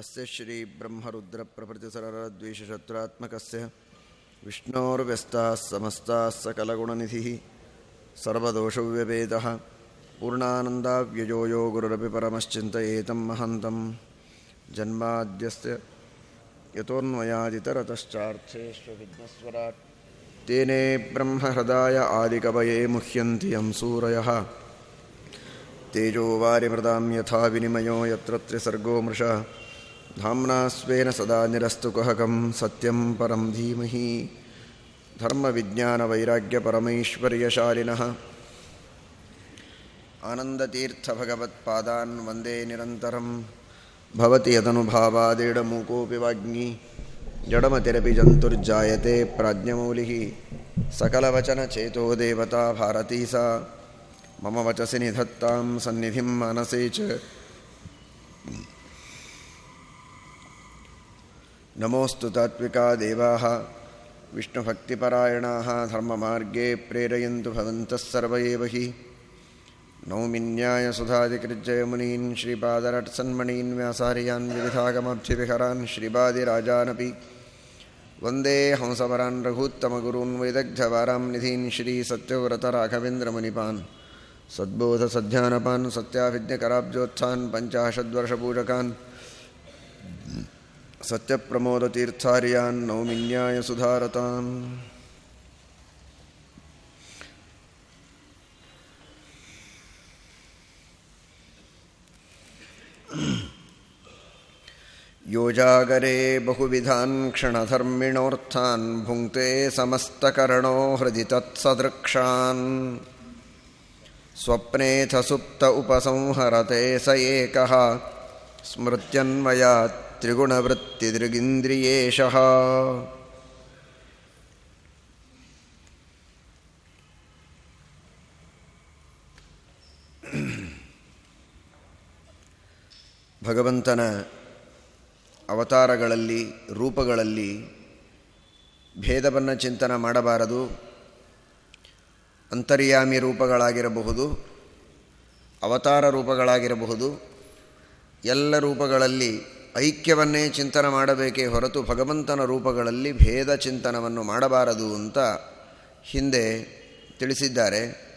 अस्य श्रीब्रह्मरुद्रप्रभृतिसररद्वेषशत्रुरात्मकस्य विष्णोर्व्यस्ताः समस्ताः सकलगुणनिधिः सर्वदोषव्यपेदः पूर्णानन्दाव्ययो यो गुरुरपि परमश्चिन्तयेतं महन्तं जन्माद्यस्य यतोऽन्वयादितरतश्चार्थेष्वविघ्नस्वराट् तेने ब्रह्महृदाय आदिकवये मुह्यन्ति यं सूरयः तेजो वारिमृदां यथा विनिमयो यत्र त्रिसर्गो मृषः धाम्ना स्वेन सदा निरस्तुकहकं सत्यं परं धीमहि धर्मविज्ञानवैराग्यपरमैश्वर्यशालिनः आनन्दतीर्थभगवत्पादान् वन्दे निरन्तरं भवति यदनुभावादेडमूकोऽपि वाग्मी जडमतिरपि जन्तुर्जायते प्राज्ञमौलिः सकलवचनचेतो देवता भारती सा मम वचसि निधत्तां सन्निधिं मानसे च नमोऽस्तु तात्विका देवाः। विष्णुभक्तिपरायणाः धर्ममार्गे प्रेरयन्तु भवन्तः सर्व एव हि नौमिन्यायसुधादिकृज्जयमुनीन् श्रीपादरट्सन्मणीन्, व्यासार्यान्, विविधागमब्धिविहरान्, श्रीपादिराजानपि। वंदे हंसवरान्, रघूत्तमगुरून् वैदग्ध्यवारां निधीन् श्रीसत्यव्रतराघवेन्द्रमुनिपान् सद्बोधसध्यानपान् सत्याभिज्ञकराब्जोत्थान्, पञ्चाशद्वर्षपूजकान् सत्यप्रमोदतीर्थार्यान् नौमिन्यायसुधारतान् योजागरे बहुविधान् क्षणधर्मिणोऽर्थान् भुङ्क्ते समस्तकर्णो हृदि तत्सदृक्षान्। स्वप्नेऽथ सुप्त उपसंहरते स एकः। स्मृत्यन्वया त्रिगुणवृत्तिदृगिन्द्रियेशः ಭಗವಂತನ ಅವತಾರಗಳಲ್ಲಿ ರೂಪಗಳಲ್ಲಿ ಭೇದವನ್ನು ಚಿಂತನೆ ಮಾಡಬಾರದು ಅಂತರ್ಯಾಮಿ ರೂಪಗಳಾಗಿರಬಹುದು ಅವತಾರ ರೂಪಗಳಾಗಿರಬಹುದು ಎಲ್ಲ ರೂಪಗಳಲ್ಲಿ ಐಕ್ಯವನ್ನೇ ಚಿಂತನೆ ಮಾಡಬೇಕೇ ಹೊರತು ಭಗವಂತನ ರೂಪಗಳಲ್ಲಿ ಭೇದ ಚಿಂತನವನ್ನು ಮಾಡಬಾರದು ಅಂತ ಹಿಂದೆ ತಿಳಿಸಿದ್ದಾರೆ.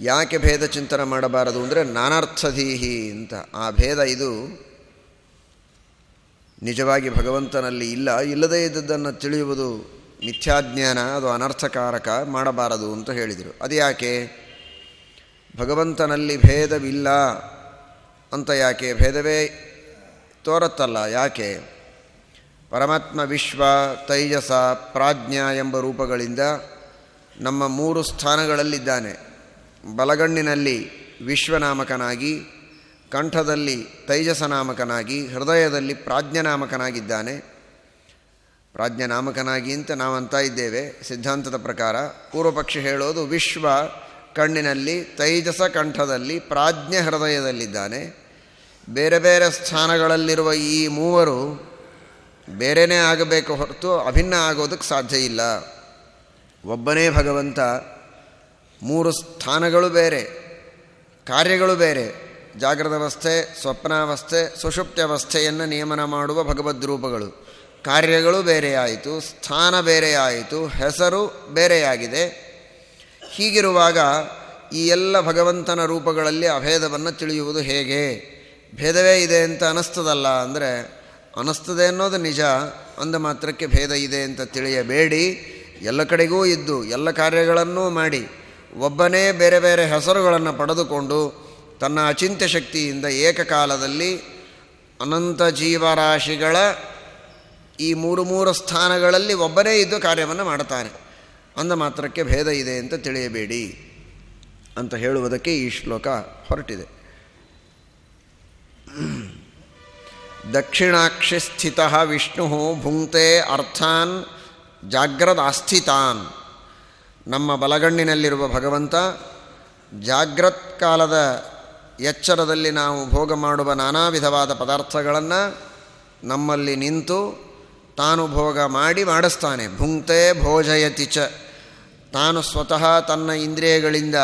ಯಾಕೆ ಭೇದ ಚಿಂತನೆ ಮಾಡಬಾರದು ಅಂದರೆ ನಾನಾರ್ಥಧೀಹಿ ಅಂತ. ಆ ಭೇದ ಇದು ನಿಜವಾಗಿ ಭಗವಂತನಲ್ಲಿ ಇಲ್ಲ. ಇಲ್ಲದೇ ಇದ್ದದ್ದನ್ನು ತಿಳಿಯುವುದು ಮಿಥ್ಯಾಜ್ಞಾನ, ಅದು ಅನರ್ಥಕಾರಕ, ಮಾಡಬಾರದು ಅಂತ ಹೇಳಿದರು. ಅದು ಯಾಕೆ? ಭಗವಂತನಲ್ಲಿ ಭೇದವಿಲ್ಲ ಅಂತ ಯಾಕೆ? ಭೇದವೇ ತೋರತ್ತಲ್ಲ, ಯಾಕೆ? ಪರಮಾತ್ಮ ವಿಶ್ವ, ತೈಜಸ, ಪ್ರಾಜ್ಞ ಎಂಬ ರೂಪಗಳಿಂದ ನಮ್ಮ ಮೂರು ಸ್ಥಾನಗಳಲ್ಲಿದ್ದಾನೆ. ಬಲಗಣ್ಣಿನಲ್ಲಿ ವಿಶ್ವನಾಮಕನಾಗಿ, ಕಂಠದಲ್ಲಿ ತೈಜಸನಾಮಕನಾಗಿ, ಹೃದಯದಲ್ಲಿ ಪ್ರಾಜ್ಞನಾಮಕನಾಗಿದ್ದಾನೆ. ಪ್ರಾಜ್ಞನಾಮಕನಾಗಿ ಅಂತ ನಾವಂತ ಇದ್ದೇವೆ, ಸಿದ್ಧಾಂತದ ಪ್ರಕಾರ. ಪೂರ್ವಪಕ್ಷಿ ಹೇಳೋದು ವಿಶ್ವ ಕಣ್ಣಿನಲ್ಲಿ, ತೈಜಸ ಕಂಠದಲ್ಲಿ, ಪ್ರಾಜ್ಞ ಹೃದಯದಲ್ಲಿದ್ದಾನೆ. ಬೇರೆ ಬೇರೆ ಸ್ಥಾನಗಳಲ್ಲಿರುವ ಈ ಮೂವರು ಬೇರೆಯೇ ಆಗಬೇಕು ಹೊರತು ಅಭಿನ್ನ ಆಗೋದಕ್ಕೆ ಸಾಧ್ಯ ಇಲ್ಲ. ಒಬ್ಬನೇ ಭಗವಂತ, ಮೂರು ಸ್ಥಾನಗಳು ಬೇರೆ, ಕಾರ್ಯಗಳು ಬೇರೆ ಜಾಗೃತಾವಸ್ಥೆ ಸ್ವಪ್ನಾವಸ್ಥೆ, ಸುಷುಪ್ತ್ಯವಸ್ಥೆಯನ್ನು ನಿಯಮನ ಮಾಡುವ ಭಗವದ್ರೂಪಗಳು ಕಾರ್ಯಗಳು ಬೇರೆಯಾಯಿತು, ಸ್ಥಾನ ಬೇರೆಯಾಯಿತು, ಹೆಸರು ಬೇರೆಯಾಗಿದೆ. ಹೀಗಿರುವಾಗ ಈ ಎಲ್ಲ ಭಗವಂತನ ರೂಪಗಳಲ್ಲಿ ಅಭೇದವನ್ನು ತಿಳಿಯುವುದು ಹೇಗೆ? ಭೇದವೇ ಇದೆ ಅಂತ ಅನ್ನಿಸ್ತದಲ್ಲ ಅಂದರೆ ಅನ್ನಿಸ್ತದೆ ಅನ್ನೋದು ನಿಜ, ಅಂದ ಮಾತ್ರಕ್ಕೆ ಭೇದ ಇದೆ ಅಂತ ತಿಳಿಯಬೇಡಿ. ಎಲ್ಲ ಕಡೆಗೂ ಇದ್ದು, ಎಲ್ಲ ಕಾರ್ಯಗಳನ್ನೂ ಮಾಡಿ, ಒಬ್ಬನೇ ಬೇರೆ ಬೇರೆ ಹೆಸರುಗಳನ್ನು ಪಡೆದುಕೊಂಡು, ತನ್ನ ಅಚಿಂತ್ಯ ಶಕ್ತಿಯಿಂದ ಏಕಕಾಲದಲ್ಲಿ ಅನಂತ ಜೀವರಾಶಿಗಳ ಈ ಮೂರು ಮೂರು ಸ್ಥಾನಗಳಲ್ಲಿ ಒಬ್ಬನೇ ಇದ್ದು ಕಾರ್ಯವನ್ನು ಮಾಡುತ್ತಾನೆ ಅಂದ ಮಾತ್ರಕ್ಕೆ ಭೇದ ಇದೆ ಅಂತ ತಿಳಿಯಬೇಡಿ ಅಂತ ಹೇಳುವುದಕ್ಕೆ ಈ ಶ್ಲೋಕ ಹೊರಟಿದೆ. ದಕ್ಷಿಣಾಕ್ಷಿ ಸ್ಥಿತ ವಿಷ್ಣು ಭುಂಕ್ತೆ ಅರ್ಥಾನ್ ಜಾಗ್ರದಾಸ್ಥಿತಾನ್ ನಮ್ಮ ಬಲಗಣ್ಣಿನಲ್ಲಿರುವ ಭಗವಂತ ಜಾಗ್ರತ್ ಕಾಲದ ಎಚ್ಚರದಲ್ಲಿ ನಾವು ಭೋಗ ಮಾಡುವ ನಾನಾ ವಿಧವಾದ ಪದಾರ್ಥಗಳನ್ನು ನಮ್ಮಲ್ಲಿ ನಿಂತು ತಾನು ಭೋಗ ಮಾಡಿ ಮಾಡಿಸ್ತಾನೆ. ಭುಂಕ್ತೆ ಭೋಜಯತಿ ಚ. ತಾನು ಸ್ವತಃ ತನ್ನ ಇಂದ್ರಿಯಗಳಿಂದ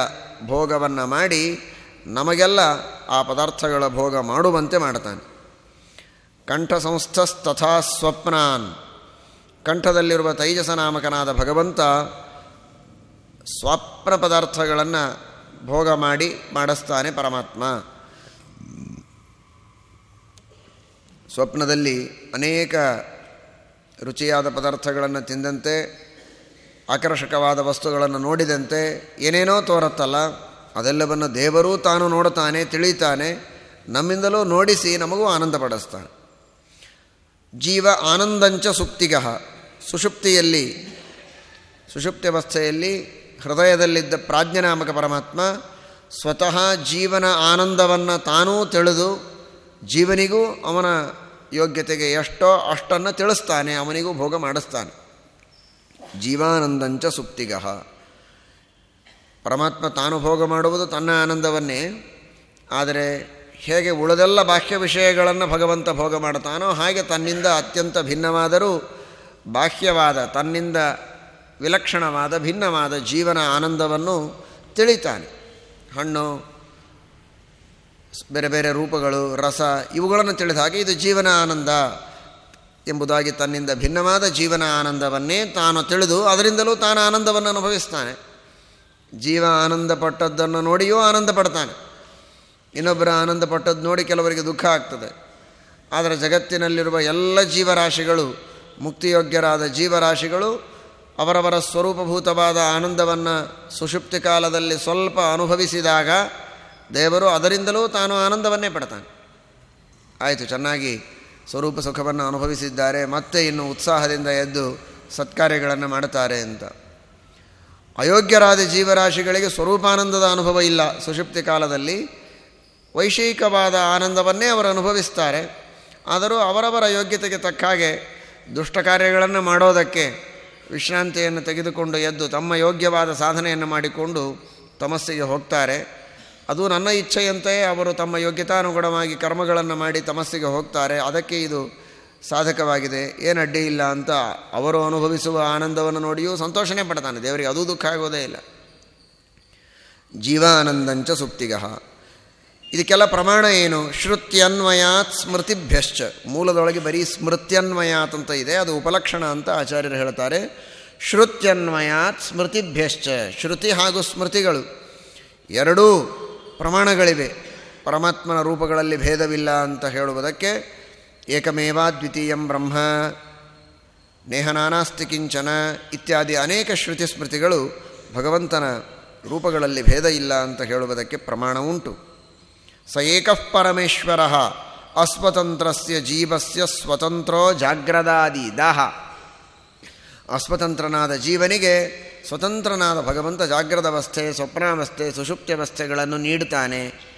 ಭೋಗವನ್ನು ಮಾಡಿ ನಮಗೆಲ್ಲ ಆ ಪದಾರ್ಥಗಳ ಭೋಗ ಮಾಡುವಂತೆ ಮಾಡ್ತಾನೆ ಕಂಠ ಸಂಸ್ಥಸ್ತಥಾ ಸ್ವಪ್ನಾನ್. ಕಂಠದಲ್ಲಿರುವ ತೈಜಸ ನಾಮಕನಾದ ಭಗವಂತ ಸ್ವಪ್ನ ಪದಾರ್ಥಗಳನ್ನು ಭೋಗ ಮಾಡಿ ಮಾಡಿಸ್ತಾನೆ ಪರಮಾತ್ಮ. ಸ್ವಪ್ನದಲ್ಲಿ ಅನೇಕ ರುಚಿಯಾದ ಪದಾರ್ಥಗಳನ್ನು ತಿಂದಂತೆ, ಆಕರ್ಷಕವಾದ ವಸ್ತುಗಳನ್ನು ನೋಡಿದಂತೆ ಏನೇನೋ ತೋರತ್ತಲ್ಲ. ಅದೆಲ್ಲವನ್ನು ದೇವರೂ ತಾನು ನೋಡುತ್ತಾನೆ ತಿಳಿತಾನೆ, ನಮ್ಮಿಂದಲೂ ನೋಡಿಸಿ ನಮಗೂ ಆನಂದ ಪಡಿಸ್ತಾನೆ. ಜೀವ ಆನಂದಂಚ ಸುಪ್ತಿಗ. ಸುಷುಪ್ತಿಯಲ್ಲಿ ಸುಷುಪ್ತ್ಯವಸ್ಥೆಯಲ್ಲಿ ಹೃದಯದಲ್ಲಿದ್ದ ಪ್ರಾಜ್ಞನಾಮಕ ಪರಮಾತ್ಮ ಸ್ವತಃ ಜೀವನ ಆನಂದವನ್ನು ತಾನೂ ತಿಳಿದು ಜೀವನಿಗೂ ಅವನ ಯೋಗ್ಯತೆಗೆ ಎಷ್ಟೋ ಅಷ್ಟನ್ನು ತಿಳಿಸ್ತಾನೆ, ಅವನಿಗೂ ಭೋಗ ಮಾಡಿಸ್ತಾನೆ. ಜೀವಾನಂದಂಚ ಸುಪ್ತಿಗಃ. ಪರಮಾತ್ಮ ತಾನು ಭೋಗ ಮಾಡುವುದು ತನ್ನ ಆನಂದವನ್ನೇ. ಆದರೆ ಹೇಗೆ ಉಳಿದೆಲ್ಲ ಬಾಹ್ಯ ವಿಷಯಗಳನ್ನು ಭಗವಂತ ಭೋಗ ಮಾಡುತ್ತಾನೋ ಹಾಗೆ ತನ್ನಿಂದ ಅತ್ಯಂತ ಭಿನ್ನವಾದರೂ ಬಾಹ್ಯವಾದ, ತನ್ನಿಂದ ವಿಲಕ್ಷಣವಾದ, ಭಿನ್ನವಾದ ಜೀವನ ಆನಂದವನ್ನು ತಿಳಿತಾನೆ. ಹಣ್ಣು, ಬೇರೆ ಬೇರೆ ರೂಪಗಳು, ರಸ ಇವುಗಳನ್ನು ತಿಳಿದ ಹಾಗೆ ಇದು ಜೀವನ ಆನಂದ ಎಂಬುದಾಗಿ ತನ್ನಿಂದ ಭಿನ್ನವಾದ ಜೀವನ ಆನಂದವನ್ನೇ ತಾನು ತಿಳಿದು ಅದರಿಂದಲೂ ತಾನು ಆನಂದವನ್ನು ಅನುಭವಿಸ್ತಾನೆ. ಜೀವ ಆನಂದ ಪಟ್ಟದ್ದನ್ನು ನೋಡಿಯೂ ಆನಂದ ಪಡ್ತಾನೆ ಇನ್ನೊಬ್ಬರ ಆನಂದ ಪಟ್ಟದ್ದು ನೋಡಿ ಕೆಲವರಿಗೆ ದುಃಖ ಆಗ್ತದೆ. ಆದರೆ ಜಗತ್ತಿನಲ್ಲಿರುವ ಎಲ್ಲ ಜೀವರಾಶಿಗಳು, ಮುಕ್ತಿಯೋಗ್ಯರಾದ ಜೀವರಾಶಿಗಳು ಅವರವರ ಸ್ವರೂಪಭೂತವಾದ ಆನಂದವನ್ನು ಸುಷುಪ್ತಿ ಕಾಲದಲ್ಲಿ ಸ್ವಲ್ಪ ಅನುಭವಿಸಿದಾಗ ದೇವರು ಅದರಿಂದಲೂ ತಾನು ಆನಂದವನ್ನೇ ಪಡ್ತಾನೆ. ಆಯಿತು, ಚೆನ್ನಾಗಿ ಸ್ವರೂಪ ಸುಖವನ್ನು ಅನುಭವಿಸಿದ್ದಾರೆ, ಮತ್ತೆ ಇನ್ನು ಉತ್ಸಾಹದಿಂದ ಎದ್ದು ಸತ್ಕಾರ್ಯಗಳನ್ನು ಮಾಡುತ್ತಾರೆ ಅಂತ. ಅಯೋಗ್ಯರಾದ ಜೀವರಾಶಿಗಳಿಗೆ ಸ್ವರೂಪಾನಂದದ ಅನುಭವ ಇಲ್ಲ ಸುಷುಪ್ತಿ ಕಾಲದಲ್ಲಿ. ವೈಷಯಿಕವಾದ ಆನಂದವನ್ನೇ ಅವರು ಅನುಭವಿಸ್ತಾರೆ. ಆದರೂ ಅವರವರ ಯೋಗ್ಯತೆಗೆ ತಕ್ಕ ಹಾಗೆ ದುಷ್ಟ ಕಾರ್ಯಗಳನ್ನು ಮಾಡೋದಕ್ಕೆ ವಿಶ್ರಾಂತಿಯನ್ನು ತೆಗೆದುಕೊಂಡು ಎದ್ದು ತಮ್ಮ ಯೋಗ್ಯವಾದ ಸಾಧನೆಯನ್ನು ಮಾಡಿಕೊಂಡು ತಮಸ್ಸಿಗೆ ಹೋಗ್ತಾರೆ. ಅದು ನನ್ನ ಇಚ್ಛೆಯಂತೆಯೇ ಅವರು ತಮ್ಮ ಯೋಗ್ಯತಾನುಗುಣವಾಗಿ ಕರ್ಮಗಳನ್ನು ಮಾಡಿ ತಮಸ್ಸಿಗೆ ಹೋಗ್ತಾರೆ. ಅದಕ್ಕೆ ಇದು ಸಾಧಕವಾಗಿದೆ, ಏನು ಅಡ್ಡಿ ಇಲ್ಲ ಅಂತ ಅವರು ಅನುಭವಿಸುವ ಆನಂದವನ್ನು ನೋಡಿಯೂ ಸಂತೋಷನೇ ಪಡ್ತಾನೆ. ದೇವರಿಗೆ ಅದೂ ದುಃಖ ಆಗೋದೇ ಇಲ್ಲ. ಜೀವಾನಂದಂಚ ಸುಪ್ತಿಗ. ಇದಕ್ಕೆಲ್ಲ ಪ್ರಮಾಣ ಏನು? ಶ್ರುತ್ಯನ್ವಯಾತ್ ಸ್ಮೃತಿಭ್ಯಶ್ಚ. ಮೂಲದೊಳಗೆ ಬರೀ ಸ್ಮೃತ್ಯನ್ವಯಾತ್ ಅಂತ ಇದೆ, ಅದು ಉಪಲಕ್ಷಣ ಅಂತ ಆಚಾರ್ಯರು ಹೇಳ್ತಾರೆ. ಶ್ರುತ್ಯನ್ವಯಾತ್ ಸ್ಮೃತಿಭ್ಯಶ್ಚ. ಶ್ರುತಿ ಹಾಗೂ ಸ್ಮೃತಿಗಳು ಎರಡೂ ಪ್ರಮಾಣಗಳಿವೆ. ಪರಮಾತ್ಮನ ರೂಪಗಳಲ್ಲಿ ಭೇದವಿಲ್ಲ ಅಂತ ಹೇಳುವುದಕ್ಕೆ ಏಕಮೇವಾ ದ್ವಿತೀಯಂ ಬ್ರಹ್ಮ. ನೇಹನಾನಾಸ್ತಿ ಕಿಂಚನ ಇತ್ಯಾದಿ ಅನೇಕ ಶ್ರುತಿ ಸ್ಮೃತಿಗಳು ಭಗವಂತನ ರೂಪಗಳಲ್ಲಿ ಭೇದ ಇಲ್ಲ ಅಂತ ಹೇಳುವುದಕ್ಕೆ ಪ್ರಮಾಣ ಉಂಟು. ಸ ಏಕಃ ಪರಮೇಶ್ವರ ಅಸ್ವತಂತ್ರಸ್ಯ ಜೀವಸ್ಯ ಸ್ವತಂತ್ರೋ ಜಾಗ್ರದಾದಿ ದಾಹ. ಅಸ್ವತಂತ್ರನಾದ ಜೀವನಿಗೆ ಸ್ವತಂತ್ರನಾದ ಭಗವಂತ ಜಾಗ್ರದವಸ್ಥೆ, ಸ್ವಪ್ನಾವಸ್ಥೆ ಸುಷುಪ್ತ್ಯವಸ್ಥೆಗಳನ್ನು ನೀಡುತ್ತಾನೆ.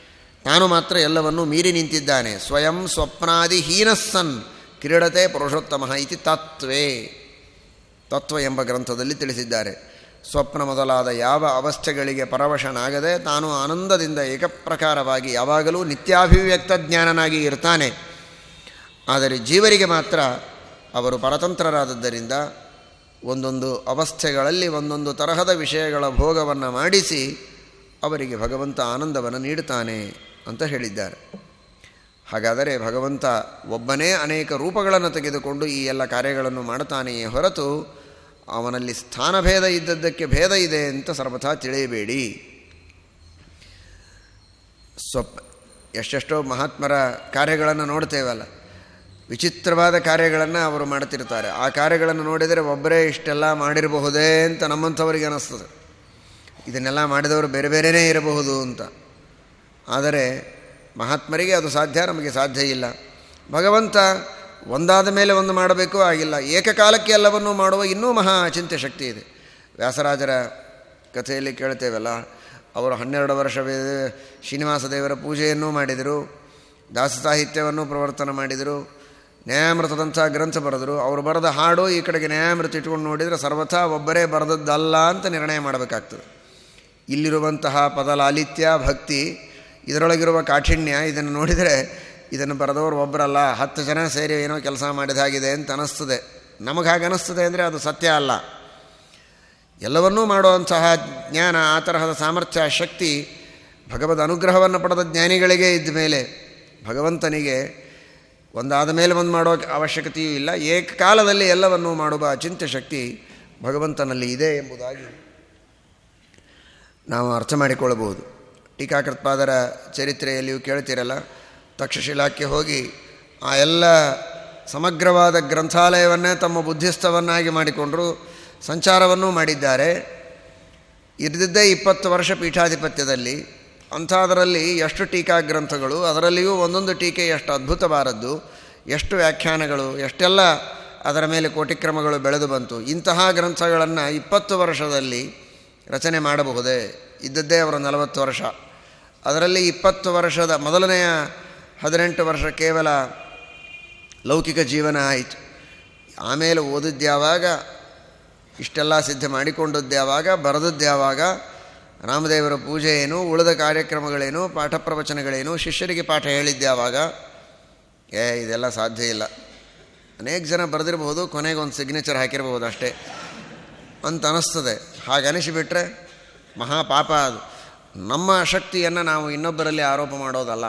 ತಾನು ಮಾತ್ರ ಎಲ್ಲವನ್ನೂ ಮೀರಿ ನಿಂತಿದ್ದಾನೆ. ಸ್ವಯಂ ಸ್ವಪ್ನಾದಿ ಹೀನಸ್ಸನ್ ಕ್ರೀಡತೆ ಪುರುಷೋತ್ತಮ ಇತಿ ತತ್ವೇ. ತತ್ವ ಎಂಬ ಗ್ರಂಥದಲ್ಲಿ ತಿಳಿಸಿದ್ದಾರೆ. ಸ್ವಪ್ನ ಮೊದಲಾದ ಯಾವ ಅವಸ್ಥೆಗಳಿಗೆ ಪರವಶನಾಗದೆ ತಾನು ಆನಂದದಿಂದ ಏಕಪ್ರಕಾರವಾಗಿ ಯಾವಾಗಲೂ ನಿತ್ಯಾಭಿವ್ಯಕ್ತ ಜ್ಞಾನನಾಗಿ ಇರ್ತಾನೆ. ಆದರೆ ಜೀವರಿಗೆ ಮಾತ್ರ ಅವರು ಪರತಂತ್ರರಾದದ್ದರಿಂದ ಒಂದೊಂದು ಅವಸ್ಥೆಗಳಲ್ಲಿ ಒಂದೊಂದು ತರಹದ ವಿಷಯಗಳ ಭೋಗವನ್ನು ಮಾಡಿಸಿ ಅವರಿಗೆ ಭಗವಂತ ಆನಂದವನ್ನು ನೀಡುತ್ತಾನೆ. ಅಂತ ಹೇಳಿದ್ದಾರೆ. ಹಾಗಾದರೆ ಭಗವಂತ ಒಬ್ಬನೇ ಅನೇಕ ರೂಪಗಳನ್ನು ತೆಗೆದುಕೊಂಡು ಈ ಎಲ್ಲ ಕಾರ್ಯಗಳನ್ನು ಮಾಡುತ್ತಾನೆಯೇ ಹೊರತು ಅವನಲ್ಲಿ ಸ್ಥಾನಭೇದ ಇದ್ದದ್ದಕ್ಕೆ ಭೇದ ಇದೆ ಅಂತ ಸರ್ವಥಾ ತಿಳಿಯಬೇಡಿ. ಸ್ವಪ್ ಎಷ್ಟೆಷ್ಟೋ ಮಹಾತ್ಮರ ಕಾರ್ಯಗಳನ್ನು ನೋಡ್ತೇವಲ್ಲ. ವಿಚಿತ್ರವಾದ ಕಾರ್ಯಗಳನ್ನು ಅವರು ಮಾಡ್ತಿರ್ತಾರೆ ಆ ಕಾರ್ಯಗಳನ್ನು ನೋಡಿದರೆ ಒಬ್ಬರೇ ಇಷ್ಟೆಲ್ಲ ಮಾಡಿರಬಹುದೇ ಅಂತ ನಮ್ಮಂಥವರಿಗೆ ಅನ್ನಿಸ್ತದೆ ಇದನ್ನೆಲ್ಲ ಮಾಡಿದವರು ಬೇರೆ ಬೇರೆಯೇ ಇರಬಹುದು ಅಂತ. ಆದರೆ ಮಹಾತ್ಮರಿಗೆ ಅದು ಸಾಧ್ಯ, ನಮಗೆ ಸಾಧ್ಯ ಇಲ್ಲ. ಭಗವಂತ ಒಂದಾದ ಮೇಲೆ ಒಂದು ಮಾಡಬೇಕು ಆಗಿಲ್ಲ. ಏಕಕಾಲಕ್ಕೆ ಎಲ್ಲವನ್ನೂ ಮಾಡುವ ಇನ್ನೂ ಮಹಾ ಅಚಿಂತ್ಯ ಶಕ್ತಿ ಇದೆ. ವ್ಯಾಸರಾಜರ ಕಥೆಯಲ್ಲಿ ಕೇಳ್ತೇವಲ್ಲ, ಅವರು ಹನ್ನೆರಡು ವರ್ಷ ಶ್ರೀನಿವಾಸ ದೇವರ ಪೂಜೆಯನ್ನೂ ಮಾಡಿದರು, ದಾಸ ಸಾಹಿತ್ಯವನ್ನು ಪ್ರವರ್ತನ ಮಾಡಿದರು, ನ್ಯಾಯಾಮೃತದಂಥ ಗ್ರಂಥ ಬರೆದರು. ಅವರು ಬರೆದ ಹಾಡು ಈ ಕಡೆಗೆ ನ್ಯಾಯಾಮೃತ ಇಟ್ಕೊಂಡು ನೋಡಿದರೆ ಸರ್ವಥಾ ಒಬ್ಬರೇ ಬರೆದದ್ದಲ್ಲ ಅಂತ ನಿರ್ಣಯ ಮಾಡಬೇಕಾಗ್ತದೆ. ಇಲ್ಲಿರುವಂತಹ ಪದಲಾಲಿತ್ಯ, ಭಕ್ತಿ ಇದರೊಳಗಿರುವ ಕಾಠಿಣ್ಯ, ಇದನ್ನು ನೋಡಿದರೆ ಇದನ್ನು ಬರೆದವರು ಒಬ್ಬರಲ್ಲ ಹತ್ತು ಜನ ಸೇರಿ ಏನೋ ಕೆಲಸ ಮಾಡಿದ ಹಾಗಿದೆ ಅಂತ ಅನ್ನಿಸ್ತದೆ ನಮಗೆ ಹಾಗೆ ಅನ್ನಿಸ್ತದೆ ಅಂದರೆ ಅದು ಸತ್ಯ ಅಲ್ಲ. ಎಲ್ಲವನ್ನೂ ಮಾಡುವಂತಹ ಜ್ಞಾನ, ಆ ತರಹದ ಸಾಮರ್ಥ್ಯ, ಶಕ್ತಿ, ಭಗವದ್ ಅನುಗ್ರಹವನ್ನು ಪಡೆದ ಜ್ಞಾನಿಗಳಿಗೆ ಇದ್ದ ಮೇಲೆ ಭಗವಂತನಿಗೆ ಒಂದಾದ ಮೇಲೆ ಒಂದು ಮಾಡೋ ಅವಶ್ಯಕತೆಯೂ ಇಲ್ಲ. ಏಕಕಾಲದಲ್ಲಿ ಎಲ್ಲವನ್ನೂ ಮಾಡುವ ಅಚಿಂತ್ಯ ಶಕ್ತಿ ಭಗವಂತನಲ್ಲಿ ಇದೆ ಎಂಬುದಾಗಿ ನಾವು ಅರ್ಥ ಮಾಡಿಕೊಳ್ಳಬಹುದು. ಟೀಕಾಕೃತ್ಪಾದರ ಚರಿತ್ರೆಯಲ್ಲಿಯೂ ಕೇಳ್ತಿರಲ್ಲ? ತಕ್ಷಶಿಲಾಕ್ಕೆ ಹೋಗಿ ಆ ಎಲ್ಲ ಸಮಗ್ರವಾದ ಗ್ರಂಥಾಲಯವನ್ನೇ ತಮ್ಮ ಬುದ್ಧಿಸ್ತವನ್ನಾಗಿ ಮಾಡಿಕೊಂಡರು, ಸಂಚಾರವನ್ನೂ ಮಾಡಿದ್ದಾರೆ. ಇರದಿದ್ದೇ ಇಪ್ಪತ್ತು ವರ್ಷ ಪೀಠಾಧಿಪತ್ಯದಲ್ಲಿ. ಅಂಥದರಲ್ಲಿ ಎಷ್ಟು ಟೀಕಾ ಗ್ರಂಥಗಳು, ಅದರಲ್ಲಿಯೂ ಒಂದೊಂದು ಟೀಕೆ ಎಷ್ಟು ಅದ್ಭುತವಾದದ್ದು, ಎಷ್ಟು ವ್ಯಾಖ್ಯಾನಗಳು, ಎಷ್ಟೆಲ್ಲ ಅದರ ಮೇಲೆ ಕೋಟಿಕ್ರಮಗಳು ಬೆಳೆದು ಬಂತು, ಇಂತಹ ಗ್ರಂಥಗಳನ್ನು ಇಪ್ಪತ್ತು ವರ್ಷದಲ್ಲಿ ರಚನೆ ಮಾಡಬಹುದೇ? ಇದ್ದದ್ದೇ ಅವರು ನಲವತ್ತು ವರ್ಷ. ಅದರಲ್ಲಿ ಇಪ್ಪತ್ತು ವರ್ಷದ, ಮೊದಲನೆಯ ಹದಿನೆಂಟು ವರ್ಷ ಕೇವಲ ಲೌಕಿಕ ಜೀವನ ಆಯಿತು. ಆಮೇಲೆ ಓದಿದ್ದ್ಯಾವಾಗ ಇಷ್ಟೆಲ್ಲ ಸಿದ್ಧ ಮಾಡಿಕೊಂಡದ್ದ್ಯಾವಾಗ ಬರೆದದ್ದ್ಯಾವಾಗ ರಾಮದೇವರ ಪೂಜೆ ಏನು, ಉಳಿದ ಕಾರ್ಯಕ್ರಮಗಳೇನು, ಪಾಠ ಪ್ರವಚನಗಳೇನು, ಶಿಷ್ಯರಿಗೆ ಪಾಠ ಹೇಳಿದ್ದ್ಯಾವಾಗ ಏ, ಇದೆಲ್ಲ ಸಾಧ್ಯ ಇಲ್ಲ. ಅನೇಕ ಜನ ಬರೆದಿರಬಹುದು ಕೊನೆಗೆ ಒಂದು ಸಿಗ್ನೇಚರ್ ಹಾಕಿರಬಹುದು ಅಷ್ಟೇ. ಅಂತ ಅನ್ನಿಸ್ತದೆ ಹಾಗೆ ಅನಿಸಿಬಿಟ್ರೆ ಮಹಾಪಾಪ ಅದು. ನಮ್ಮ ಶಕ್ತಿಯನ್ನು ನಾವು ಇನ್ನೊಬ್ಬರಲ್ಲಿ ಆರೋಪ ಮಾಡೋದಲ್ಲ.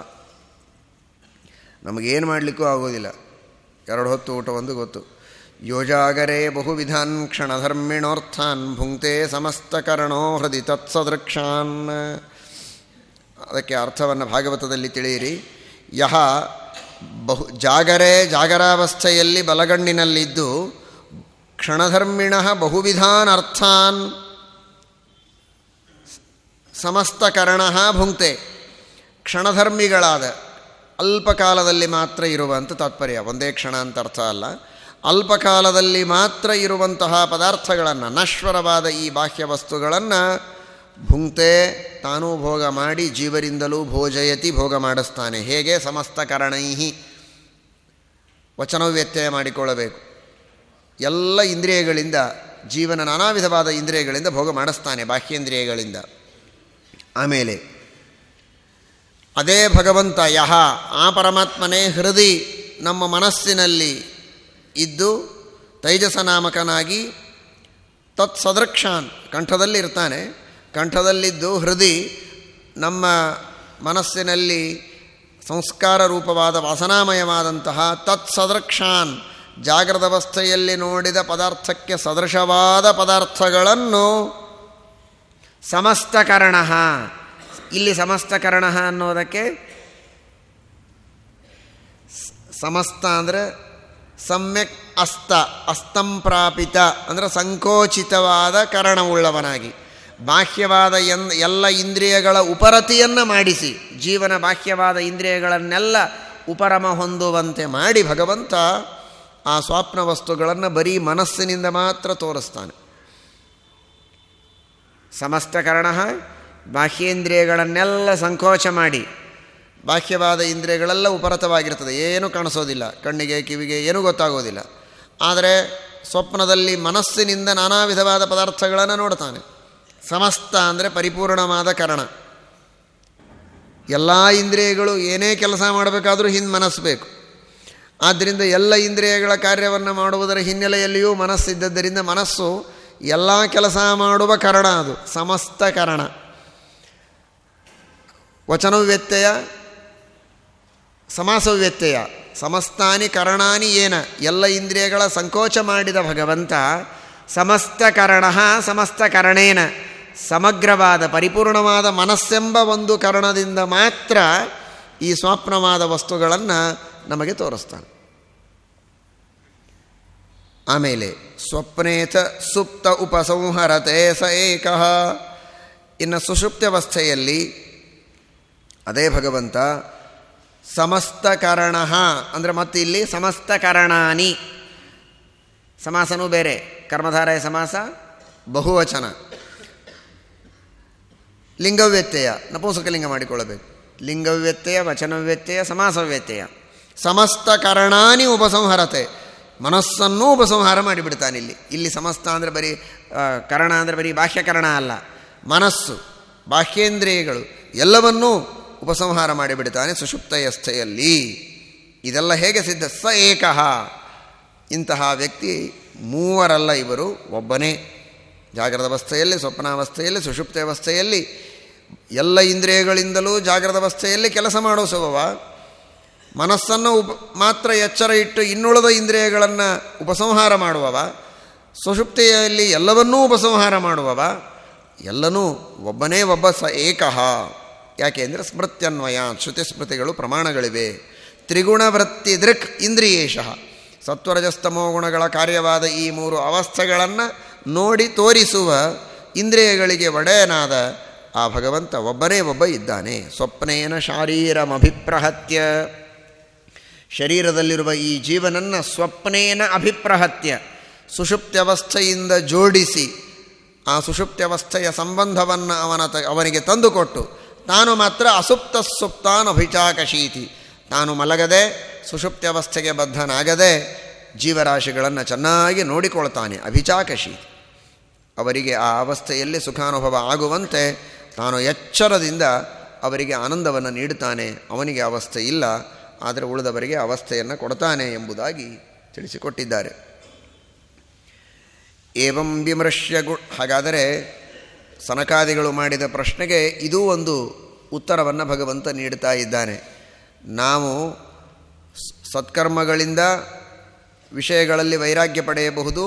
ನಮಗೇನು ಮಾಡಲಿಕ್ಕೂ ಆಗೋದಿಲ್ಲ. ಎರಡು ಹೊತ್ತು ಊಟ, ಒಂದು ಗೊತ್ತು. ಯೋಜಾಗರೇ ಬಹುವಿಧಾನ್ ಕ್ಷಣಧರ್ಮಿಣೋರ್ಥಾನ್ ಭುಂಕ್ತೆ ಸಮಸ್ತಕರಣೋ ಹೃದಯ ತತ್ಸದೃಕ್ಷಾನ್. ಅದಕ್ಕೆ ಅರ್ಥವನ್ನು ಭಾಗವತದಲ್ಲಿ ತಿಳಿಯಿರಿ. ಯಹ ಬಹು ಜಾಗರೇ ಜಾಗರಾವಸ್ಥೆಯಲ್ಲಿ ಬಲಗಣ್ಣಿನಲ್ಲಿದ್ದು ಕ್ಷಣಧರ್ಮಿಣ ಬಹುವಿಧಾನ್ ಅರ್ಥಾನ್ ಸಮಸ್ತಕರಣ ಭುಂಕ್ತೆ. ಕ್ಷಣಧರ್ಮಿಗಳಾದ. ಅಲ್ಪಕಾಲದಲ್ಲಿ ಮಾತ್ರ ಇರುವಂಥ ತಾತ್ಪರ್ಯ. ಒಂದೇ ಕ್ಷಣ ಅಂತ ಅರ್ಥ ಅಲ್ಲ. ಅಲ್ಪಕಾಲದಲ್ಲಿ ಮಾತ್ರ ಇರುವಂತಹ ಪದಾರ್ಥಗಳನ್ನು, ನಶ್ವರವಾದ ಈ ಬಾಹ್ಯ ವಸ್ತುಗಳನ್ನು ಭುಂಕ್ತೆ, ತಾನೂ ಭೋಗ ಮಾಡಿ ಜೀವರಿಂದಲೂ ಭೋಜಯತಿ ಭೋಗ ಮಾಡಿಸ್ತಾನೆ. ಹೇಗೆ? ಸಮಸ್ತ ಕರಣೈಹಿ ವಚನವ್ಯತ್ಯಯ ಮಾಡಿಕೊಳ್ಳಬೇಕು. ಎಲ್ಲ ಇಂದ್ರಿಯಗಳಿಂದ, ಜೀವನ ನಾನಾ ವಿಧವಾದ ಇಂದ್ರಿಯಗಳಿಂದ ಭೋಗ ಮಾಡಿಸ್ತಾನೆ, ಬಾಹ್ಯೇಂದ್ರಿಯಗಳಿಂದ. ಆಮೇಲೆ, ಅದೇ ಭಗವಂತ ಯಹ, ಆ ಪರಮಾತ್ಮನೇ ಹೃದಯ ನಮ್ಮ ಮನಸ್ಸಿನಲ್ಲಿ ಇದ್ದು ತೈಜಸ ನಾಮಕನಾಗಿ ತತ್ ಸದೃಕ್ಷಾನ್ ಕಂಠದಲ್ಲಿ ಇರ್ತಾನೆ ಕಂಠದಲ್ಲಿದ್ದು ಹೃದಯ ನಮ್ಮ ಮನಸ್ಸಿನಲ್ಲಿ ಸಂಸ್ಕಾರ ರೂಪವಾದ ವಾಸನಾಮಯವಾದಂತಹ ತತ್ ಸದೃಕ್ಷಾನ್ ಜಾಗೃತ ಅವಸ್ಥೆಯಲ್ಲಿ ನೋಡಿದ ಪದಾರ್ಥಕ್ಕೆ ಸದೃಶವಾದ ಪದಾರ್ಥಗಳನ್ನು ಸಮಸ್ತಕರಣ. ಇಲ್ಲಿ ಸಮಸ್ತಕರಣ ಅನ್ನೋದಕ್ಕೆ ಸಮಸ್ತ ಅಂದರೆ ಸಮ್ಯಕ್ ಅಸ್ತ, ಅಸ್ತಂ ಪ್ರಾಪಿತ ಅಂದರೆ ಸಂಕೋಚಿತವಾದ ಕರಣವುಳ್ಳವನಾಗಿ. ಬಾಹ್ಯವಾದ ಎನ್, ಎಲ್ಲ ಇಂದ್ರಿಯಗಳ ಉಪರತಿಯನ್ನು ಮಾಡಿಸಿ. ಜೀವನ ಬಾಹ್ಯವಾದ ಇಂದ್ರಿಯಗಳನ್ನೆಲ್ಲ ಉಪರಮ ಹೊಂದುವಂತೆ ಮಾಡಿ ಭಗವಂತ ಆ ಸ್ವಪ್ನ ವಸ್ತುಗಳನ್ನು ಬರೀ ಮನಸ್ಸಿನಿಂದ ಮಾತ್ರ ತೋರಿಸ್ತಾನೆ. ಸಮಸ್ತ ಕರ್ಣ ಬಾಹ್ಯೇಂದ್ರಿಯಗಳನ್ನೆಲ್ಲ ಸಂಕೋಚ ಮಾಡಿ. ಬಾಹ್ಯವಾದ ಇಂದ್ರಿಯಗಳೆಲ್ಲ ಉಪರತವಾಗಿರ್ತದೆ ಏನೂ ಕಾಣಿಸೋದಿಲ್ಲ. ಕಣ್ಣಿಗೆ, ಕಿವಿಗೆ ಏನೂ ಗೊತ್ತಾಗೋದಿಲ್ಲ. ಆದರೆ ಸ್ವಪ್ನದಲ್ಲಿ ಮನಸ್ಸಿನಿಂದ ನಾನಾ ವಿಧವಾದ ಪದಾರ್ಥಗಳನ್ನು ನೋಡ್ತಾನೆ. ಸಮಸ್ತ ಅಂದರೆ ಪರಿಪೂರ್ಣವಾದ ಕರಣ. ಎಲ್ಲ ಇಂದ್ರಿಯಗಳು ಏನೇ ಕೆಲಸ ಮಾಡಬೇಕಾದರೂ ಹಿಂದೆ ಮನಸ್ಸು ಬೇಕು. ಆದ್ದರಿಂದ ಎಲ್ಲ ಇಂದ್ರಿಯಗಳ ಕಾರ್ಯವನ್ನು ಮಾಡುವುದರ ಹಿನ್ನೆಲೆಯಲ್ಲಿಯೂ ಮನಸ್ಸಿದ್ದದ್ದರಿಂದ ಮನಸ್ಸು ಎಲ್ಲ ಕೆಲಸ ಮಾಡುವ ಕರಣ ಅದು, ಸಮಸ್ತ ಕರಣ. ವಚನವ್ಯತ್ಯಯ ಸಮಾಸವ್ಯತ್ಯಯ ಸಮಸ್ತಾನಿ ಕರಣಾನಿ ಏನ, ಎಲ್ಲ ಇಂದ್ರಿಯಗಳ ಸಂಕೋಚ ಮಾಡಿದ ಭಗವಂತ ಸಮಸ್ತ ಕರಣ ಸಮಸ್ತ ಕರಣೇನ, ಸಮಗ್ರವಾದ, ಪರಿಪೂರ್ಣವಾದ ಮನಸ್ಸೆಂಬ ಒಂದು ಕರಣದಿಂದ ಮಾತ್ರ ಈ ಸ್ವಪ್ನವಾದ ವಸ್ತುಗಳನ್ನು ನಮಗೆ ತೋರಿಸ್ತಾನೆ. ಆಮೇಲೆ ಸ್ವಪ್ನೇತ ಸುಪ್ತ ಉಪಸಂಹರತೆ ಸ ಏಕ. ಇನ್ನು ಸುಷುಪ್ತ್ಯವಸ್ಥೆಯಲ್ಲಿ ಅದೇ ಭಗವಂತ ಸಮಸ್ತ ಕರಣ, ಅಂದರೆ ಮತ್ತೆ ಇಲ್ಲಿ ಸಮಸ್ತ ಕರಣಾನಿ. ಸಮಾಸನೂ ಬೇರೆ, ಕರ್ಮಧಾರಯ ಸಮಾಸ, ಬಹುವಚನ. ಲಿಂಗವ್ಯತ್ಯಯ ನಪುಂಸಕಲಿಂಗ ಮಾಡಿಕೊಳ್ಳಬೇಕು. ಲಿಂಗವ್ಯತ್ಯಯ, ವಚನವ್ಯತ್ಯಯ, ಸಮಾಸವ್ಯತ್ಯಯ. ಸಮಸ್ತ ಕರಣಾನಿ ಉಪಸಂಹರತೆ. ಮನಸ್ಸನ್ನೂ ಉಪಸಂಹಾರ ಮಾಡಿಬಿಡ್ತಾನೆ ಇಲ್ಲಿ. ಇಲ್ಲಿ ಸಮಸ್ತ ಅಂದರೆ ಬರೀ ಕರಣ ಅಂದರೆ ಬರೀ ಬಾಹ್ಯಕರಣ ಅಲ್ಲ. ಮನಸ್ಸು, ಬಾಹ್ಯೇಂದ್ರಿಯಗಳು ಎಲ್ಲವನ್ನೂ ಉಪಸಂಹಾರ ಮಾಡಿಬಿಡ್ತಾನೆ ಸುಷುಪ್ತಯಸ್ಥೆಯಲ್ಲಿ ಇದೆಲ್ಲ ಹೇಗೆ ಸಿದ್ಧ? ಸ ಏಕಃ. ಇಂತಹ ವ್ಯಕ್ತಿ ಮೂವರಲ್ಲ ಇವರು, ಒಬ್ಬನೇ. ಜಾಗ್ರದ ಅವಸ್ಥೆಯಲ್ಲಿ ಸ್ವಪ್ನಾವಸ್ಥೆಯಲ್ಲಿ ಸುಷುಪ್ತ ವ್ಯವಸ್ಥೆಯಲ್ಲಿ ಎಲ್ಲ ಇಂದ್ರಿಯಗಳಿಂದಲೂ ಜಾಗ್ರದ ಅವಸ್ಥೆಯಲ್ಲಿ ಕೆಲಸ ಮಾಡೋ ಸ್ವಭಾವ. ಮನಸ್ಸನ್ನು ಉಪ ಮಾತ್ರ ಎಚ್ಚರ ಇಟ್ಟು ಇನ್ನುಳಿದ ಇಂದ್ರಿಯಗಳನ್ನು ಉಪಸಂಹಾರ ಮಾಡುವವ ಸುಷುಪ್ತಿಯಲ್ಲಿ ಎಲ್ಲವನ್ನೂ ಉಪಸಂಹಾರ ಮಾಡುವವ, ಎಲ್ಲನೂ ಒಬ್ಬನೇ ಒಬ್ಬ ಸ ಏಕಃ. ಯಾಕೆ ಅಂದರೆ ಸ್ಮೃತ್ಯನ್ವಯ ಶ್ರುತಿ ಸ್ಮೃತಿಗಳು ಪ್ರಮಾಣಗಳಿವೆ. ತ್ರಿಗುಣವೃತ್ತಿ ದೃಕ್ ಇಂದ್ರಿಯೇಶ. ಸತ್ವರಜಸ್ತಮೋ ಗುಣಗಳ ಕಾರ್ಯವಾದ ಈ ಮೂರು ಅವಸ್ಥೆಗಳನ್ನು ನೋಡಿ ತೋರಿಸುವ ಇಂದ್ರಿಯಗಳಿಗೆ ಒಡೆಯನಾದ ಆ ಭಗವಂತ ಒಬ್ಬನೇ ಒಬ್ಬ ಇದ್ದಾನೆ. ಸ್ವಪ್ನೇನ ಶಾರೀರಮಭಿಪ್ರಹತ್ಯ. ಶರೀರದಲ್ಲಿರುವ ಈ ಜೀವನನ್ನು ಸ್ವಪ್ನೇನ ಅಭಿಪ್ರಹತ್ಯ ಸುಷುಪ್ತ್ಯವಸ್ಥೆಯಿಂದ ಜೋಡಿಸಿ ಆ ಸುಷುಪ್ತ್ಯವಸ್ಥೆಯ ಸಂಬಂಧವನ್ನು ಅವನ ತ, ಅವನಿಗೆ ತಂದುಕೊಟ್ಟು, ತಾನು ಮಾತ್ರ ಅಸುಪ್ತ ಸುಪ್ತಾನ್ ಅಭಿಚಾಕಶೀತಿ ತಾನು ಮಲಗದೆ ಸುಷುಪ್ತ್ಯವಸ್ಥೆಗೆ ಬದ್ಧನಾಗದೆ, ಜೀವರಾಶಿಗಳನ್ನು ಚೆನ್ನಾಗಿ ನೋಡಿಕೊಳ್ತಾನೆ ಅಭಿಚಾಕಶೀತಿ. ಅವರಿಗೆ ಆ ಅವಸ್ಥೆಯಲ್ಲಿ ಸುಖಾನುಭವ ಆಗುವಂತೆ ತಾನು ಎಚ್ಚರದಿಂದ ಅವರಿಗೆ ಆನಂದವನ್ನು ನೀಡುತ್ತಾನೆ. ಅವನಿಗೆ ಅವಸ್ಥೆ ಇಲ್ಲ. ಆದರೆ ಉಳಿದವರಿಗೆ ಅವಸ್ಥೆಯನ್ನು ಕೊಡ್ತಾನೆ ಎಂಬುದಾಗಿ ತಿಳಿಸಿಕೊಟ್ಟಿದ್ದಾರೆ. ಏವಂ ವಿಮರ್ಶ್ಯ ಗು, ಹಾಗಾದರೆ ಸನಕಾದಿಗಳು ಮಾಡಿದ ಪ್ರಶ್ನೆಗೆ ಇದೂ ಒಂದು ಉತ್ತರವನ್ನು ಭಗವಂತ ನೀಡುತ್ತಾ ಇದ್ದಾನೆ. ನಾವು ಸತ್ಕರ್ಮಗಳಿಂದ ವಿಷಯಗಳಲ್ಲಿ ವೈರಾಗ್ಯ ಪಡೆಯಬಹುದು,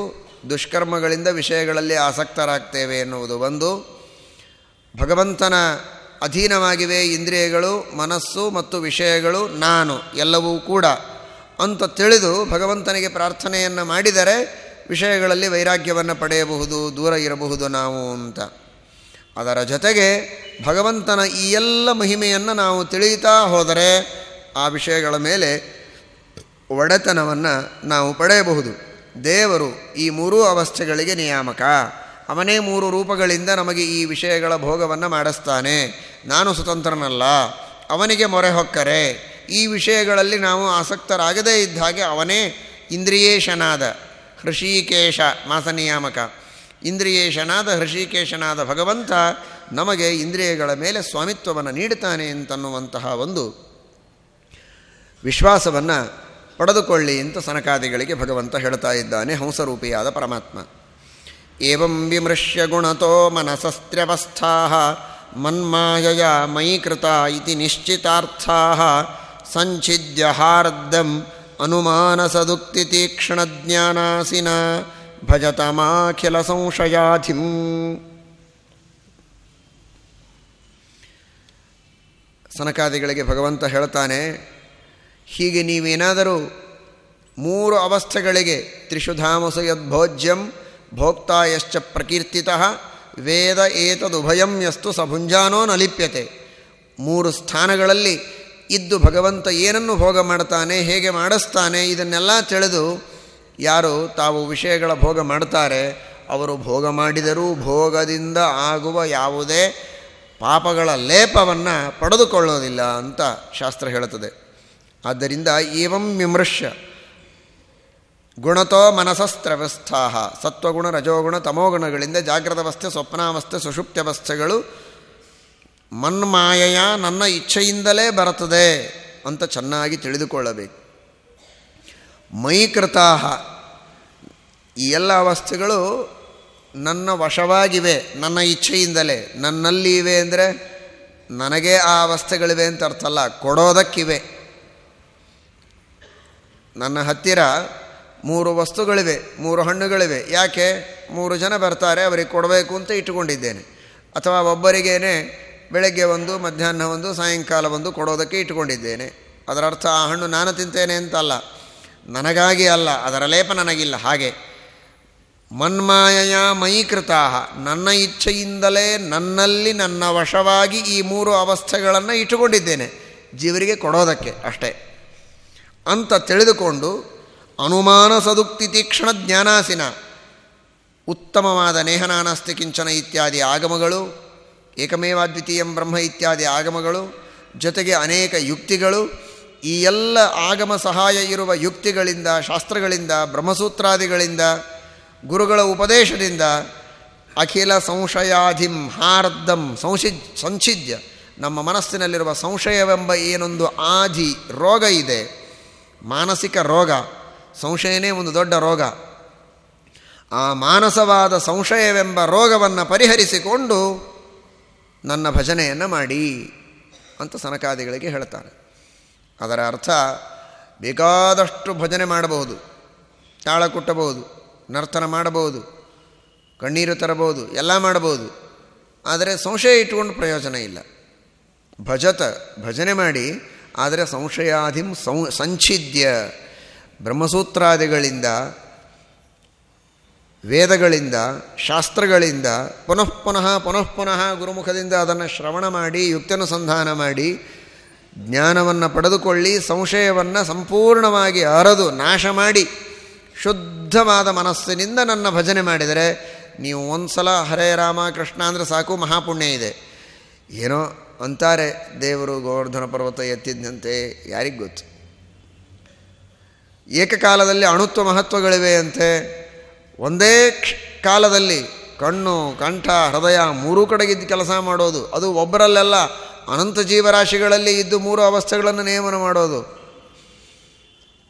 ದುಷ್ಕರ್ಮಗಳಿಂದ ವಿಷಯಗಳಲ್ಲಿ ಆಸಕ್ತರಾಗ್ತೇವೆ ಎನ್ನುವುದು ಒಂದು. ಭಗವಂತನ ಅಧೀನವಾಗಿವೆ ಇಂದ್ರಿಯಗಳು, ಮನಸ್ಸು ಮತ್ತು ವಿಷಯಗಳು, ನಾನು ಎಲ್ಲವೂ ಕೂಡ ಅಂತ ತಿಳಿದು ಭಗವಂತನಿಗೆ ಪ್ರಾರ್ಥನೆಯನ್ನು ಮಾಡಿದರೆ ವಿಷಯಗಳಲ್ಲಿ ವೈರಾಗ್ಯವನ್ನು ಪಡೆಯಬಹುದು, ದೂರ ಇರಬಹುದು ನಾವು ಅಂತ. ಅದರ ಜೊತೆಗೆ ಭಗವಂತನ ಈ ಎಲ್ಲ ಮಹಿಮೆಯನ್ನು ನಾವು ತಿಳಿಯುತ್ತಾ ಹೋದರೆ ಆ ವಿಷಯಗಳ ಮೇಲೆ ಒಡೆತನವನ್ನು ನಾವು ಪಡೆಯಬಹುದು. ದೇವರು ಈ ಮೂರೂ ಅವಸ್ಥೆಗಳಿಗೆ ನಿಯಾಮಕ. ಅವನೇ ಮೂರು ರೂಪಗಳಿಂದ ನಮಗೆ ಈ ವಿಷಯಗಳ ಭೋಗವನ್ನು ಮಾಡಿಸ್ತಾನೆ. ನಾನು ಸ್ವತಂತ್ರನಲ್ಲ, ಅವನಿಗೆ ಮೊರೆ ಹೊಕ್ಕರೆ. ಈ ವಿಷಯಗಳಲ್ಲಿ ನಾವು ಆಸಕ್ತರಾಗದೇ ಇದ್ದ ಹಾಗೆ ಅವನೇ ಇಂದ್ರಿಯೇಶನಾದ ಹೃಷಿಕೇಶ, ಮಾಸನಿಯಾಮಕ. ಇಂದ್ರಿಯೇಶನಾದ ಹೃಷಿಕೇಶನಾದ ಭಗವಂತ ನಮಗೆ ಇಂದ್ರಿಯಗಳ ಮೇಲೆ ಸ್ವಾಮಿತ್ವವನ್ನು ನೀಡುತ್ತಾನೆ ಅಂತನ್ನುವಂತಹ ಒಂದು ವಿಶ್ವಾಸವನ್ನು ಪಡೆದುಕೊಳ್ಳಿ ಅಂತ ಸನಕಾದಿಗಳಿಗೆ ಭಗವಂತ ಹೇಳ್ತಾ ಇದ್ದಾನೆ, ಹಂಸರೂಪಿಯಾದ ಪರಮಾತ್ಮ. ಏವಂ ವಿಮೃಶ್ಯ ಗುಣತೋ ಮನಸಸ್ತ್ರ್ಯವಸ್ಥಾ ಮನ್ಮಾಯಯ ಮಯಿ ಕೃತ ಇತಿ ನಿಶ್ಚಿತಾರ್ಥಾ ಸಂಚಿದ್ಯ ಹಾರ್ದಂ ಅನುಮಾನಸದುಕ್ತಿ ತೀಕ್ಷ್ಣಜ್ಞಾನಾಸಿನ ಭಜತಮಾಖಿಲ ಸಂಶಯಾಧಿಂ. ಸನಕಾದಿಗಳಿಗೆ ಭಗವಂತ ಹೇಳ್ತಾನೆ, ಹೀಗೆ ನೀವೇನಾದರೂ ಮೂರು ಅವಸ್ಥೆಗಳಿಗೆ ತ್ರಿಷುಧಾಮಸು ಯದ್ಭೋಜ್ಯಂ ಭೋಕ್ತಾ ಯಶ್ಚ ಪ್ರಕೀರ್ತಿತ ವೇದ ಏತದುಭಯಂ ಯಸ್ತು ಸಭುಂಜಾನೋ ನಲಿಪ್ಯತೆ. ಮೂರು ಸ್ಥಾನಗಳಲ್ಲಿ ಇದ್ದು ಭಗವಂತ ಏನನ್ನು ಭೋಗ ಮಾಡ್ತಾನೆ, ಹೇಗೆ ಮಾಡಿಸ್ತಾನೆ, ಇದನ್ನೆಲ್ಲ ತಿಳಿದು ಯಾರು ತಾವು ವಿಷಯಗಳ ಭೋಗ ಮಾಡ್ತಾರೆ, ಅವರು ಭೋಗ ಮಾಡಿದರೂ ಭೋಗದಿಂದ ಆಗುವ ಯಾವುದೇ ಪಾಪಗಳ ಲೇಪವನ್ನು ಪಡೆದುಕೊಳ್ಳೋದಿಲ್ಲ ಅಂತ ಶಾಸ್ತ್ರ ಹೇಳುತ್ತದೆ. ಆದ್ದರಿಂದ ಏವಂ ವಿಮೃಶ್ಯ. ಗುಣತೋ ಮನಸಸ್ತ್ರವಸ್ಥಾ ಸತ್ವಗುಣ, ರಜೋಗುಣ, ತಮೋಗುಣಗಳಿಂದ ಜಾಗ್ರತಾವಸ್ಥೆ, ಸ್ವಪ್ನಾವಸ್ಥೆ, ಸುಷುಪ್ತ್ಯವಸ್ಥೆಗಳು ಮನ್ಮಾಯೆಯ ನನ್ನ ಇಚ್ಛೆಯಿಂದಲೇ ಬರುತ್ತದೆ ಅಂತ ಚೆನ್ನಾಗಿ ತಿಳಿದುಕೊಳ್ಳಬೇಕು. ಮೈಕೃತಾಹ. ಈ ಎಲ್ಲ ಅವಸ್ಥೆಗಳು ನನ್ನ ವಶವಾಗಿವೆ, ನನ್ನ ಇಚ್ಛೆಯಿಂದಲೇ. ನನ್ನಲ್ಲಿ ಇವೆ ಅಂದರೆ ನನಗೆ ಆ ಅವಸ್ಥೆಗಳಿವೆ ಅಂತ ಅರ್ಥ ಅಲ್ಲ ಕೊಡೋದಕ್ಕಿವೆ. ನನ್ನ ಹತ್ತಿರ ಮೂರು ವಸ್ತುಗಳಿವೆ, ಮೂರು ಹಣ್ಣುಗಳಿವೆ. ಯಾಕೆ? ಮೂರು ಜನ ಬರ್ತಾರೆ, ಅವರಿಗೆ ಕೊಡಬೇಕು ಅಂತ ಇಟ್ಟುಕೊಂಡಿದ್ದೇನೆ. ಅಥವಾ ಒಬ್ಬರಿಗೇನೆ ಬೆಳಗ್ಗೆ ಒಂದು, ಮಧ್ಯಾಹ್ನ ಒಂದು, ಸಾಯಂಕಾಲ ಒಂದು ಕೊಡೋದಕ್ಕೆ ಇಟ್ಟುಕೊಂಡಿದ್ದೇನೆ. ಅದರ ಅರ್ಥ ಆ ಹಣ್ಣು ನಾನು ತಿಂತೇನೆ ಅಂತಲ್ಲ. ನನಗಾಗಿ ಅಲ್ಲ, ಅದರ ಲೇಪ ನನಗಿಲ್ಲ. ಹಾಗೆ. ಮನ್ಮಾಯಯ ಮೈಕೃತಾ ನನ್ನ ಇಚ್ಛೆಯಿಂದಲೇ ನನ್ನಲ್ಲಿ ನನ್ನ ವಶವಾಗಿ ಈ ಮೂರು ಅವಸ್ಥೆಗಳನ್ನು ಇಟ್ಟುಕೊಂಡಿದ್ದೇನೆ. ಜೀವರಿಗೆ ಕೊಡೋದಕ್ಕೆ ಅಷ್ಟೇ. ಅಂತ ತಿಳಿದುಕೊಂಡು ಅನುಮಾನ ಸದುಕ್ತಿ ತೀಕ್ಷ್ಣ ಜ್ಞಾನಾಸಿನ. ಉತ್ತಮವಾದ ನೇಹನಾನಸ್ತಿ ಕಿಂಚನ ಇತ್ಯಾದಿ ಆಗಮಗಳು ಏಕಮೇವಾದ್ವಿತೀಯಂ ಬ್ರಹ್ಮ ಇತ್ಯಾದಿ ಆಗಮಗಳು, ಜೊತೆಗೆ ಅನೇಕ ಯುಕ್ತಿಗಳು, ಈ ಎಲ್ಲ ಆಗಮ ಸಹಾಯ ಇರುವ ಯುಕ್ತಿಗಳಿಂದ, ಶಾಸ್ತ್ರಗಳಿಂದ, ಬ್ರಹ್ಮಸೂತ್ರಾದಿಗಳಿಂದ, ಗುರುಗಳ ಉಪದೇಶದಿಂದ, ಅಖಿಲ ಸಂಶಯಾಧಿಂ ಹಾರ್ದಂ ಸಂಶಿ ಸಂಚಿದ್ಯ ನಮ್ಮ ಮನಸ್ಸಿನಲ್ಲಿರುವ ಸಂಶಯವೆಂಬ ಏನೊಂದು ಆಧಿ ರೋಗ ಇದೆ, ಮಾನಸಿಕ ರೋಗ. ಸಂಶಯನೇ ಒಂದು ದೊಡ್ಡ ರೋಗ. ಆ ಮಾನಸವಾದ ಸಂಶಯವೆಂಬ ರೋಗವನ್ನು ಪರಿಹರಿಸಿಕೊಂಡು ನನ್ನ ಭಜನೆಯನ್ನು ಮಾಡಿ ಅಂತ ಸನಕಾದಿಗಳಿಗೆ ಹೇಳ್ತಾರೆ. ಅದರ ಅರ್ಥ ಬೇಕಾದಷ್ಟು ಭಜನೆ ಮಾಡಬಹುದು. ತಾಳ ಕುಟ್ಟಬಹುದು, ನರ್ತನ ಮಾಡಬಹುದು, ಕಣ್ಣೀರು ತರಬಹುದು, ಎಲ್ಲ ಮಾಡಬಹುದು. ಆದರೆ ಸಂಶಯ ಇಟ್ಟುಕೊಂಡು ಪ್ರಯೋಜನ ಇಲ್ಲ. ಭಜತ ಭಜನೆ ಮಾಡಿ, ಆದರೆ ಸಂಶಯಾಧಿಂ ಸಂ ಸಂಛಿದ್ಯ ಬ್ರಹ್ಮಸೂತ್ರಾದಿಗಳಿಂದ, ವೇದಗಳಿಂದ, ಶಾಸ್ತ್ರಗಳಿಂದ, ಪುನಃ ಪುನಃ ಪುನಃ ಪುನಃ ಗುರುಮುಖದಿಂದ ಅದನ್ನು ಶ್ರವಣ ಮಾಡಿ ಯುಕ್ತನುಸಂಧಾನ ಮಾಡಿ, ಜ್ಞಾನವನ್ನು ಪಡೆದುಕೊಳ್ಳಿ, ಸಂಶಯವನ್ನು ಸಂಪೂರ್ಣವಾಗಿ ಅರದು, ನಾಶ ಮಾಡಿ, ಶುದ್ಧವಾದ ಮನಸ್ಸಿನಿಂದ ನನ್ನ ಭಜನೆ ಮಾಡಿದರೆ, ನೀವು ಒಂದು ಸಲ ಹರೇ ರಾಮ ಕೃಷ್ಣ ಅಂದರೆ ಸಾಕು, ಮಹಾಪುಣ್ಯ ಇದೆ. ಏನೋ ಅಂತಾರೆ ದೇವರು ಗೋವರ್ಧನ ಪರ್ವತ ಎತ್ತಿದ್ದಂತೆ, ಯಾರಿಗೂ ಗೊತ್ತು? ಏಕಕಾಲದಲ್ಲಿ ಅಣುತ್ವ ಮಹತ್ವಗಳಿವೆ ಅಂತೆ. ಒಂದೇ ಕಾಲದಲ್ಲಿ ಕಣ್ಣು, ಕಂಠ, ಹೃದಯ ಮೂರೂ ಕಡೆಗಿದ್ದು ಕೆಲಸ ಮಾಡೋದು. ಅದು ಒಬ್ಬರಲ್ಲೆಲ್ಲ ಅನಂತ ಜೀವರಾಶಿಗಳಲ್ಲಿ ಇದ್ದು ಮೂರು ಅವಸ್ಥೆಗಳನ್ನು ನಿಯಮನ ಮಾಡೋದು.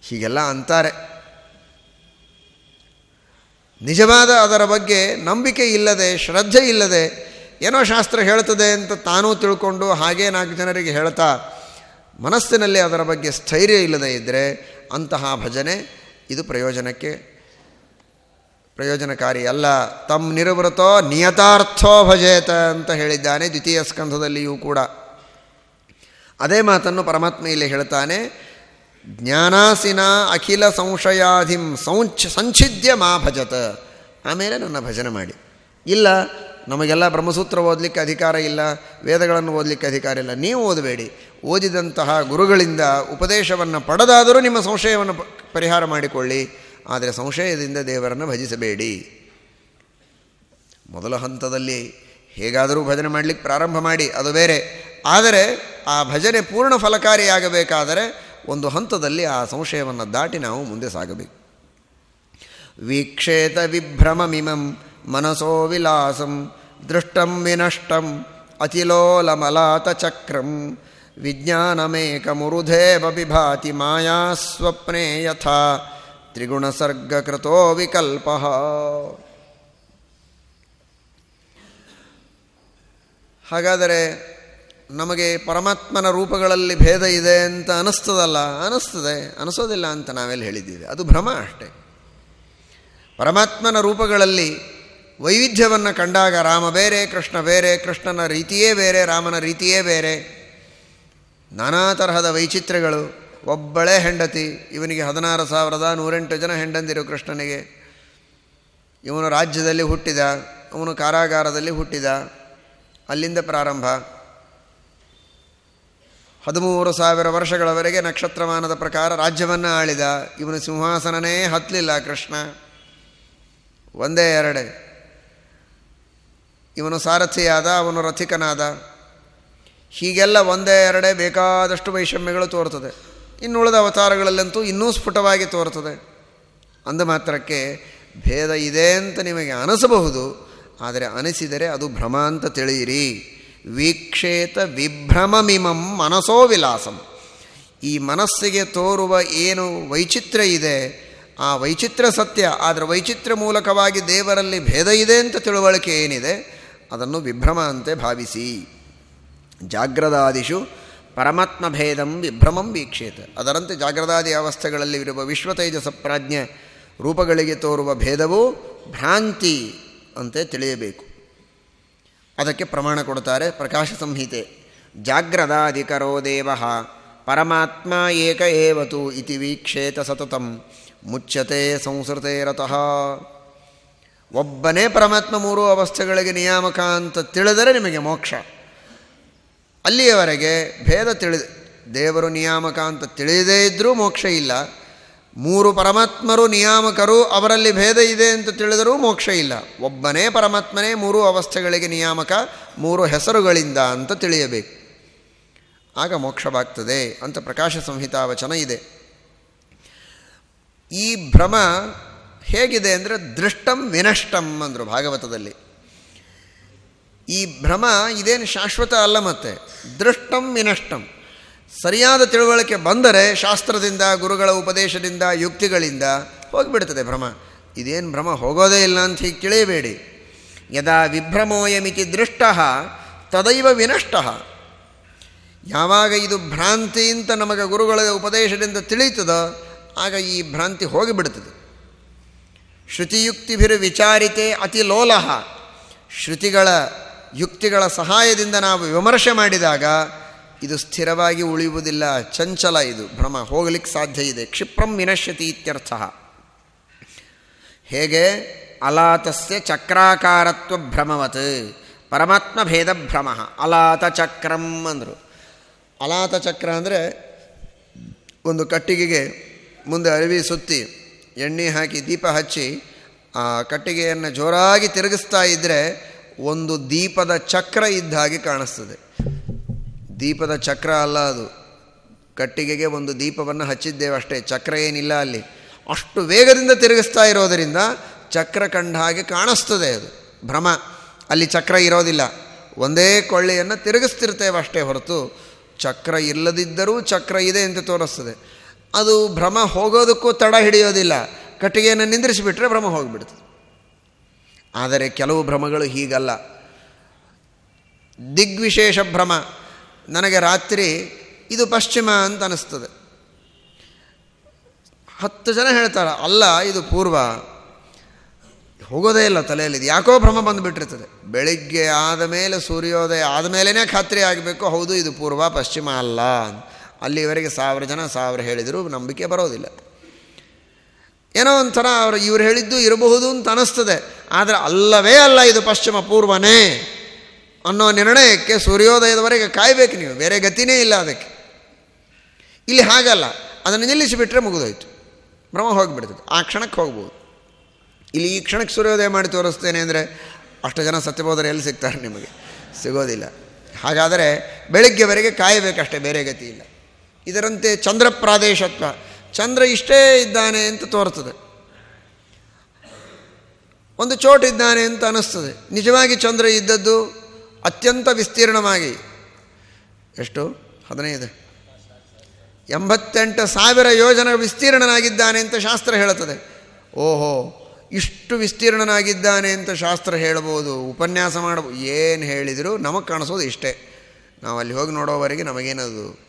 ಹೀಗೆಲ್ಲ ಅಂತಾರೆ. ನಿಜವಾದ ಅದರ ಬಗ್ಗೆ ನಂಬಿಕೆ ಇಲ್ಲದೆ, ಶ್ರದ್ಧೆ ಇಲ್ಲದೆ ಏನೋ ಶಾಸ್ತ್ರ ಹೇಳ್ತದೆ ಅಂತ ತಾನೂ ತಿಳ್ಕೊಂಡು ಹಾಗೇ ನಾಲ್ಕು ಜನರಿಗೆ ಹೇಳ್ತಾ, ಮನಸ್ಸಿನಲ್ಲಿ ಅದರ ಬಗ್ಗೆ ಸ್ಥೈರ್ಯ ಇಲ್ಲದೆ ಇದ್ದರೆ ಅಂತಹ ಭಜನೆ ಇದು ಪ್ರಯೋಜನಕ್ಕೆ ಪ್ರಯೋಜನಕಾರಿ ಅಲ್ಲ. ತಮ್ಮ ನಿರವೃತೋ ನಿಯತಾರ್ಥೋ ಭಜೇತ ಅಂತ ಹೇಳಿದ್ದಾನೆ ದ್ವಿತೀಯ ಸ್ಕಂಧದಲ್ಲಿಯೂ ಕೂಡ. ಅದೇ ಮಾತನ್ನು ಪರಮಾತ್ಮ ಇಲ್ಲಿ ಹೇಳ್ತಾನೆ, ಜ್ಞಾನಾಸಿನ ಅಖಿಲ ಸಂಶಯಾಧಿಂ ಸಂಚ್ ಸಂಚಿದ್ಯ ಮಾ ಭಜತ. ಆಮೇಲೆ ನನ್ನ ಭಜನೆ ಮಾಡಿ. ಇಲ್ಲ ನಮಗೆಲ್ಲ ಬ್ರಹ್ಮಸೂತ್ರ ಓದಲಿಕ್ಕೆ ಅಧಿಕಾರ ಇಲ್ಲ, ವೇದಗಳನ್ನು ಓದಲಿಕ್ಕೆ ಅಧಿಕಾರ ಇಲ್ಲ. ನೀವು ಓದಬೇಡಿ. ಓದಿದಂತಹ ಗುರುಗಳಿಂದ ಉಪದೇಶವನ್ನು ಪಡೆದಾದರೂ ನಿಮ್ಮ ಸಂಶಯವನ್ನು ಪರಿಹಾರ ಮಾಡಿಕೊಳ್ಳಿ. ಆದರೆ ಸಂಶಯದಿಂದ ದೇವರನ್ನು ಭಜಿಸಬೇಡಿ. ಮೊದಲ ಹಂತದಲ್ಲಿ ಹೇಗಾದರೂ ಭಜನೆ ಮಾಡಲಿಕ್ಕೆ ಪ್ರಾರಂಭ ಮಾಡಿ, ಅದು ಬೇರೆ. ಆದರೆ ಆ ಭಜನೆ ಪೂರ್ಣ ಫಲಕಾರಿಯಾಗಬೇಕಾದರೆ ಒಂದು ಹಂತದಲ್ಲಿ ಆ ಸಂಶಯವನ್ನು ದಾಟಿ ನಾವು ಮುಂದೆ ಸಾಗಬೇಕು. ವೀಕ್ಷೇತ ವಿಭ್ರಮಮಿಮಂ ಮನಸೋ ವಿಲಾಸಂ, ದೃಷ್ಟಂ ವಿನಷ್ಟಂ, ಅತಿಲೋಲಮಲಾತಚಕ್ರಂ, ವಿಜ್ಞಾನಮೇಕಮುರುಧೇವ ವಿಭಾತಿ ಮಾಯಾ ಸ್ವಪ್ನೆ ಯಥಾ ತ್ರಿಗುಣಸರ್ಗಕೃತೋ ವಿಕಲ್ಪ. ಹಾಗಾದರೆ ನಮಗೆ ಪರಮಾತ್ಮನ ರೂಪಗಳಲ್ಲಿ ಭೇದ ಇದೆ ಅಂತ ಅನಿಸ್ತದಲ್ಲ, ಅನಿಸ್ತದೆ, ಅನಿಸೋದಿಲ್ಲ ಅಂತ ನಾವೆಲ್ಲ ಹೇಳಿದ್ದೀವಿ. ಅದು ಭ್ರಮ ಅಷ್ಟೇ. ಪರಮಾತ್ಮನ ರೂಪಗಳಲ್ಲಿ ವೈವಿಧ್ಯವನ್ನು ಕಂಡಾಗ ರಾಮ ಬೇರೆ, ಕೃಷ್ಣ ಬೇರೆ, ಕೃಷ್ಣನ ರೀತಿಯೇ ಬೇರೆ, ರಾಮನ ರೀತಿಯೇ ಬೇರೆ. ನಾನಾ ತರಹದ ವೈಚಿತ್ರ್ಯಗಳು. ಒಬ್ಬಳೇ ಹೆಂಡತಿ, ಇವನಿಗೆ ಹದಿನಾರು ಸಾವಿರದ ನೂರೆಂಟು ಜನ ಹೆಂಡಂದಿರು ಕೃಷ್ಣನಿಗೆ. ಇವನು ರಾಜ್ಯದಲ್ಲಿ ಹುಟ್ಟಿದ, ಅವನು ಕಾರಾಗಾರದಲ್ಲಿ ಹುಟ್ಟಿದ, ಅಲ್ಲಿಂದ ಪ್ರಾರಂಭ. ಹದಿಮೂರು ಸಾವಿರ ವರ್ಷಗಳವರೆಗೆ ನಕ್ಷತ್ರಮಾನದ ಪ್ರಕಾರ ರಾಜ್ಯವನ್ನು ಆಳಿದ, ಇವನು ಸಿಂಹಾಸನನೇ ಹತ್ತಲಿಲ್ಲ ಕೃಷ್ಣ. ಒಂದೇ ಎರಡೇ. ಇವನು ಸಾರಥಿಯಾದ, ಅವನು ರಥಿಕನಾದ. ಹೀಗೆಲ್ಲ ಒಂದೇ ಎರಡೇ ಬೇಕಾದಷ್ಟು ವೈಷಮ್ಯಗಳು ತೋರ್ತದೆ ಇನ್ನುಳಿದ ಅವತಾರಗಳಲ್ಲಂತೂ ಇನ್ನೂ ಸ್ಫುಟವಾಗಿ ತೋರ್ತದೆ ಅಂದ ಮಾತ್ರಕ್ಕೆ ಭೇದ ಇದೆ ಅಂತ ನಿಮಗೆ ಅನಿಸಬಹುದು, ಆದರೆ ಅನಿಸಿದರೆ ಅದು ಭ್ರಮ ಅಂತ ತಿಳಿಯಿರಿ. ವೀಕ್ಷೇತ ವಿಭ್ರಮಮಿಮಂ ಮನಸೋ ವಿಲಾಸಂ. ಈ ಮನಸ್ಸಿಗೆ ತೋರುವ ಏನು ವೈಚಿತ್ರ್ಯ ಇದೆ, ಆ ವೈಚಿತ್ರ್ಯ ಸತ್ಯ, ಆದರೆ ವೈಚಿತ್ರ್ಯ ಮೂಲಕವಾಗಿ ದೇವರಲ್ಲಿ ಭೇದ ಇದೆ ಅಂತ ತಿಳುವಳಿಕೆ ಏನಿದೆ ಅದನ್ನು ವಿಭ್ರಮ ಅಂತೆ ಭಾವಿಸಿ. ಜಾಗ್ರದಾದಿಷು ಪರಮಾತ್ಮ ಭೇದಂ ವಿಭ್ರಮಂ ವೀಕ್ಷೇತ. ಅದರಂತೆ ಜಾಗ್ರದಾದಿ ಅವಸ್ಥೆಗಳಲ್ಲಿ ಇರುವ ವಿಶ್ವತೈಜಸ ಪ್ರಾಜ್ಞೆ ರೂಪಗಳಿಗೆ ತೋರುವ ಭೇದವು ಭ್ರಾಂತಿ ಅಂತೆ ತಿಳಿಯಬೇಕು. ಅದಕ್ಕೆ ಪ್ರಮಾಣ ಕೊಡುತ್ತಾರೆ ಪ್ರಕಾಶ ಸಂಹಿತೆ. ಜಾಗ್ರದಾಧಿಕರೋ ದೇವ ಪರಮಾತ್ಮ ಏಕ ಏವತು ಇತಿ ವೀಕ್ಷೇತ ಸತತಂ. ಮುಚ್ಚತೆ ಸಂಸೃತೆ ರತಃ. ಒಬ್ಬನೇ ಪರಮಾತ್ಮ ಮೂರು ಅವಸ್ಥೆಗಳಿಗೆ ನಿಯಾಮಕ ಅಂತ ತಿಳಿದರೆ ನಿಮಗೆ ಮೋಕ್ಷ. ಅಲ್ಲಿಯವರೆಗೆ ಭೇದ ತಿಳಿದ, ದೇವರು ನಿಯಾಮಕ ಅಂತ ತಿಳಿಯದೇ ಇದ್ದರೂ ಮೋಕ್ಷ ಇಲ್ಲ. ಮೂರು ಪರಮಾತ್ಮರು ನಿಯಾಮಕರು, ಅವರಲ್ಲಿ ಭೇದ ಇದೆ ಅಂತ ತಿಳಿದರೂ ಮೋಕ್ಷ ಇಲ್ಲ. ಒಬ್ಬನೇ ಪರಮಾತ್ಮನೇ ಮೂರು ಅವಸ್ಥೆಗಳಿಗೆ ನಿಯಾಮಕ, ಮೂರು ಹೆಸರುಗಳಿಂದ ಅಂತ ತಿಳಿಯಬೇಕು. ಆಗ ಮೋಕ್ಷವಾಗ್ತದೆ ಅಂತ ಪ್ರಕಾಶ ಸಂಹಿತಾ ವಚನ ಇದೆ. ಈ ಭ್ರಮ ಹೇಗಿದೆ ಅಂದರೆ ದೃಷ್ಟಂ ವಿನಷ್ಟಂ ಅಂದರು ಭಾಗವತದಲ್ಲಿ. ಈ ಭ್ರಮ ಇದೇನು ಶಾಶ್ವತ ಅಲ್ಲ ಮತ್ತೆ. ದೃಷ್ಟಂ ವಿನಷ್ಟಂ. ಸರಿಯಾದ ತಿಳುವಳಿಕೆ ಬಂದರೆ ಶಾಸ್ತ್ರದಿಂದ, ಗುರುಗಳ ಉಪದೇಶದಿಂದ, ಯುಕ್ತಿಗಳಿಂದ ಹೋಗಿಬಿಡ್ತದೆ ಭ್ರಮ. ಇದೇನು ಭ್ರಮ ಹೋಗೋದೇ ಇಲ್ಲ ಅಂತ ಹೀಗೆ ತಿಳಿಯಬೇಡಿ. ಯದಾ ವಿಭ್ರಮೋಯಮಿತಿ ದೃಷ್ಟ, ತದೈವ ವಿನಷ್ಟ. ಯಾವಾಗ ಇದು ಭ್ರಾಂತಿ ಅಂತ ನಮಗೆ ಗುರುಗಳ ಉಪದೇಶದಿಂದ ತಿಳಿಯುತ್ತದೋ ಆಗ ಈ ಭ್ರಾಂತಿ ಹೋಗಿಬಿಡ್ತದೆ. ಶ್ರುತಿಯುಕ್ತಿಭಿರು ವಿಚಾರಿತೆ ಅತಿ ಲೋಲಹ. ಶ್ರುತಿಗಳ ಯುಕ್ತಿಗಳ ಸಹಾಯದಿಂದ ನಾವು ವಿಮರ್ಶೆ ಮಾಡಿದಾಗ ಇದು ಸ್ಥಿರವಾಗಿ ಉಳಿಯುವುದಿಲ್ಲ, ಚಂಚಲ ಇದು, ಭ್ರಮ, ಹೋಗಲಿಕ್ಕೆ ಸಾಧ್ಯ ಇದೆ. ಕ್ಷಿಪ್ರಂ ವಿನಶ್ಯತಿ ಇತ್ಯರ್ಥ. ಹೇಗೆ? ಅಲಾತಸ್ಯ ಚಕ್ರಾಕಾರತ್ವ ಭ್ರಮವತ್. ಪರಮಾತ್ಮ ಭೇದ ಭ್ರಮ. ಅಲಾತ ಚಕ್ರಂ ಅಂದರು. ಅಲಾತ ಚಕ್ರ ಅಂದರೆ ಒಂದು ಕಟ್ಟಿಗೆಗೆ ಮುಂದೆ ಅರಿವಿ ಸುತ್ತಿ ಎಣ್ಣೆ ಹಾಕಿ ದೀಪ ಹಚ್ಚಿ ಆ ಕಟ್ಟಿಗೆಯನ್ನು ಜೋರಾಗಿ ತಿರುಗಿಸ್ತಾ ಇದ್ದರೆ ಒಂದು ದೀಪದ ಚಕ್ರ ಇದ್ದ ಹಾಗೆ ಕಾಣಿಸ್ತದೆ. ದೀಪದ ಚಕ್ರ ಅಲ್ಲ ಅದು. ಕಟ್ಟಿಗೆಗೆ ಒಂದು ದೀಪವನ್ನು ಹಚ್ಚಿದ್ದೇವೆ ಅಷ್ಟೇ. ಚಕ್ರ ಏನಿಲ್ಲ ಅಲ್ಲಿ. ಅಷ್ಟು ವೇಗದಿಂದ ತಿರುಗಿಸ್ತಾ ಇರೋದರಿಂದ ಚಕ್ರ ಕಂಡ ಹಾಗೆ ಕಾಣಿಸ್ತದೆ ಅದು. ಭ್ರಮ. ಅಲ್ಲಿ ಚಕ್ರ ಇರೋದಿಲ್ಲ. ಒಂದೇ ಕೊಳ್ಳೆಯನ್ನು ತಿರುಗಿಸ್ತಿರ್ತೇವೆ ಅಷ್ಟೇ ಹೊರತು. ಚಕ್ರ ಇಲ್ಲದಿದ್ದರೂ ಚಕ್ರ ಇದೆ ಅಂತ ತೋರಿಸ್ತದೆ. ಅದು ಭ್ರಮ ಹೋಗೋದಕ್ಕೂ ತಡ ಹಿಡಿಯೋದಿಲ್ಲ. ಕಟ್ಟಿಗೆಯನ್ನು ನಿಂದ್ರಿಸಿಬಿಟ್ರೆ ಭ್ರಮ ಹೋಗಿಬಿಡ್ತದೆ. ಆದರೆ ಕೆಲವು ಭ್ರಮಗಳು ಹೀಗಲ್ಲ. ದಿಗ್ವಿಶೇಷ ಭ್ರಮ. ನನಗೆ ರಾತ್ರಿ ಇದು ಪಶ್ಚಿಮ ಅಂತ ಅನಿಸ್ತದೆ. ಹತ್ತು ಜನ ಹೇಳ್ತಾರೆ, ಅಲ್ಲ, ಇದು ಪೂರ್ವ. ಹೋಗೋದೇ ಇಲ್ಲ ತಲೆಯಲ್ಲಿ, ಇದು ಯಾಕೋ ಭ್ರಮ ಬಂದುಬಿಟ್ಟಿರ್ತದೆ. ಬೆಳಿಗ್ಗೆ ಆದ ಮೇಲೆ ಸೂರ್ಯೋದಯ ಆದಮೇಲೇ ಖಾತ್ರಿ ಆಗಬೇಕು. ಹೌದು, ಇದು ಪೂರ್ವ, ಪಶ್ಚಿಮ ಅಲ್ಲ. ಅಲ್ಲಿವರೆಗೆ ಸಾವಿರ ಜನ ಸಾವಿರ ಹೇಳಿದರೂ ನಂಬಿಕೆ ಬರೋದಿಲ್ಲ. ಏನೋ ಒಂಥರ ಅವರು ಇವ್ರು ಹೇಳಿದ್ದು ಇರಬಹುದು ಅಂತ ಅನ್ನಿಸ್ತದೆ ಆದರೆ ಅಲ್ಲವೇ ಅಲ್ಲ ಇದು ಪಶ್ಚಿಮ ಪೂರ್ವನೇ ಅನ್ನೋ ನಿರ್ಣಯಕ್ಕೆ ಸೂರ್ಯೋದಯದವರೆಗೆ ಕಾಯಬೇಕು ನೀವು. ಬೇರೆ ಗತಿನೇ ಇಲ್ಲ ಅದಕ್ಕೆ. ಇಲ್ಲಿ ಹಾಗಲ್ಲ. ಅದನ್ನು ನಿಲ್ಲಿಸಿಬಿಟ್ರೆ ಮುಗಿದೋಯ್ತು. ಭ್ರಮ ಹೋಗಿಬಿಡ್ತದೆ. ಆ ಕ್ಷಣಕ್ಕೆ ಹೋಗ್ಬೋದು. ಇಲ್ಲಿ ಈ ಕ್ಷಣಕ್ಕೆ ಸೂರ್ಯೋದಯ ಮಾಡಿ ತೋರಿಸ್ತೇನೆ ಅಂದರೆ ಅಷ್ಟು ಜನ ಸತ್ಯಬೋಧರು ಎಲ್ಲಿ ಸಿಗ್ತಾರೆ ನಿಮಗೆ? ಸಿಗೋದಿಲ್ಲ. ಹಾಗಾದರೆ ಬೆಳಿಗ್ಗೆವರೆಗೆ ಕಾಯಬೇಕಷ್ಟೇ. ಬೇರೆ ಗತಿ ಇಲ್ಲ. ಇದರಂತೆ ಚಂದ್ರ ಪ್ರಾದೇಶತ್ವ. ಚಂದ್ರ ಇಷ್ಟೇ ಇದ್ದಾನೆ ಅಂತ ತೋರ್ತದೆ. ಒಂದು ಚೋಟಿದ್ದಾನೆ ಅಂತ ಅನ್ನಿಸ್ತದೆ ನಿಜವಾಗಿ ಚಂದ್ರ ಇದ್ದದ್ದು ಅತ್ಯಂತ ವಿಸ್ತೀರ್ಣವಾಗಿ. ಎಷ್ಟು? ಹದಿನೈದು. ಎಂಬತ್ತೆಂಟು ಸಾವಿರ ಯೋಜನ ವಿಸ್ತೀರ್ಣನಾಗಿದ್ದಾನೆ ಅಂತ ಶಾಸ್ತ್ರ ಹೇಳುತ್ತದೆ. ಓಹೋ, ಇಷ್ಟು ವಿಸ್ತೀರ್ಣನಾಗಿದ್ದಾನೆ ಅಂತ ಶಾಸ್ತ್ರ ಹೇಳ್ಬೋದು ಉಪನ್ಯಾಸ ಮಾಡಬಹುದು, ಏನು ಹೇಳಿದರೂ ನಮಗೆ ಕಾಣಿಸೋದು ಇಷ್ಟೇ. ನಾವು ಅಲ್ಲಿ ಹೋಗಿ ನೋಡೋವರೆಗೆ ನಮಗೇನದು?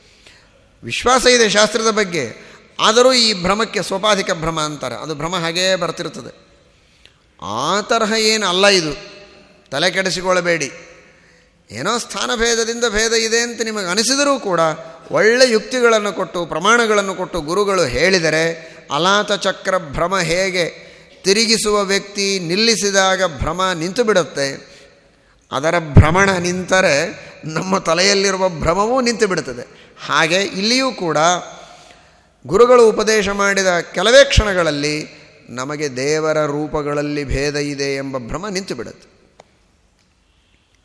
ವಿಶ್ವಾಸ ಇದೆ ಶಾಸ್ತ್ರದ ಬಗ್ಗೆ. ಆದರೂ ಈ ಭ್ರಮಕ್ಕೆ ಸೋಪಾಧಿಕ ಭ್ರಮ ಅಂತಾರೆ. ಅದು ಭ್ರಮ ಹಾಗೇ ಬರ್ತಿರ್ತದೆ ಆ ತರಹ ಏನು ಅಲ್ಲ ಇದು. ತಲೆ ಕೆಡಿಸಿಕೊಳ್ಳಬೇಡಿ. ಏನೋ ಸ್ಥಾನ ಭೇದದಿಂದ ಭೇದ ಇದೆ ಅಂತ ನಿಮಗೆ ಅನಿಸಿದರೂ ಕೂಡ ಒಳ್ಳೆ ಯುಕ್ತಿಗಳನ್ನು ಕೊಟ್ಟು, ಪ್ರಮಾಣಗಳನ್ನು ಕೊಟ್ಟು ಗುರುಗಳು ಹೇಳಿದರೆ ಅಲಾತ ಚಕ್ರ ಭ್ರಮ ಹೇಗೆ? ತಿರುಗಿಸುವ ವ್ಯಕ್ತಿ ನಿಲ್ಲಿಸಿದಾಗ ಭ್ರಮ ನಿಂತು ಬಿಡುತ್ತೆ ಅದರ ಭ್ರಮಣ ನಿಂತರೆ ನಮ್ಮ ತಲೆಯಲ್ಲಿರುವ ಭ್ರಮವೂ ನಿಂತು ಬಿಡುತ್ತದೆ. ಹಾಗೆ ಇಲ್ಲಿಯೂ ಕೂಡ ಗುರುಗಳು ಉಪದೇಶ ಮಾಡಿದ ಕೆಲವೇ ಕ್ಷಣಗಳಲ್ಲಿ ನಮಗೆ ದೇವರ ರೂಪಗಳಲ್ಲಿ ಭೇದ ಇದೆ ಎಂಬ ಭ್ರಮ ನಿಂತು ಬಿಡುತ್ತೆ.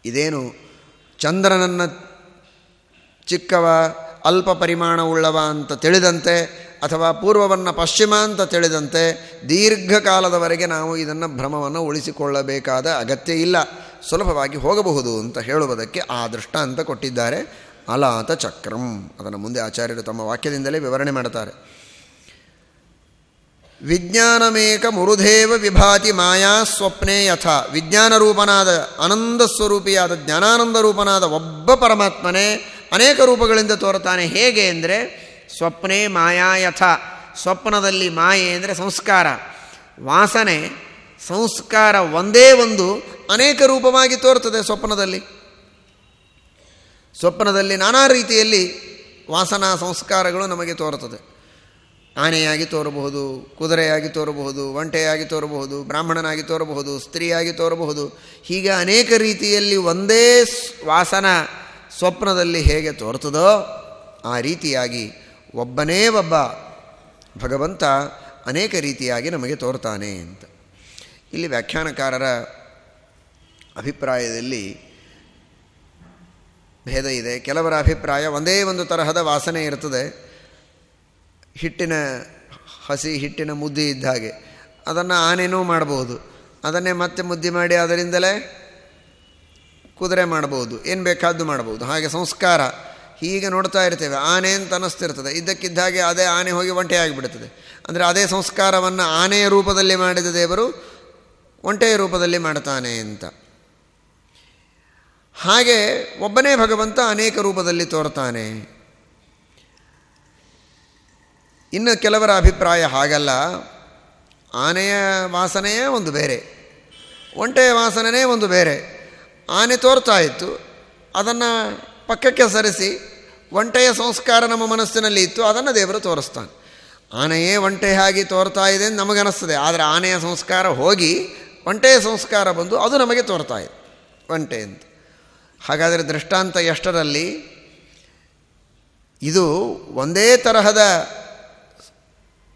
ಇದೇನು ಚಂದ್ರನನ್ನು ಚಿಕ್ಕವ ಅಲ್ಪ ಪರಿಮಾಣವುಳ್ಳವ ಅಂತ ತಿಳಿದಂತೆ ಅಥವಾ ಪೂರ್ವವನ್ನು ಪಶ್ಚಿಮ ಅಂತ ತಿಳಿದಂತೆ ದೀರ್ಘಕಾಲದವರೆಗೆ ನಾವು ಇದನ್ನು ಭ್ರಮವನ್ನು ಉಳಿಸಿಕೊಳ್ಳಬೇಕಾದ ಅಗತ್ಯ ಇಲ್ಲ. ಸುಲಭವಾಗಿ ಹೋಗಬಹುದು ಅಂತ ಹೇಳುವುದಕ್ಕೆ ಆ ದೃಷ್ಟಾಂತ ಕೊಟ್ಟಿದ್ದಾರೆ ಅಲಾತ ಚಕ್ರಂ. ಅದನ್ನು ಮುಂದೆ ಆಚಾರ್ಯರು ತಮ್ಮ ವಾಕ್ಯದಿಂದಲೇ ವಿವರಣೆ ಮಾಡ್ತಾರೆ ವಿಜ್ಞಾನಮೇಕ ಮುರುಧೇವ ವಿಭಾತಿ ಮಾಯಾ ಸ್ವಪ್ನೆ ಯಥ. ವಿಜ್ಞಾನ ರೂಪನಾದ ಆನಂದ ಸ್ವರೂಪಿಯಾದ ಜ್ಞಾನಾನಂದ ರೂಪನಾದ ಒಬ್ಬ ಪರಮಾತ್ಮನೇ ಅನೇಕ ರೂಪಗಳಿಂದ ತೋರುತ್ತಾನೆ. ಹೇಗೆ ಅಂದರೆ ಸ್ವಪ್ನೆ ಮಾಯಾ ಯಥ. ಸ್ವಪ್ನದಲ್ಲಿ ಮಾಯೆ ಅಂದರೆ ಸಂಸ್ಕಾರ. ವಾಸನೆ ಸಂಸ್ಕಾರ ಒಂದೇ ಒಂದು ಅನೇಕ ರೂಪವಾಗಿ ತೋರ್ತದೆ ಸ್ವಪ್ನದಲ್ಲಿ. ಸ್ವಪ್ನದಲ್ಲಿ ನಾನಾ ರೀತಿಯಲ್ಲಿ ವಾಸನಾ ಸಂಸ್ಕಾರಗಳು ನಮಗೆ ತೋರುತ್ತದೆ ಆನೆಯಾಗಿ ತೋರಬಹುದು, ಕುದುರೆಯಾಗಿ ತೋರಬಹುದು, ಒಂಟೆಯಾಗಿ ತೋರಬಹುದು, ಬ್ರಾಹ್ಮಣನಾಗಿ ತೋರಬಹುದು, ಸ್ತ್ರೀಯಾಗಿ ತೋರಬಹುದು. ಹೀಗೆ ಅನೇಕ ರೀತಿಯಲ್ಲಿ ಒಂದೇ ವಾಸನ ಸ್ವಪ್ನದಲ್ಲಿ ಹೇಗೆ ತೋರ್ತದೋ ಆ ರೀತಿಯಾಗಿ ಒಬ್ಬನೇ ಒಬ್ಬ ಭಗವಂತ ಅನೇಕ ರೀತಿಯಾಗಿ ನಮಗೆ ತೋರ್ತಾನೆ ಅಂತ. ಇಲ್ಲಿ ವ್ಯಾಖ್ಯಾನಕಾರರ ಅಭಿಪ್ರಾಯದಲ್ಲಿ ಭೇದ ಇದೆ. ಕೆಲವರ ಅಭಿಪ್ರಾಯ ಒಂದೇ ಒಂದು ತರಹದ ವಾಸನೆ ಇರ್ತದೆ. ಹಿಟ್ಟಿನ ಹಸಿ, ಹಿಟ್ಟಿನ ಮುದ್ದೆ ಇದ್ದ ಹಾಗೆ. ಅದನ್ನು ಆನೆನೂ ಮಾಡಬಹುದು ಅದನ್ನೇ ಮತ್ತೆ ಮುದ್ದೆ ಮಾಡಿ ಅದರಿಂದಲೇ ಕುದುರೆ ಮಾಡ್ಬೋದು. ಏನು ಬೇಕಾದ್ದು ಮಾಡ್ಬೋದು. ಹಾಗೆ ಸಂಸ್ಕಾರ. ಹೀಗೆ ನೋಡ್ತಾ ಇರ್ತೇವೆ. ಆನೆ ಅಂತ ಅನ್ನಿಸ್ತಿರ್ತದೆ ಇದ್ದಕ್ಕಿದ್ದ ಹಾಗೆ ಅದೇ ಆನೆ ಹೋಗಿ ಒಂಟೆ ಆಗಿಬಿಡ್ತದೆ ಅಂದರೆ ಅದೇ ಸಂಸ್ಕಾರವನ್ನು ಆನೆಯ ರೂಪದಲ್ಲಿ ಮಾಡಿದ ದೇವರು ಒಂಟೆಯ ರೂಪದಲ್ಲಿ ಮಾಡ್ತಾನೆ ಅಂತ. ಹಾಗೆ ಒಬ್ಬನೇ ಭಗವಂತ ಅನೇಕ ರೂಪದಲ್ಲಿ ತೋರ್ತಾನೆ. ಇನ್ನು ಕೆಲವರ ಅಭಿಪ್ರಾಯ ಹಾಗಲ್ಲ. ಆನೆಯ ವಾಸನೆಯೇ ಒಂದು ಬೇರೆ. ಒಂಟೆಯ ವಾಸನೆಯೇ ಒಂದು ಬೇರೆ. ಆನೆ ತೋರ್ತಾ ಇತ್ತು. ಅದನ್ನು ಪಕ್ಕಕ್ಕೆ ಸರಿಸಿ ಒಂಟೆಯ ಸಂಸ್ಕಾರ ನಮ್ಮ ಮನಸ್ಸಿನಲ್ಲಿ ಇತ್ತು. ಅದನ್ನು ದೇವರು ತೋರಿಸ್ತಾನೆ. ಆನೆಯೇ ಒಂಟೆಯಾಗಿ ತೋರ್ತಾ ಇದೆ ನಮಗನಿಸ್ತದೆ ಆದರೆ ಆನೆಯ ಸಂಸ್ಕಾರ ಹೋಗಿ ಒಂಟೆಯ ಸಂಸ್ಕಾರ ಬಂದು ಅದು ನಮಗೆ ತೋರ್ತಾ ಇದೆ. ಒಂಟೆ ಅಂತ. ಹಾಗಾದರೆ ದೃಷ್ಟಾಂತ ಎಷ್ಟರಲ್ಲಿ? ಇದು ಒಂದೇ ತರಹದ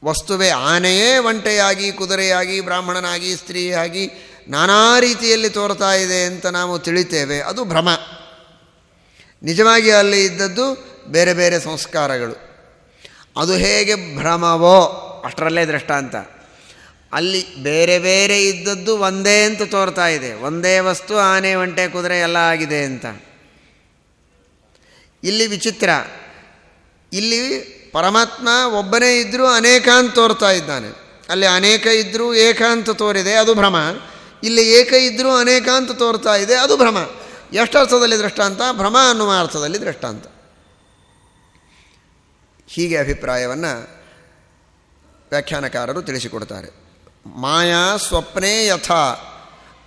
ವಸ್ತುವೇ. ಆನೆಯೇ ಒಂಟೆಯಾಗಿ, ಕುದುರೆಯಾಗಿ, ಬ್ರಾಹ್ಮಣನಾಗಿ, ಸ್ತ್ರೀಯಾಗಿ ನಾನಾ ರೀತಿಯಲ್ಲಿ ತೋರ್ತಾ ಇದೆ ಅಂತ ನಾವು ತಿಳಿತೇವೆ. ಅದು ಭ್ರಮ. ನಿಜವಾಗಿ ಅಲ್ಲಿ ಇದ್ದದ್ದು ಬೇರೆ ಬೇರೆ ಸಂಸ್ಕಾರಗಳು. ಅದು ಹೇಗೆ ಭ್ರಮವೋ? ಅಷ್ಟರಲ್ಲೇ ದೃಷ್ಟಾಂತ. ಅಲ್ಲಿ ಬೇರೆ ಬೇರೆ ಇದ್ದದ್ದು ಒಂದೇ ಅಂತ ತೋರ್ತಾ ಇದೆ. ಒಂದೇ ವಸ್ತು, ಆನೆ, ಒಂಟೆ, ಕುದುರೆ ಎಲ್ಲ ಆಗಿದೆ ಅಂತ. ಇಲ್ಲಿ ವಿಚಿತ್ರ. ಇಲ್ಲಿ ಪರಮಾತ್ಮ ಒಬ್ಬನೇ ಇದ್ದರೂ ಅನೇಕ ಅಂತ ತೋರ್ತಾ ಇದ್ದಾನೆ. ಅಲ್ಲಿ ಅನೇಕ ಇದ್ದರೂ ಏಕ ಅಂತ ತೋರಿದೆ, ಅದು ಭ್ರಮ. ಇಲ್ಲಿ ಏಕ ಇದ್ದರೂ ಅನೇಕ ಅಂತ ತೋರ್ತಾ ಇದೆ, ಅದು ಭ್ರಮ. ಎಷ್ಟು ಅರ್ಥದಲ್ಲಿ ದೃಷ್ಟಾಂತ? ಭ್ರಮ ಅನ್ನುವ ಅರ್ಥದಲ್ಲಿ ದೃಷ್ಟಾಂತ. ಹೀಗೆ ಅಭಿಪ್ರಾಯವನ್ನು ವ್ಯಾಖ್ಯಾನಕಾರರು ತಿಳಿಸಿಕೊಡ್ತಾರೆ. ಮಾಯಾ ಸ್ವಪ್ನೇ ಯಥ.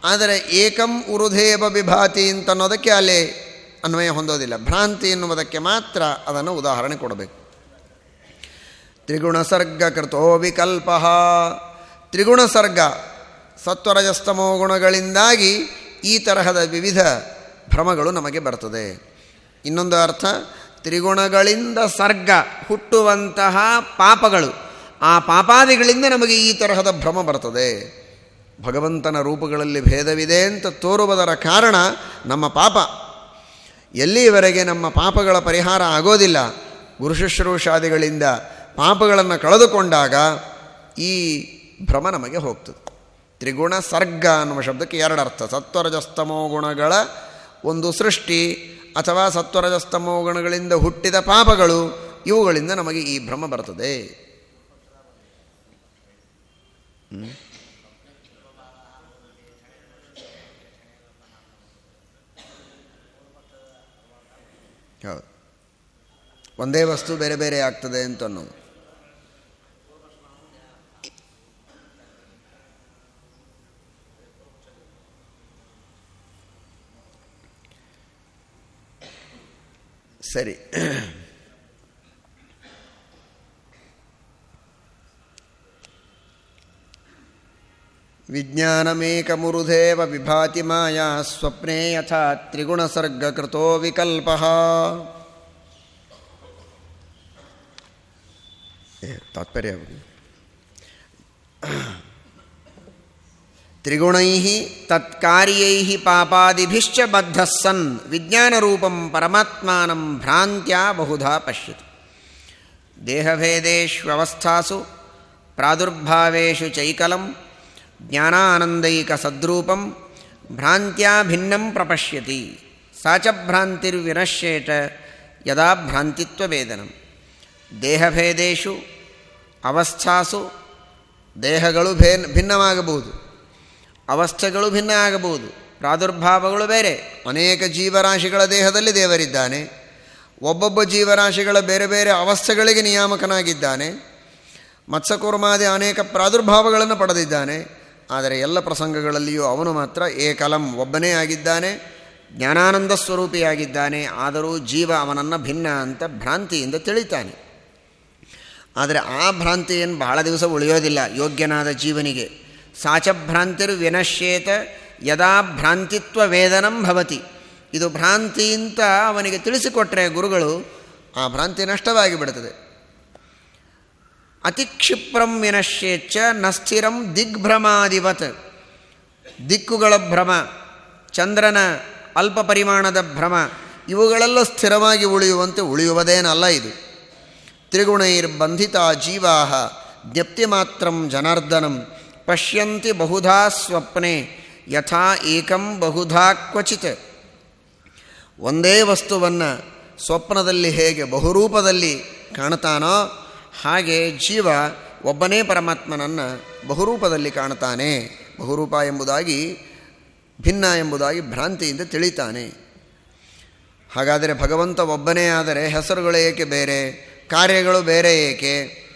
ಆದರೆ ಏಕಂ ಉರುಧೇವ ವಿಭಾತಿ ಅಂತನ್ನೋದಕ್ಕೆ ಅಲ್ಲಿ ಅನ್ವಯ ಹೊಂದೋದಿಲ್ಲ. ಭ್ರಾಂತಿ ಎನ್ನುವುದಕ್ಕೆ ಮಾತ್ರ ಅದನ್ನು ಉದಾಹರಣೆ ಕೊಡಬೇಕು. ತ್ರಿಗುಣ ಸರ್ಗ ಕೃತೋ ವಿಕಲ್ಪ. ತ್ರಿಗುಣ ಸರ್ಗ ಸತ್ವರಜಸ್ತಮೋ ಗುಣಗಳಿಂದಾಗಿ ಈ ತರಹದ ವಿವಿಧ ಭ್ರಮಗಳು ನಮಗೆ ಬರ್ತದೆ. ಇನ್ನೊಂದು ಅರ್ಥ, ತ್ರಿಗುಣಗಳಿಂದ ಸರ್ಗ ಹುಟ್ಟುವಂತಹ ಪಾಪಗಳು. ಆ ಪಾಪಾದಿಗಳಿಂದ ನಮಗೆ ಈ ತರಹದ ಭ್ರಮ ಬರ್ತದೆ. ಭಗವಂತನ ರೂಪಗಳಲ್ಲಿ ಭೇದವಿದೆ ಅಂತ ತೋರುವುದರ ಕಾರಣ ನಮ್ಮ ಪಾಪ. ಎಲ್ಲಿಯವರೆಗೆ ನಮ್ಮ ಪಾಪಗಳ ಪರಿಹಾರ ಆಗೋದಿಲ್ಲ ಗುರುಶುಶ್ರೂಷಾದಿಗಳಿಂದ ಪಾಪಗಳನ್ನು ಕಳೆದುಕೊಂಡಾಗ ಈ ಭ್ರಮ ನಮಗೆ ಹೋಗ್ತದೆ. ತ್ರಿಗುಣ ಸರ್ಗ ಅನ್ನುವ ಶಬ್ದಕ್ಕೆ ಎರಡರ್ಥ. ಸತ್ವರಜಸ್ತಮೋ ಗುಣಗಳ ಒಂದು ಸೃಷ್ಟಿ ಅಥವಾ ಸತ್ವರಜಸ್ತಮೋ ಗುಣಗಳಿಂದ ಹುಟ್ಟಿದ ಪಾಪಗಳು ಇವುಗಳಿಂದ ನಮಗೆ ಈ ಭ್ರಮ ಬರ್ತದೆ. ಹೌದು. ಒಂದೇ ವಸ್ತು ಬೇರೆ ಬೇರೆ ಆಗ್ತದೆ ಅಂತ ಅನ್ನೋದು ಸರಿ. ವಿಜ್ಞಾನಮೇಕಮುರುಧೇವ ವಿಭಾತಿ ಮಾಯಾ ಸ್ವಪ್ನೆ ಯಥಾ ತ್ರಿಗುಣಸರ್ಗಕೃತೋ ವಿಕಲ್ಪ ತಾತ್ಪರ್ಯ ತ್ರಿಗುಣೈ ತತ್ಕಾರ್ಯೈ ಪಾಪಾದಿಭಿಶ್ಚ ಬದ್ಧ ಸನ್ ವಿಜ್ಞಾನರೂಪಂ ಪರಮಾತ್ಮಾನಂ ಭ್ರಾಂತ್ಯಾ ಬಹುಧಾ ಪಶ್ಯತಿ ದೇಹಭೇದೇಷ್ವಸ್ಥಾಸು ಪ್ರಾದುರ್ಭಾವೇಶು ಚೈಕಲಂ ಜ್ಞಾನಾನಂದೈಕಸದ್ರೂಪಂ ಭ್ರಾಂತ್ಯಾ ಭಿನ್ನಂ ಪ್ರಪಶ್ಯತಿ ಸಾಚ ಭ್ರಾಂತಿರ್ವಿನಶ್ಯೇಟ ಯದಾ ಭ್ರಾಂತಿತ್ವವೇದನಂ. ದೇಹಭೇದೇಶು ಅವಸ್ಥಾಸು, ದೇಹಗಳು ಭೇ, ಭಿನ್ನವಾಗಬಹುದು. ಅವಸ್ಥೆಗಳು ಭಿನ್ನ ಆಗಬಹುದು ಪ್ರಾದುರ್ಭಾವಗಳು ಬೇರೆ. ಅನೇಕ ಜೀವರಾಶಿಗಳ ದೇಹದಲ್ಲಿ ದೇವರಿದ್ದಾನೆ. ಒಬ್ಬೊಬ್ಬ ಜೀವರಾಶಿಗಳ ಬೇರೆ ಬೇರೆ ಅವಸ್ಥೆಗಳಿಗೆ ನಿಯಾಮಕನಾಗಿದ್ದಾನೆ. ಮತ್ಸಕೂರ್ಮಾದಿ ಅನೇಕ ಪ್ರಾದುರ್ಭಾವಗಳನ್ನು ಪಡೆದಿದ್ದಾನೆ. ಆದರೆ ಎಲ್ಲ ಪ್ರಸಂಗಗಳಲ್ಲಿಯೂ ಅವನು ಮಾತ್ರ ಏಕಲಂ ಒಬ್ಬನೇ ಆಗಿದ್ದಾನೆ, ಜ್ಞಾನಾನಂದ ಸ್ವರೂಪಿಯಾಗಿದ್ದಾನೆ, ಆದರೂ ಜೀವ ಅವನನ್ನು ಭಿನ್ನ ಅಂತ ಭ್ರಾಂತಿಯಿಂದ ತಿಳಿತಾನೆ. ಆದರೆ ಆ ಭ್ರಾಂತಿ ಏನು ಬಹಳ ದಿವಸ ಉಳಿಯೋದಿಲ್ಲ ಯೋಗ್ಯನಾದ ಜೀವನಿಗೆ. ಸಾಚಭ್ರಾಂತಿರ್ ವಿನಶ್ಯೇತ ಯದಾ ಭ್ರಾಂತಿತ್ವ ವೇದನಂ ಭವತಿ. ಇದು ಭ್ರಾಂತಿ ಅಂತ ಅವನಿಗೆ ತಿಳಿಸಿಕೊಟ್ಟರೆ ಗುರುಗಳು ಆ ಭ್ರಾಂತಿ ನಷ್ಟವಾಗಿ ಬಿಡುತ್ತದೆ ಅತಿಕ್ಷಿಪ್ರಂ ವಿನಶ್ಯೇಚ್ಛ ನಸ್ಥಿರಂ ದಿಗ್ಭ್ರಮಾದಿವತ್. ದಿಕ್ಕುಗಳ ಭ್ರಮ, ಚಂದ್ರನ ಅಲ್ಪ ಪರಿಮಾಣದ ಭ್ರಮ, ಇವುಗಳೆಲ್ಲ ಸ್ಥಿರವಾಗಿ ಉಳಿಯುವಂತೆ ಉಳಿಯುವುದೇನಲ್ಲ ಇದು. ತ್ರಿಗುಣೈರ್ಬಂಧಿತ ಜೀವಾ ದ್ಯಪ್ತಿ ಮಾತ್ರಂ ಜನಾರ್ದನಂ, ಪಶ್ಯಂತಿ ಬಹುಧಾ ಸ್ವಪ್ನೆ, ಯಥಾ ಏಕಂ ಬಹುಧಾ ಕ್ವಚಿತ್. ಒಂದೇ ವಸ್ತುವನ್ನು ಸ್ವಪ್ನದಲ್ಲಿ ಹೇಗೆ ಬಹುರೂಪದಲ್ಲಿ ಕಾಣ್ತಾನೋ ಹಾಗೆ ಜೀವ ಒಬ್ಬನೇ ಪರಮಾತ್ಮನನ್ನು ಬಹುರೂಪದಲ್ಲಿ ಕಾಣ್ತಾನೆ ಬಹುರೂಪ ಎಂಬುದಾಗಿ, ಭಿನ್ನ ಎಂಬುದಾಗಿ ಭ್ರಾಂತಿಯಿಂದ ತಿಳಿತಾನೆ ಹಾಗಾದರೆ ಭಗವಂತ ಒಬ್ಬನೇ ಆದರೆ ಹೆಸರುಗಳು ಏಕೆ ಬೇರೆ, ಕಾರ್ಯಗಳು ಬೇರೆ ಏಕೆ?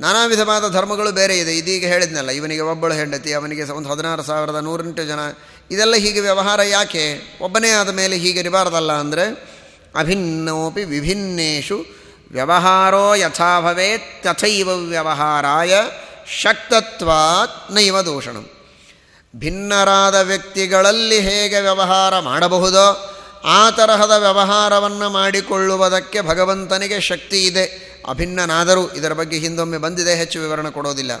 ನಾನಾ ವಿಧವಾದ ಧರ್ಮಗಳು ಬೇರೆ ಇದೆ. ಇದೀಗ ಹೇಳಿದ್ನಲ್ಲ, ಇವನಿಗೆ ಒಬ್ಬಳು ಹೆಂಡತಿ, ಅವನಿಗೆ ಒಂದು ಹದಿನಾರು ಸಾವಿರದ ನೂರೆಂಟು ಜನ. ಇದೆಲ್ಲ ಹೀಗೆ ವ್ಯವಹಾರ ಯಾಕೆ? ಒಬ್ಬನೇ ಆದ ಮೇಲೆ ಹೀಗೆ ಇರಬಾರ್ದಲ್ಲ ಅಂದರೆ ಅಭಿನ್ನೋಪಿ ವಿಭಿನ್ನೇಷು ವ್ಯವಹಾರೋ ಯಥಾ ಭವೇತ್ ತಥೈವ ವ್ಯವಹಾರಾಯ ಶಕ್ತತ್ವಾತ್ ನೈವ ದೂಷಣಂ. ಭಿನ್ನರಾದ ವ್ಯಕ್ತಿಗಳಲ್ಲಿ ಹೇಗೆ ವ್ಯವಹಾರ ಮಾಡಬಹುದೋ ಆ ತರಹದ ವ್ಯವಹಾರವನ್ನು ಮಾಡಿಕೊಳ್ಳುವುದಕ್ಕೆ ಭಗವಂತನಿಗೆ ಶಕ್ತಿ ಇದೆ. ಅಭಿನ್ನನಾದರೂ, ಇದರ ಬಗ್ಗೆ ಹಿಂದೊಮ್ಮೆ ಬಂದಿದೆ, ಹೆಚ್ಚು ವಿವರಣೆ ಕೊಡೋದಿಲ್ಲ.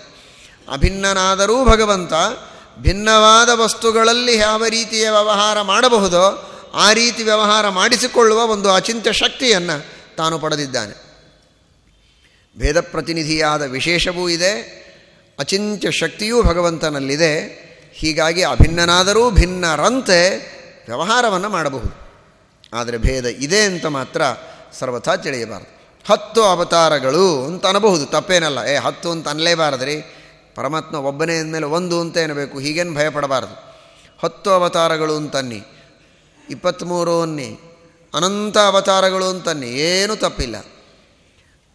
ಅಭಿನ್ನನಾದರೂ ಭಗವಂತ ಭಿನ್ನವಾದ ವಸ್ತುಗಳಲ್ಲಿ ಯಾವ ರೀತಿಯ ವ್ಯವಹಾರ ಮಾಡಬಹುದೋ ಆ ರೀತಿ ವ್ಯವಹಾರ ಮಾಡಿಸಿಕೊಳ್ಳುವ ಒಂದು ಅಚಿಂತ್ಯ ಶಕ್ತಿಯನ್ನು ತಾನು ಪಡೆದಿದ್ದಾನೆ. ಭೇದ ಪ್ರತಿನಿಧಿಯಾದ ವಿಶೇಷವೂ ಇದೆ, ಅಚಿಂತ್ಯ ಶಕ್ತಿಯೂ ಭಗವಂತನಲ್ಲಿದೆ, ಹೀಗಾಗಿ ಅಭಿನ್ನನಾದರೂ ಭಿನ್ನರಂತೆ ವ್ಯವಹಾರವನ್ನು ಮಾಡಬಹುದು. ಆದರೆ ಭೇದ ಇದೆ ಅಂತ ಮಾತ್ರ ಸರ್ವಥಾ ತಿಳಿಯಬಾರದು. ಹತ್ತು ಅವತಾರಗಳು ಅಂತ ಅನ್ನಬಹುದು ತಪ್ಪೇನಲ್ಲ. ಏ, ಹತ್ತು ಅಂತ ಅನ್ನಲೇಬಾರದ್ರಿ ಪರಮಾತ್ಮ ಒಬ್ಬನೇ ಅಂದಮೇಲೆ ಒಂದು ಅಂತ ಏನಬೇಕು ಹೀಗೇನು ಭಯಪಡಬಾರದು. ಹತ್ತು ಅವತಾರಗಳು ಅಂತನ್ನಿ, ಇಪ್ಪತ್ತ್ಮೂರು ಅನ್ನಿ, ಅನಂತ ಅವತಾರಗಳು ಅಂತನ್ನಿ, ಏನೂ ತಪ್ಪಿಲ್ಲ.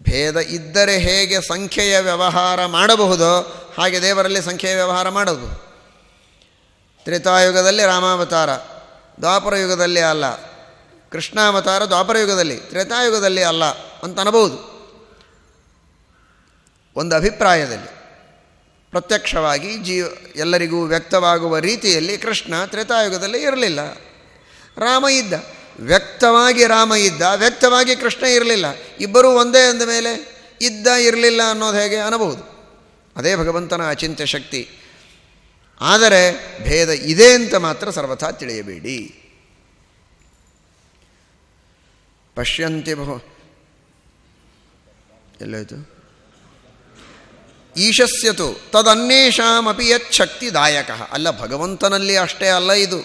ಭೇದ ಇದ್ದರೆ ಹೇಗೆ ಸಂಖ್ಯೆಯ ವ್ಯವಹಾರ ಮಾಡಬಹುದೋ ಹಾಗೆ ದೇವರಲ್ಲಿ ಸಂಖ್ಯೆಯ ವ್ಯವಹಾರ ಮಾಡೋದು. ತ್ರೇತಾಯುಗದಲ್ಲಿ ರಾಮಾವತಾರ, ದ್ವಾಪರ ಯುಗದಲ್ಲಿ ಅಲ್ಲ, ಕೃಷ್ಣಾವತಾರ ದ್ವಾಪರ ಯುಗದಲ್ಲಿ, ತ್ರೇತಾಯುಗದಲ್ಲಿ ಅಲ್ಲ ಅಂತ ಅನ್ಬೋದು ಒಂದು ಅಭಿಪ್ರಾಯದಲ್ಲಿ ಪ್ರತ್ಯಕ್ಷವಾಗಿ ಜೀವ, ಎಲ್ಲರಿಗೂ ವ್ಯಕ್ತವಾಗುವ ರೀತಿಯಲ್ಲಿ ಕೃಷ್ಣ ತ್ರೇತಾಯುಗದಲ್ಲಿ ಇರಲಿಲ್ಲ. ರಾಮ ಇದ್ದ. ವ್ಯಕ್ತವಾಗಿ ರಾಮ ಇದ್ದ, ವ್ಯಕ್ತವಾಗಿ ಕೃಷ್ಣ ಇರಲಿಲ್ಲ, ಇಬ್ಬರೂ ಒಂದೇ ಅಂದ ಮೇಲೆ ಇದ್ದ ಇರಲಿಲ್ಲ ಅನ್ನೋದು ಹೇಗೆ ಅನ್ನಬಹುದು ಅದೇ ಭಗವಂತನ ಅಚಿಂತ್ಯ ಶಕ್ತಿ. ಆದರೆ ಭೇದ ಇದೆ ಅಂತ ಮಾತ್ರ ಸರ್ವಥಾ ತಿಳಿಯಬೇಡಿ. ಪಶ್ಯಂತಿ ಬಹು ಎಲ್ಲೋಯ್ತು? ಈಶಸ್ಯತು ತದನ್ನೇಷಾಮಪಿ ಯಚ್ಛಕ್ತಿದಾಯಕ ಅಲ್ಲ, ಭಗವಂತನಲ್ಲಿ ಅಷ್ಟೇ ಅಲ್ಲ ಇದು.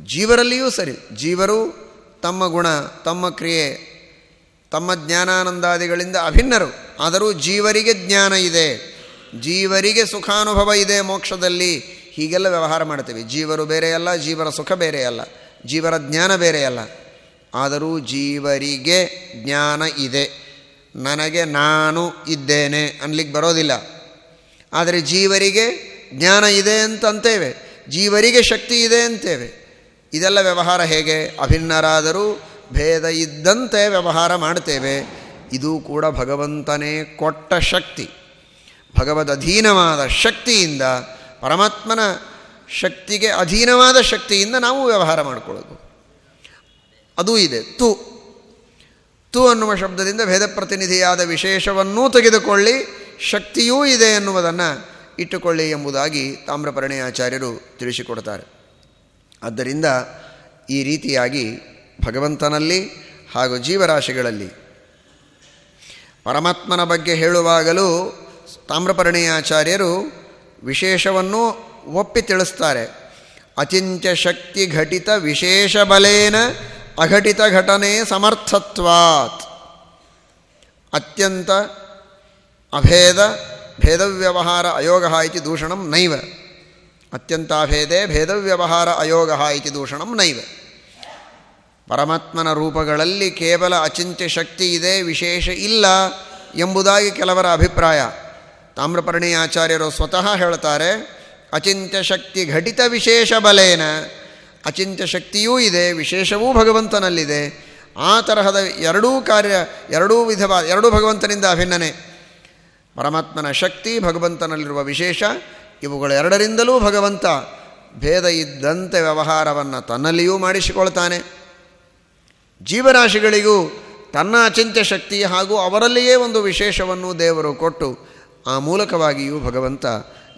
ಜೀವರಲ್ಲಿಯೂ ಸರಿ. ಜೀವರು ತಮ್ಮ ಗುಣ, ತಮ್ಮ ಕ್ರಿಯೆ, ತಮ್ಮ ಜ್ಞಾನಾನಂದಾದಿಗಳಿಂದ ಅಭಿನ್ನರು. ಆದರೂ ಜೀವರಿಗೆ ಜ್ಞಾನ ಇದೆ. ಜೀವರಿಗೆ ಸುಖಾನುಭವ ಇದೆ ಮೋಕ್ಷದಲ್ಲಿ. ಹೀಗೆಲ್ಲ ವ್ಯವಹಾರ ಮಾಡ್ತೇವೆ. ಜೀವರು ಬೇರೆಯಲ್ಲ, ಜೀವರ ಸುಖ ಬೇರೆಯಲ್ಲ, ಜೀವರ ಜ್ಞಾನ ಬೇರೆಯಲ್ಲ. ಆದರೂ ಜೀವರಿಗೆ ಜ್ಞಾನ ಇದೆ. ನನಗೆ ನಾನು ಇದ್ದೇನೆ ಅನ್ಲಿಕ್ಕೆ ಬರೋದಿಲ್ಲ. ಆದರೆ ಜೀವರಿಗೆ ಜ್ಞಾನ ಇದೆ ಅಂತಂತೇವೆ. ಜೀವರಿಗೆ ಶಕ್ತಿ ಇದೆ ಅಂತೇವೆ. ಇದೆಲ್ಲ ವ್ಯವಹಾರ ಹೇಗೆ? ಅಭಿನ್ನರಾದರೂ ಭೇದ ಇದ್ದಂತೆ ವ್ಯವಹಾರ ಮಾಡ್ತೇವೆ ಇದು ಕೂಡ ಭಗವಂತನೇ ಕೊಟ್ಟ ಶಕ್ತಿ. ಭಗವದ್ ಅಧೀನವಾದ ಶಕ್ತಿಯಿಂದ, ಪರಮಾತ್ಮನ ಶಕ್ತಿಗೆ ಅಧೀನವಾದ ಶಕ್ತಿಯಿಂದ ನಾವು ವ್ಯವಹಾರ ಮಾಡಿಕೊಳ್ಳೋದು. ಅದೂ ಇದೆ. ತು. ತು ಅನ್ನುವ ಶಬ್ದದಿಂದ ಭೇದ ಪ್ರತಿನಿಧಿಯಾದ ವಿಶೇಷವನ್ನೂ ತೆಗೆದುಕೊಳ್ಳಿ, ಶಕ್ತಿಯೂ ಇದೆ ಎನ್ನುವುದನ್ನು ಇಟ್ಟುಕೊಳ್ಳಿ ಎಂಬುದಾಗಿ ತಾಮ್ರಪರ್ಣಿ ಆಚಾರ್ಯರು ತಿಳಿಸಿಕೊಡ್ತಾರೆ. ಆದ್ದರಿಂದ ಈ ರೀತಿಯಾಗಿ ಭಗವಂತನಲ್ಲಿ ಹಾಗೂ ಜೀವರಾಶಿಗಳಲ್ಲಿ ಪರಮಾತ್ಮನ ಬಗ್ಗೆ ಹೇಳುವಾಗಲೂ ತಾಮ್ರಪರ್ಣಿಯಾಚಾರ್ಯರು ವಿಶೇಷವನ್ನು ಒಪ್ಪಿ ತಿಳಿಸ್ತಾರೆ. ಅಚಿಂತ್ಯ ಶಕ್ತಿ ಘಟಿತ ವಿಶೇಷ ಬಲೇನ ಅಘಟಿತ ಘಟನೆ ಸಮರ್ಥತ್ವಾತ್. ಅತ್ಯಂತ ಅಭೇದ ಭೇದವ್ಯವಹಾರ ಅಯೋಗ ಇತಿ ದೂಷಣಂ ನೈವ. ಅತ್ಯಂತಾಭೇದೆ ಭೇದವ್ಯವಹಾರ ಅಯೋಗ ಇತಿ ದೂಷಣಂ ನೈವ. ಪರಮಾತ್ಮನ ರೂಪಗಳಲ್ಲಿ ಕೇವಲ ಅಚಿಂತ್ಯ ಶಕ್ತಿ ಇದೆ, ವಿಶೇಷ ಇಲ್ಲ ಎಂಬುದಾಗಿ ಕೆಲವರ ಅಭಿಪ್ರಾಯ. ತಾಮ್ರಪರ್ಣಿ ಆಚಾರ್ಯರು ಸ್ವತಃ ಹೇಳ್ತಾರೆ, ಅಚಿಂತ್ಯ ಶಕ್ತಿ ಘಟಿತ ವಿಶೇಷ ಬಲೇನ, ಅಚಿಂತ್ಯ ಶಕ್ತಿಯೂ ಇದೆ, ವಿಶೇಷವೂ ಭಗವಂತನಲ್ಲಿದೆ. ಆ ತರಹದ ಎರಡೂ ಕಾರ್ಯ, ಎರಡೂ ವಿಧವಾದ, ಎರಡೂ ಭಗವಂತನಿಂದ ಅಭಿನ್ನನೆ. ಪರಮಾತ್ಮನ ಶಕ್ತಿ ಭಗವಂತನಲ್ಲಿರುವ ವಿಶೇಷ ಇವುಗಳೆರಡರಿಂದಲೂ ಭಗವಂತ ಭೇದ ಇದ್ದಂತೆ ವ್ಯವಹಾರವನ್ನು ತನ್ನಲ್ಲಿಯೂ ಮಾಡಿಸಿಕೊಳ್ತಾನೆ. ಜೀವರಾಶಿಗಳಿಗೂ ತನ್ನ ಅಚಿಂತ್ಯ ಶಕ್ತಿ ಹಾಗೂ ಅವರಲ್ಲಿಯೇ ಒಂದು ವಿಶೇಷವನ್ನು ದೇವರು ಕೊಟ್ಟು ಆ ಮೂಲಕವಾಗಿಯೂ ಭಗವಂತ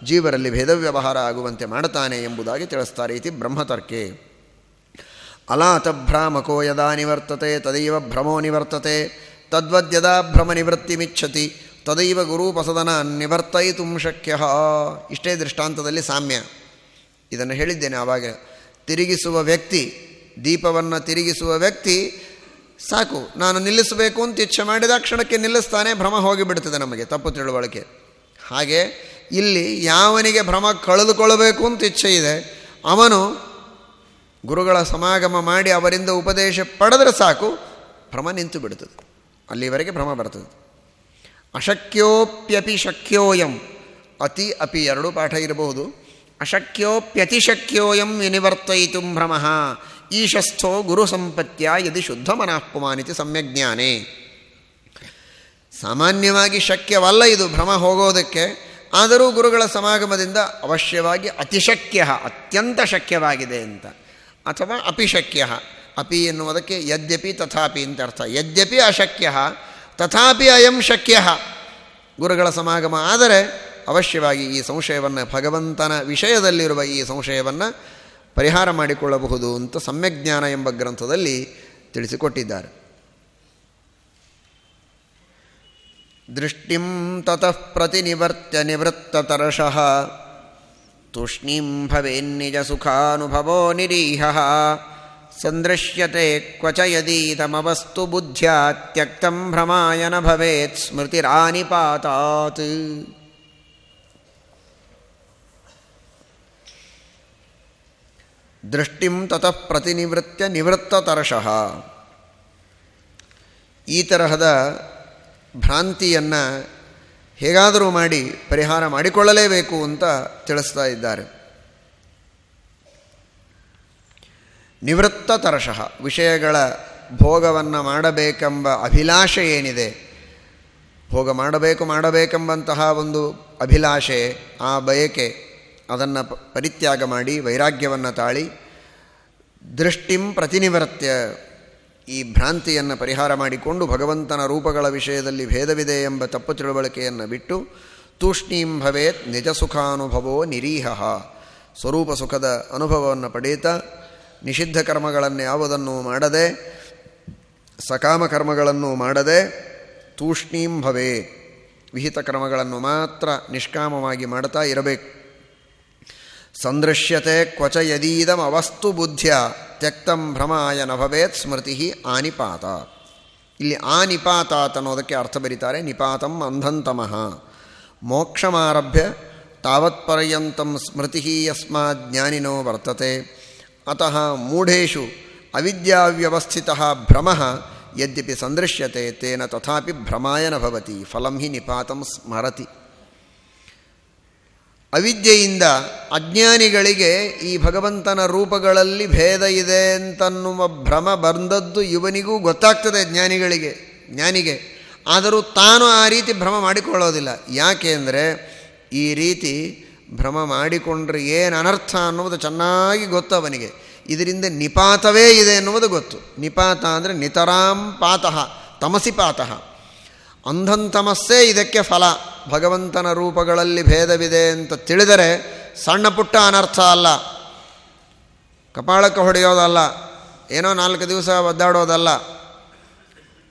ಜೀವರಲ್ಲಿ ಭೇದ ವ್ಯವಹಾರ ಆಗುವಂತೆ ಮಾಡುತ್ತಾನೆ ಎಂಬುದಾಗಿ ತಿಳಿಸ್ತಾರೆ ಇತಿ ಬ್ರಹ್ಮತರ್ಕೆ. ಅಲಾತಭ್ರಾಮಕೋ ಯದಾ ನಿವರ್ತತೆ, ತದೈವ ಭ್ರಮೋ ನಿವರ್ತತೆ, ತದ್ವದ್ಯದಾ ಭ್ರಮ ನಿವೃತ್ತಿಮಿಚ್ಛತಿ ತದೈವ ಗುರುಪಸದನ ನಿವರ್ತಯಿತು ಶಕ್ಯ. ಇಷ್ಟೇ ದೃಷ್ಟಾಂತದಲ್ಲಿ ಸಾಮ್ಯ. ಇದನ್ನು ಹೇಳಿದ್ದೇನೆ ಆವಾಗ. ತಿರುಗಿಸುವ ವ್ಯಕ್ತಿ, ದೀಪವನ್ನು ತಿರುಗಿಸುವ ವ್ಯಕ್ತಿ, ಸಾಕು, ನಾನು ನಿಲ್ಲಿಸಬೇಕು ಅಂತ ಇಚ್ಛೆ ಮಾಡಿದ ಕ್ಷಣಕ್ಕೆ ನಿಲ್ಲಿಸ್ತಾನೆ, ಭ್ರಮ ಹೋಗಿಬಿಡ್ತದೆ ನಮಗೆ, ತಪ್ಪು ತಿಳುವಳಿಕೆ. ಹಾಗೆ ಇಲ್ಲಿ ಯಾವನಿಗೆ ಭ್ರಮ ಕಳೆದುಕೊಳ್ಳಬೇಕು ಅಂತ ಇಚ್ಛೆ ಇದೆ, ಅವನು ಗುರುಗಳ ಸಮಾಗಮ ಮಾಡಿ ಅವರಿಂದ ಉಪದೇಶ ಪಡೆದರೆ ಸಾಕು, ಭ್ರಮ ನಿಂತು ಬಿಡ್ತದೆ ಅಲ್ಲಿವರೆಗೆ ಭ್ರಮ ಬರ್ತದೆ. ಅಶಕ್ಯೋಪ್ಯಪಿ ಶಕ್ಯೋಯಂ ಅತಿ ಅಪಿ ಎರಡು ಪಾಠ ಇರಬಹುದು. ಅಶಕ್ಯೋಪ್ಯತಿಶಕ್ಯೋಯಂ ವಿನಿವರ್ತಯಿತು ಭ್ರಮ. ಈಶಸ್ಥೋ ಗುರು ಸಂಪತ್ಯ ಯದಿ ಶುದ್ಧ ಮನಃಪುಮಾನಿತಿ ಸಮ್ಯಜ್ಞಾನೇ ಸಾಮಾನ್ಯವಾಗಿ ಶಕ್ಯವಲ್ಲ ಇದು ಭ್ರಮ ಹೋಗೋದಕ್ಕೆ. ಆದರೂ ಗುರುಗಳ ಸಮಾಗಮದಿಂದ ಅವಶ್ಯವಾಗಿ ಅತಿಶಕ್ಯ, ಅತ್ಯಂತ ಶಕ್ಯವಾಗಿದೆ ಅಂತ. ಅಥವಾ ಅಪಿಶಕ್ಯ. ಅಪಿ ಎನ್ನುವುದಕ್ಕೆ ಯದ್ಯಪಿ ತಥಾಪಿ ಅಂತ ಅರ್ಥ. ಯದ್ಯಪಿ ಅಶಕ್ಯ ತಥಾಪಿ ಅಯಂ ಶಕ್ಯ. ಗುರುಗಳ ಸಮಾಗಮ. ಆದರೆ ಅವಶ್ಯವಾಗಿ ಈ ಸಂಶಯವನ್ನು ಭಗವಂತನ ವಿಷಯದಲ್ಲಿರುವ ಈ ಸಂಶಯವನ್ನು ಪರಿಹಾರ ಮಾಡಿಕೊಳ್ಳಬಹುದು ಅಂತ ಸಮ್ಯಜ್ಞಾನ ಎಂಬ ಗ್ರಂಥದಲ್ಲಿ ತಿಳಿಸಿಕೊಟ್ಟಿದ್ದಾರೆ. ದೃಷ್ಟಿಂ ತತಃ ಪ್ರತಿನಿವರ್ತ್ಯ ನಿವೃತ್ತತರಶಃ. ತೂಷ್ಣೀಂ ಭವೇನ್ನಿಜ ಸುಖಾನುಭವೋ ನಿರೀಹ. ಸಂದೃಶ್ಯತೆ ಕ್ವಚ ಯದೀತಮವಸ್ತು ಬುದ್ಧ್ಯಾ ತ್ಯಕ್ತಂ ಭ್ರಮಾಯನ ಭವೇತ್ ಸ್ಮೃತಿರಾನಿಪಾತಾತ್. ದೃಷ್ಟಿಂ ತತಃ ಪ್ರತಿನಿವೃತ್ಯ ನಿವೃತ್ತತರಶಃ. ಈ ತರಹದ ಭ್ರಾಂತಿಯನ್ನು ಹೇಗಾದರೂ ಮಾಡಿ ಪರಿಹಾರ ಮಾಡಿಕೊಳ್ಳಲೇಬೇಕು ಅಂತ ತಿಳಿಸ್ತಾ ಇದ್ದಾರೆ. ನಿವೃತ್ತ ತರಶಃ ವಿಷಯಗಳ ಭೋಗವನ್ನು ಮಾಡಬೇಕೆಂಬ ಅಭಿಲಾಷೆ ಏನಿದೆ, ಭೋಗ ಮಾಡಬೇಕು ಮಾಡಬೇಕೆಂಬಂತಹ ಒಂದು ಅಭಿಲಾಷೆ ಆ ಬಯಕೆ, ಅದನ್ನು ಪರಿತ್ಯಾಗ ಮಾಡಿ, ವೈರಾಗ್ಯವನ್ನು ತಾಳಿ, ದೃಷ್ಟಿಂ ಪ್ರತಿನಿವೃತ್ಯ ಈ ಭ್ರಾಂತಿಯನ್ನು ಪರಿಹಾರ ಮಾಡಿಕೊಂಡು ಭಗವಂತನ ರೂಪಗಳ ವಿಷಯದಲ್ಲಿ ಭೇದವಿದೆ ಎಂಬ ತಪ್ಪು ತಿಳುವಳಿಕೆಯನ್ನು ಬಿಟ್ಟು, ತೂಷ್ಣೀಂ ಭವೇತ್ ನಿಜ ಸುಖಾನುಭವೋ ನಿರೀಹ. ಸ್ವರೂಪ ಸುಖದ ಅನುಭವವನ್ನು ಪಡೆಯುತ್ತಾ ನಿಷಿದ್ಧ ಕರ್ಮಗಳನ್ನು ಯಾವುದನ್ನು ಮಾಡದೆ, ಸಕಾಮ ಕರ್ಮಗಳನ್ನು ಮಾಡದೆ, ತೂಷ್ಣೀಂ ಭವೇ. ವಿಹಿತ ಕರ್ಮಗಳನ್ನು ಮಾತ್ರ ನಿಷ್ಕಾಮವಾಗಿ ಮಾಡ್ತಾ ಇರಬೇಕು. ಸಂದೃಶ್ಯತೆ ಕ್ವಚ ಯದೀದಂ ಅವಸ್ತು ಬುದ್ಧಿಯ ತ್ಯಕ್ತಂ ಭ್ರಮಾಯ ನಭವೇತ್ ಸ್ಮೃತಿ ಆನಿಪಾತ. ಇಲ್ಲಿ ಆನಿಪಾತಾತ್ ಅನ್ನೋದಕ್ಕೆ ಅರ್ಥ ಬರೀತಾರೆ, ನಿಪಾತಂ ಅಂಧಂತಮಃ. ಮೋಕ್ಷಮಾರಭ್ಯ ತಾವತ್ಪರ್ಯಂತಂ ಸ್ಮೃತಿ ಯಸ್ಮ್ ಜ್ಞಾನಿನೋ ವರ್ತತೆ. ಅತಃ ಮೂಢೇಶು ಅವಿದ್ಯಾವ್ಯವಸ್ಥಿತ ಭ್ರಮ ಯದ್ಯಪಿ ಸಂದೃಶ್ಯತೆ ತೇನ ತಥಾಪಿ ಭ್ರಮಾಯನ ಭವತಿ ಫಲಂ ಹಿ ನಿಪಾತಂ ಸ್ಮರತಿ ಅವಿದ್ಯೆಯಿಂದ ಅಜ್ಞಾನಿಗಳಿಗೆ ಈ ಭಗವಂತನ ರೂಪಗಳಲ್ಲಿ ಭೇದ ಇದೆ ಅಂತನ್ನುವ ಭ್ರಮ ಬಂದದ್ದು ಇವನಿಗೂ ಗೊತ್ತಾಗ್ತದೆ ಜ್ಞಾನಿಗಳಿಗೆ, ಜ್ಞಾನಿಗೆ. ಆದರೂ ತಾನು ಆ ರೀತಿ ಭ್ರಮ ಮಾಡಿಕೊಳ್ಳೋದಿಲ್ಲ. ಯಾಕೆ ಅಂದರೆ ಈ ರೀತಿ ಭ್ರಮ ಮಾಡಿಕೊಂಡ್ರೆ ಏನು ಅನರ್ಥ ಅನ್ನುವುದು ಚೆನ್ನಾಗಿ ಗೊತ್ತು ಅವನಿಗೆ. ಇದರಿಂದ ನಿಪಾತವೇ ಇದೆ ಎನ್ನುವುದು ಗೊತ್ತು. ನಿಪಾತ ಅಂದರೆ ನಿತರಾಂ ಪಾತಃ, ತಮಸಿ ಪಾತಃ. ಅಂಧಂತಮಸ್ಸೇ ಇದಕ್ಕೆ ಫಲ. ಭಗವಂತನ ರೂಪಗಳಲ್ಲಿ ಭೇದವಿದೆ ಅಂತ ತಿಳಿದರೆ ಸಣ್ಣ ಪುಟ್ಟ ಅನರ್ಥ ಅಲ್ಲ. ಕಪಾಳಕ್ಕೆ ಹೊಡೆಯೋದಲ್ಲ. ಏನೋ ನಾಲ್ಕು ದಿವಸ ಒದ್ದಾಡೋದಲ್ಲ.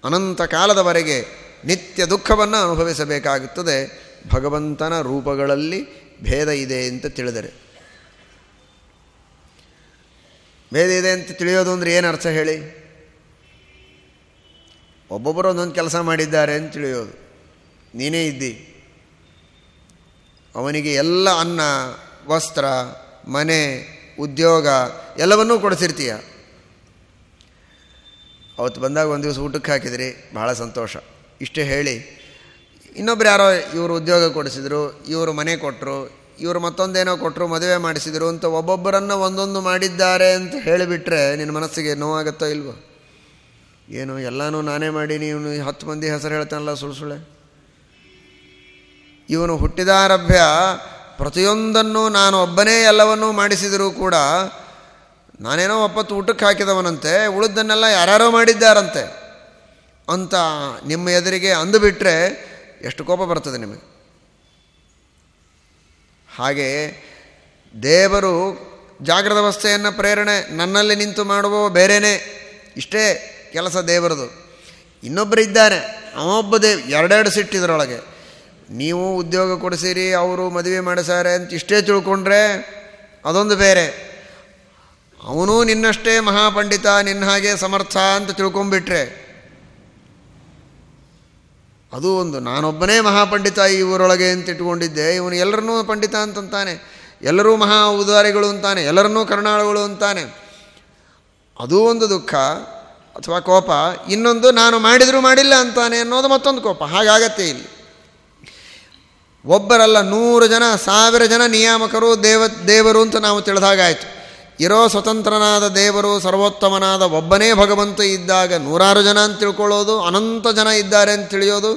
ಅನಂತ ಕಾಲದವರೆಗೆ ನಿತ್ಯ ದುಃಖವನ್ನು ಅನುಭವಿಸಬೇಕಾಗುತ್ತದೆ. ಭಗವಂತನ ರೂಪಗಳಲ್ಲಿ ಭೇದ ಇದೆ ಅಂತ ತಿಳಿದರೆ. ಭೇದ ಇದೆ ಅಂತ ತಿಳಿಯೋದು ಅಂದರೆ ಏನು ಅರ್ಥ ಹೇಳಿ? ಒಬ್ಬೊಬ್ಬರು ಒಂದೊಂದು ಕೆಲಸ ಮಾಡಿದ್ದಾರೆ ಅಂತ ತಿಳಿಯೋದು. ನೀನೇ ಇದ್ದಿ. ಅವನಿಗೆ ಎಲ್ಲ ಅನ್ನ, ವಸ್ತ್ರ, ಮನೆ, ಉದ್ಯೋಗ ಎಲ್ಲವನ್ನೂ ಕೊಡಿಸಿರ್ತೀಯ. ಅವತ್ತು ಬಂದಾಗ ಒಂದು ದಿವಸ ಊಟಕ್ಕೆ ಹಾಕಿದ್ರಿ ಭಾಳ ಸಂತೋಷ. ಇಷ್ಟೇ ಹೇಳಿ ಇನ್ನೊಬ್ರು ಯಾರೋ ಇವರು ಉದ್ಯೋಗ ಕೊಡಿಸಿದ್ರು, ಇವರು ಮನೆ ಕೊಟ್ಟರು ಇವರು ಮತ್ತೊಂದೇನೋ ಕೊಟ್ಟರು ಮದುವೆ ಮಾಡಿಸಿದರು ಅಂತ ಒಬ್ಬೊಬ್ಬರನ್ನು ಒಂದೊಂದು ಮಾಡಿದ್ದಾರೆ ಅಂತ ಹೇಳಿಬಿಟ್ರೆ ನಿನ್ನ ಮನಸ್ಸಿಗೆ ನೋವಾಗುತ್ತೋ ಇಲ್ವೋ? ಏನು, ಎಲ್ಲನೂ ನಾನೇ ಮಾಡಿ ನೀವು ಹತ್ತು ಮಂದಿ ಹೆಸರು ಹೇಳ್ತಾನಲ್ಲ ಸುಳ್ಳು ಸುಳ್ಳೆ ಇವನು ಹುಟ್ಟಿದಾರಭ್ಯ ಪ್ರತಿಯೊಂದನ್ನು ನಾನು ಒಬ್ಬನೇ ಎಲ್ಲವನ್ನೂ ಮಾಡಿಸಿದರೂ ಕೂಡ ನಾನೇನೋ ಒಪ್ಪತ್ತು ಊಟಕ್ಕೆ ಹಾಕಿದವನಂತೆ, ಉಳಿದನ್ನೆಲ್ಲ ಯಾರ್ಯಾರೋ ಮಾಡಿದ್ದಾರಂತೆ ಅಂತ ನಿಮ್ಮ ಎದುರಿಗೆ ಅಂದುಬಿಟ್ರೆ ಎಷ್ಟು ಕೋಪ ಬರ್ತದೆ ನಿಮಗೆ? ಹಾಗೆ ದೇವರು ಜಾಗೃತ ಅವಸ್ಥೆಯನ್ನು ಪ್ರೇರಣೆ ನನ್ನಲ್ಲಿ ನಿಂತು ಮಾಡುವ ಬೇರೆಯೇ ಇಷ್ಟೇ ಕೆಲಸ ದೇವರದು. ಇನ್ನೊಬ್ಬರು ಇದ್ದಾನೆ ಅವೊಬ್ಬ ದೇವ್, ಎರಡೆರಡು ಸಿಟ್ಟಿದ್ರೊಳಗೆ ನೀವು ಉದ್ಯೋಗ ಕೊಡಿಸಿರಿ, ಅವರು ಮದುವೆ ಮಾಡಿಸಾರೆ ಅಂತ ಇಷ್ಟೇ ತಿಳ್ಕೊಂಡ್ರೆ ಅದೊಂದು ಬೇರೆ. ಅವನು ನಿನ್ನಷ್ಟೇ ಮಹಾಪಂಡಿತ, ನಿನ್ನ ಹಾಗೆ ಸಮರ್ಥ ಅಂತ ತಿಳ್ಕೊಂಬಿಟ್ರೆ ಅದು ಒಂದು, ನಾನೊಬ್ಬನೇ ಮಹಾಪಂಡಿತ ಈ ಊರೊಳಗೆ ಅಂತ ಇಟ್ಕೊಂಡಿದ್ದೆ ಇವನು ಎಲ್ಲರನ್ನೂ ಪಂಡಿತ ಅಂತಂತಾನೆ. ಎಲ್ಲರೂ ಮಹಾ ಉದಾರಿಗಳು ಅಂತಾನೆ. ಎಲ್ಲರನ್ನೂ ಕರುಣಾಳುಗಳು ಅಂತಾನೆ. ಅದೂ ಒಂದು ದುಃಖ ಅಥವಾ ಕೋಪ. ಇನ್ನೊಂದು, ನಾನು ಮಾಡಿದರೂ ಮಾಡಿಲ್ಲ ಅಂತಾನೆ ಅನ್ನೋದು ಮತ್ತೊಂದು ಕೋಪ. ಹಾಗಾಗತ್ತೆ ಇಲ್ಲಿ. ಒಬ್ಬರಲ್ಲ ನೂರು ಜನ, ಸಾವಿರ ಜನ ನಿಯಾಮಕರು, ದೇವ, ದೇವರು ಅಂತ ನಾವು ತಿಳಿದಾಗಾಯಿತು. ಇರೋ ಸ್ವತಂತ್ರನಾದ ದೇವರು ಸರ್ವೋತ್ತಮನಾದ ಒಬ್ಬನೇ ಭಗವಂತ ಇದ್ದಾಗ ನೂರಾರು ಜನ ಅಂತ ತಿಳ್ಕೊಳ್ಳೋದು, ಅನಂತ ಜನ ಇದ್ದಾರೆ ಅಂತ ತಿಳಿಯೋದು.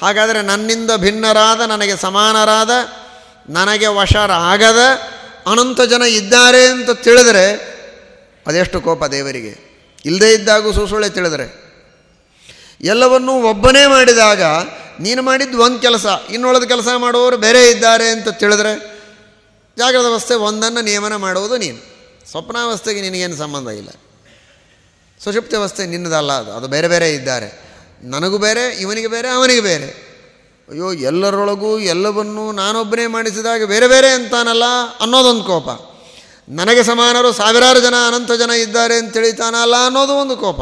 ಹಾಗಾದರೆ ನನ್ನಿಂದ ಭಿನ್ನರಾದ, ನನಗೆ ಸಮಾನರಾದ, ನನಗೆ ವಶರಾಗದ ಅನಂತ ಜನ ಇದ್ದಾರೆ ಅಂತ ತಿಳಿದರೆ ಅದೆಷ್ಟು ಕೋಪ ದೇವರಿಗೆ? ಇಲ್ಲದೇ ಇದ್ದಾಗೂ ಸುಸುಳೆ ತಿಳಿದರೆ. ಎಲ್ಲವನ್ನೂ ಒಬ್ಬನೇ ಮಾಡಿದಾಗ ನೀನು ಮಾಡಿದ್ದು ಒಂದು ಕೆಲಸ, ಇನ್ನೊಳದು ಕೆಲಸ ಮಾಡುವವರು ಬೇರೆ ಇದ್ದಾರೆ ಅಂತ ತಿಳಿದ್ರೆ ಜಾಗ್ರತ ವ್ಯವಸ್ಥೆ ಒಂದನ್ನು ನಿಯಮನ ಮಾಡುವುದು ನೀನು. ಸ್ವಪ್ನಾವಸ್ಥೆಗೆ ನಿನಗೇನು ಸಂಬಂಧ ಇಲ್ಲ. ಸುಷುಪ್ತಿ ಅವಸ್ಥೆ ನಿನ್ನದಲ್ಲ ಅದು. ಅದು ಬೇರೆ ಬೇರೆ ಇದ್ದಾರೆ. ನನಗೂ ಬೇರೆ, ಇವನಿಗೆ ಬೇರೆ, ಅವನಿಗೆ ಬೇರೆ. ಅಯ್ಯೋ, ಎಲ್ಲರೊಳಗೂ ಎಲ್ಲವನ್ನೂ ನಾನೊಬ್ಬನೇ ಮಾಡಿಸಿದಾಗ ಬೇರೆ ಬೇರೆ ಅಂತಾನಲ್ಲ ಅನ್ನೋದೊಂದು ಕೋಪ. ನನಗೆ ಸಮಾನರು ಸಾವಿರಾರು ಜನ, ಅನಂತ ಜನ ಇದ್ದಾರೆ ಅಂತ ತಿಳಿತಾನಲ್ಲ ಅನ್ನೋದು ಒಂದು ಕೋಪ.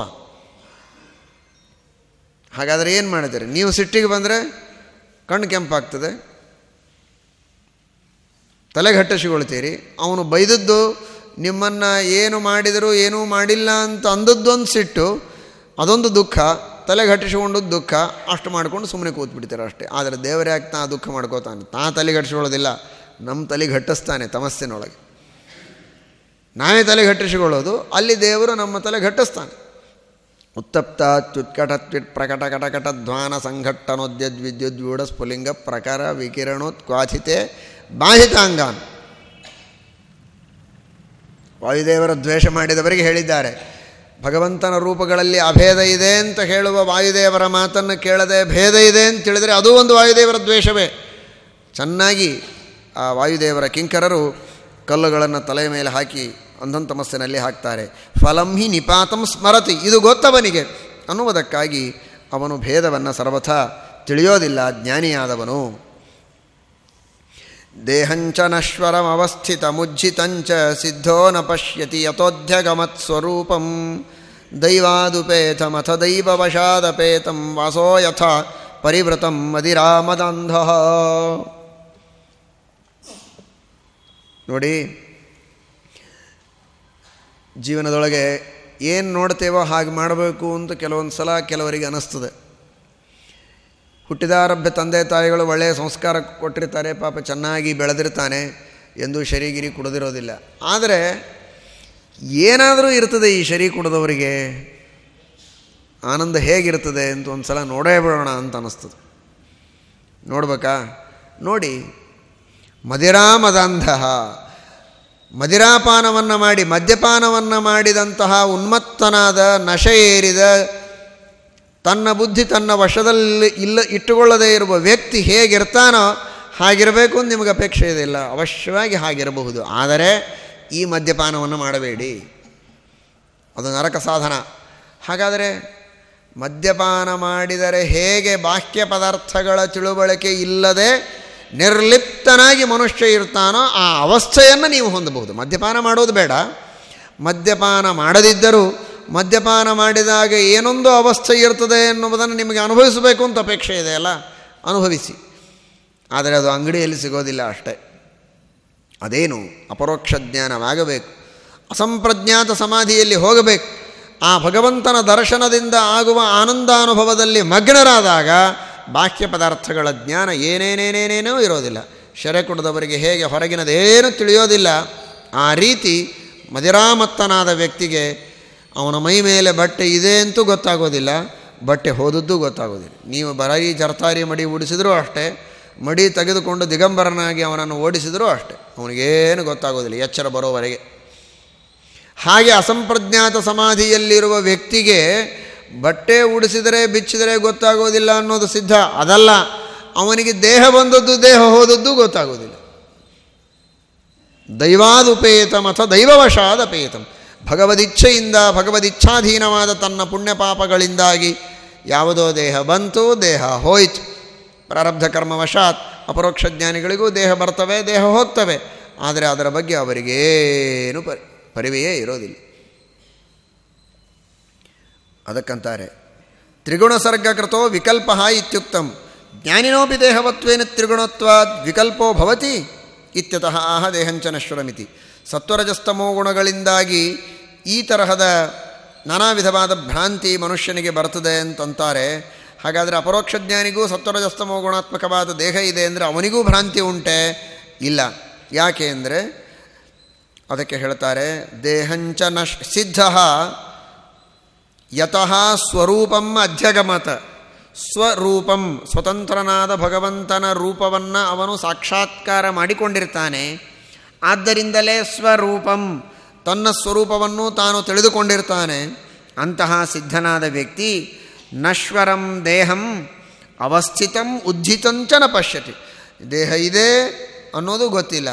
ಹಾಗಾದರೆ ಏನು ಮಾಡಿದರೆ ನೀವು ಸಿಟ್ಟಿಗೆ ಬಂದರೆ ಕಣ್ಣು ಕೆಂಪಾಗ್ತದೆ. ತಲೆಗಟ್ಟಿಸಿಕೊಳ್ತೀರಿ ಅವನು ಬೈದದ್ದು ನಿಮ್ಮನ್ನು ಏನು ಮಾಡಿದರೂ ಏನೂ ಮಾಡಿಲ್ಲ ಅಂತ ಅಂದದ್ದೊಂದು ಸಿಟ್ಟು, ಅದೊಂದು ದುಃಖ ತಲೆಗಟ್ಟಿಸಿಕೊಂಡದ್ದು ದುಃಖ, ಅಷ್ಟು ಮಾಡ್ಕೊಂಡು ಸುಮ್ಮನೆ ಕೂತ್ಬಿಡ್ತಾರೆ ಅಷ್ಟೇ. ಆದರೆ ದೇವರೇ ಆಗ್ತಾ ದುಃಖ ಮಾಡ್ಕೋತಾನೆ? ತಾ ತಲೆಗಟ್ಟಿಸ್ಕೊಳ್ಳೋದಿಲ್ಲ ನಮ್ಮ ತಲೆಗಟ್ಟಿಸ್ತಾನೆ ತಮಸ್ಸಿನೊಳಗೆ. ನಾವೇ ತಲೆಗಟ್ಟಿಸಿಕೊಳ್ಳೋದು ಅಲ್ಲಿ ದೇವರು ನಮ್ಮ ತಲೆ ಘಟ್ಟಿಸ್ತಾನೆ ಉತ್ತಪ್ತ ತ್ಯುತ್ಕಟತ್ವಿಟ್ ಪ್ರಕಟ ಕಟಕಟ ಧ್ವಾನ ಸಂಘಟ್ಟನೋದ್ಯದ್ ವಿದ್ಯುದ್ವೂಢ ಸ್ಫುಲಿಂಗ ಪ್ರಕಾರ ವಿಕಿರಣೋತ್ಕ್ವಾಥಿತೆ ಬಾಹಿತಾಂಗಾನ್. ವಾಯುದೇವರ ದ್ವೇಷ ಮಾಡಿದವರಿಗೆ ಹೇಳಿದ್ದಾರೆ. ಭಗವಂತನ ರೂಪಗಳಲ್ಲಿ ಅಭೇದ ಇದೆ ಅಂತ ಹೇಳುವ ವಾಯುದೇವರ ಮಾತನ್ನು ಕೇಳದೆ ಭೇದ ಇದೆ ಅಂತ ತಿಳಿದರೆ ಅದೂ ಒಂದು ವಾಯುದೇವರ ದ್ವೇಷವೇ. ಚೆನ್ನಾಗಿ ಆ ವಾಯುದೇವರ ಕಿಂಕರರು ಕಲ್ಲುಗಳನ್ನು ತಲೆಯ ಮೇಲೆ ಹಾಕಿ ಅಂಧಂತಮಸ್ಸಿನಲ್ಲಿ ಹಾಕ್ತಾರೆ. ಫಲಂ ಹಿ ನಿಪಾತಂ ಸ್ಮರತಿ, ಇದು ಗೊತ್ತವನಿಗೆ. ಅನ್ನುವುದಕ್ಕಾಗಿ ಅವನು ಭೇದವನ್ನು ಸರ್ವಥ ತಿಳಿಯೋದಿಲ್ಲ, ಜ್ಞಾನಿಯಾದವನು. ದೇಹಂಚ ನಶ್ವರಮವಸ್ಥಿತ ಮುಜ್ಜಿತಂಚ ಸಿದ್ಧೋ ನ ಪಶ್ಯತಿ ಯಥೋಧ್ಯಗಮತ್ಸ್ವರೂಪಂ ದೈವಾದುಪೇತಮಥ ದೈವವಶಾದಪೇತಂ ವಾಸೋ ಯಥ ಪರಿವೃತಂ ಮದಿರಾಮದಂಧ. ನೋಡಿ, ಜೀವನದೊಳಗೆ ಏನು ನೋಡ್ತೇವೋ ಹಾಗೆ ಮಾಡಬೇಕು ಅಂತ ಕೆಲವೊಂದು ಸಲ ಕೆಲವರಿಗೆ ಅನ್ನಿಸ್ತದೆ ಹುಟ್ಟಿದಾರಭ್ಯ ತಂದೆ ತಾಯಿಗಳು ಒಳ್ಳೆಯ ಸಂಸ್ಕಾರ ಕೊಟ್ಟಿರ್ತಾರೆ, ಪಾಪ ಚೆನ್ನಾಗಿ ಬೆಳೆದಿರ್ತಾನೆ ಎಂದು ಶರೀಗಿರಿ ಕುಡಿದಿರೋದಿಲ್ಲ. ಆದರೆ ಏನಾದರೂ ಇರ್ತದೆ ಈ ಶರೀ ಕುಡಿದವರಿಗೆ, ಆನಂದ ಹೇಗಿರ್ತದೆ ಅಂತ ಒಂದು ಸಲ ನೋಡೇ ಬಿಡೋಣ ಅಂತ ಅನ್ನಿಸ್ತದೆ. ನೋಡ್ಬೇಕಾ? ನೋಡಿ ಮದಿರಾಮದಂಧ ಮದಿರಾಪಾನವನ್ನು ಮಾಡಿ, ಮದ್ಯಪಾನವನ್ನು ಮಾಡಿದಂತಹ ಉನ್ಮತ್ತನಾದ ನಶೆ ಏರಿದ ತನ್ನ ಬುದ್ಧಿ ತನ್ನ ವಶದಲ್ಲಿ ಇಲ್ಲ ಇಟ್ಟುಕೊಳ್ಳದೇ ಇರುವ ವ್ಯಕ್ತಿ ಹೇಗಿರ್ತಾನೋ ಹಾಗಿರಬೇಕು ಅಂತ ನಿಮಗೆ ಅಪೇಕ್ಷೆ ಇದೆಯಲ್ಲ ಅವಶ್ಯವಾಗಿ ಹಾಗಿರಬಹುದು. ಆದರೆ ಈ ಮದ್ಯಪಾನವನ್ನು ಮಾಡಬೇಡಿ. ಅದು ನರಕ ಸಾಧನ. ಹಾಗಾದರೆ ಮದ್ಯಪಾನ ಮಾಡಿದರೆ ಹೇಗೆ ಬಾಹ್ಯ ಪದಾರ್ಥಗಳ ತಿಳುವಳಿಕೆ ಇಲ್ಲದೆ ನಿರ್ಲಿಪ್ತನಾಗಿ ಮನುಷ್ಯ ಇರ್ತಾನೋ ಆ ಅವಸ್ಥೆಯನ್ನು ನೀವು ಹೊಂದಬಹುದು. ಮದ್ಯಪಾನ ಮಾಡೋದು ಬೇಡ. ಮದ್ಯಪಾನ ಮಾಡದಿದ್ದರೂ ಮದ್ಯಪಾನ ಮಾಡಿದಾಗ ಏನೊಂದು ಅವಸ್ಥೆ ಇರ್ತದೆ ಎನ್ನುವುದನ್ನು ನಿಮಗೆ ಅನುಭವಿಸಬೇಕು ಅಂತ ಅಪೇಕ್ಷೆ ಇದೆ, ಅಲ್ಲ? ಅನುಭವಿಸಿ. ಆದರೆ ಅದು ಅಂಗಡಿಯಲ್ಲಿ ಸಿಗೋದಿಲ್ಲ ಅಷ್ಟೇ. ಅದೇನು? ಅಪರೋಕ್ಷ ಜ್ಞಾನವಾಗಬೇಕು. ಅಸಂಪ್ರಜ್ಞಾತ ಸಮಾಧಿಯಲ್ಲಿ ಹೋಗಬೇಕು. ಆ ಭಗವಂತನ ದರ್ಶನದಿಂದ ಆಗುವ ಆನಂದಾನುಭವದಲ್ಲಿ ಮಗ್ನರಾದಾಗ ಬಾಹ್ಯ ಪದಾರ್ಥಗಳ ಜ್ಞಾನ ಏನೇನೇನೇನೇನೋ ಇರೋದಿಲ್ಲ. ಶರೆ ಕುಡಿದವರಿಗೆ ಹೇಗೆ ಹೊರಗಿನದೇನೂ ತಿಳಿಯೋದಿಲ್ಲ. ಆ ರೀತಿ ಮದಿರಾಮತ್ತನಾದ ವ್ಯಕ್ತಿಗೆ ಅವನ ಮೈ ಮೇಲೆ ಬಟ್ಟೆ ಇದೆ ಅಂತೂ ಗೊತ್ತಾಗೋದಿಲ್ಲ, ಬಟ್ಟೆ ಹೋದದ್ದು ಗೊತ್ತಾಗೋದಿಲ್ಲ. ನೀವು ಬರೀ ಜರ್ತಾರಿ ಮಡಿ ಓಡಿಸಿದರೂ ಅಷ್ಟೇ, ಮಡಿ ತೆಗೆದುಕೊಂಡು ದಿಗಂಬರನಾಗಿ ಅವನನ್ನು ಓಡಿಸಿದರೂ ಅಷ್ಟೆ. ಅವನಿಗೇನು ಗೊತ್ತಾಗೋದಿಲ್ಲ, ಎಚ್ಚರ ಬರೋವರೆಗೆ. ಹಾಗೆ ಅಸಂಪ್ರಜ್ಞಾತ ಸಮಾಧಿಯಲ್ಲಿರುವ ವ್ಯಕ್ತಿಗೆ ಬಟ್ಟೆ ಉಡಿಸಿದರೆ ಬಿಚ್ಚಿದರೆ ಗೊತ್ತಾಗೋದಿಲ್ಲ ಅನ್ನೋದು ಸಿದ್ಧ. ಅದಲ್ಲ, ಅವನಿಗೆ ದೇಹ ಬಂದದ್ದು, ದೇಹ ಹೋದದ್ದು ಗೊತ್ತಾಗೋದಿಲ್ಲ. ದೈವಾದುಪೇತಂ ಅಥ ದೈವವಶಾದಪೇತಂ. ಭಗವದಿಚ್ಛೆಯಿಂದ ಭಗವದಿಚ್ಛಾಧೀನವಾದ ತನ್ನ ಪುಣ್ಯ ಪಾಪಗಳಿಂದಾಗಿ ಯಾವುದೋ ದೇಹ ಬಂತು, ದೇಹ ಹೋಯಿತು. ಪ್ರಾರಬ್ಧ ಕರ್ಮವಶಾತ್ ಅಪರೋಕ್ಷ ಜ್ಞಾನಿಗಳಿಗೂ ದೇಹ ಬರ್ತವೆ, ದೇಹ ಹೋಗ್ತವೆ. ಆದರೆ ಅದರ ಬಗ್ಗೆ ಅವರಿಗೇನು ಪರಿ, ಪರಿವೆಯೇ ಇರೋದಿಲ್ಲ. ಅದಕ್ಕಂತಾರೆ, ತ್ರಿಗುಣ ಸರ್ಗಕೃತೋ ವಿಕಲ್ಪ ಇತ್ಯುಕ್ತಂ. ಜ್ಞಾನಿನೋಪಿ ದೇಹವತ್ವೇನ ತ್ರಿಗುಣತ್ವಾದ್ ವಿಕಲ್ಪೋ ಭವತಿ, ಇತ್ಯತಃ ಆಹ ದೇಹಂಚ ನಶ್ವರಮಿತಿ. ಸತ್ವರಜಸ್ತಮೋ ಗುಣಗಳಿಂದಾಗಿ ಈ ತರಹದ ನಾನಾ ವಿಧವಾದ ಭ್ರಾಂತಿ ಮನುಷ್ಯನಿಗೆ ಬರ್ತದೆ ಅಂತಂತಾರೆ. ಹಾಗಾದರೆ ಅಪರೋಕ್ಷ ಜ್ಞಾನಿಗೂ ಸತ್ವರಜಸ್ತಮೋ ಗುಣಾತ್ಮಕವಾದ ದೇಹ ಇದೆ ಅಂದರೆ ಅವನಿಗೂ ಭ್ರಾಂತಿ ಉಂಟೆ? ಇಲ್ಲ. ಯಾಕೆ ಅಂದರೆ ಅದಕ್ಕೆ ಹೇಳ್ತಾರೆ, ದೇಹಂಚ ನಶ್, ಸಿದ್ಧ ಯತಃ ಸ್ವರೂಪಂ ಅಧ್ಯಗಮತ. ಸ್ವರೂಪಂ, ಸ್ವತಂತ್ರನಾದ ಭಗವಂತನ ರೂಪವನ್ನು ಅವನು ಸಾಕ್ಷಾತ್ಕಾರ ಮಾಡಿಕೊಂಡಿರ್ತಾನೆ. ಆದ್ದರಿಂದಲೇ ಸ್ವರೂಪಂ. ತನ್ನ ಸ್ವರೂಪವನ್ನು ತಾನು ತಿಳಿದುಕೊಂಡಿರ್ತಾನೆ. ಅಂತಹ ಸಿದ್ಧನಾದ ವ್ಯಕ್ತಿ, ನಶ್ವರಂ ದೇಹಂ ಅವಸ್ಥಿತಂ ಉದ್ಧಿತಂಚನ ಪಶ್ಯತಿ. ದೇಹ ಇದೆ ಅನ್ನೋದು ಗೊತ್ತಿಲ್ಲ.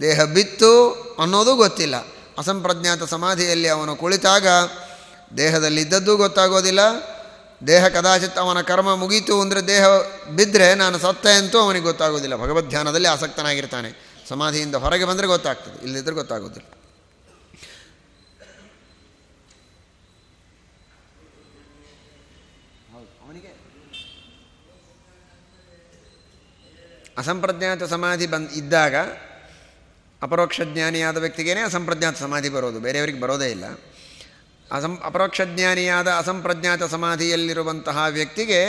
ದೇಹ ಬಿತ್ತು ಅನ್ನೋದು ಗೊತ್ತಿಲ್ಲ. ಅಸಂಪ್ರಜ್ಞಾತ ಸಮಾಧಿಯಲ್ಲಿ ಅವನು ಕುಳಿತಾಗ ದೇಹದಲ್ಲಿದ್ದದ್ದು ಗೊತ್ತಾಗೋದಿಲ್ಲ. ದೇಹ ಕದಾಚಿತ್ ಅವನ ಕರ್ಮ ಮುಗೀತು ಅಂದರೆ ದೇಹ ಬಿದ್ದರೆ ನಾನು ಸತ್ತೆ ಅಂತೂ ಅವನಿಗೆ ಗೊತ್ತಾಗೋದಿಲ್ಲ. ಭಗವದ್ ಧ್ಯಾನದಲ್ಲಿ ಆಸಕ್ತನಾಗಿರ್ತಾನೆ. ಸಮಾಧಿಯಿಂದ ಹೊರಗೆ ಬಂದರೆ ಗೊತ್ತಾಗ್ತದೆ ಇಲ್ಲದಿದ್ದರೆ ಗೊತ್ತಾಗೋದಿಲ್ಲ. ಅಸಂಪ್ರಜ್ಞಾತ ಸಮಾಧಿ ಬಂದ್ ಇದ್ದಾಗ ಅಪರೋಕ್ಷ ಜ್ಞಾನಿಯಾದ ವ್ಯಕ್ತಿಗೇನೆ ಅಸಂಪ್ರಜ್ಞಾತ ಸಮಾಧಿ ಬರೋದು, ಬೇರೆಯವರಿಗೆ ಬರೋದೇ ಇಲ್ಲ. ಅಸಂ, ಅಪರೋಕ್ಷ ಜ್ಞಾನಿಯಾದ ಅಸಂಪ್ರಜ್ಞಾತ ಸಮಾಧಿಯಲ್ಲಿರುವಂತಹ ವ್ಯಕ್ತಿಗೆ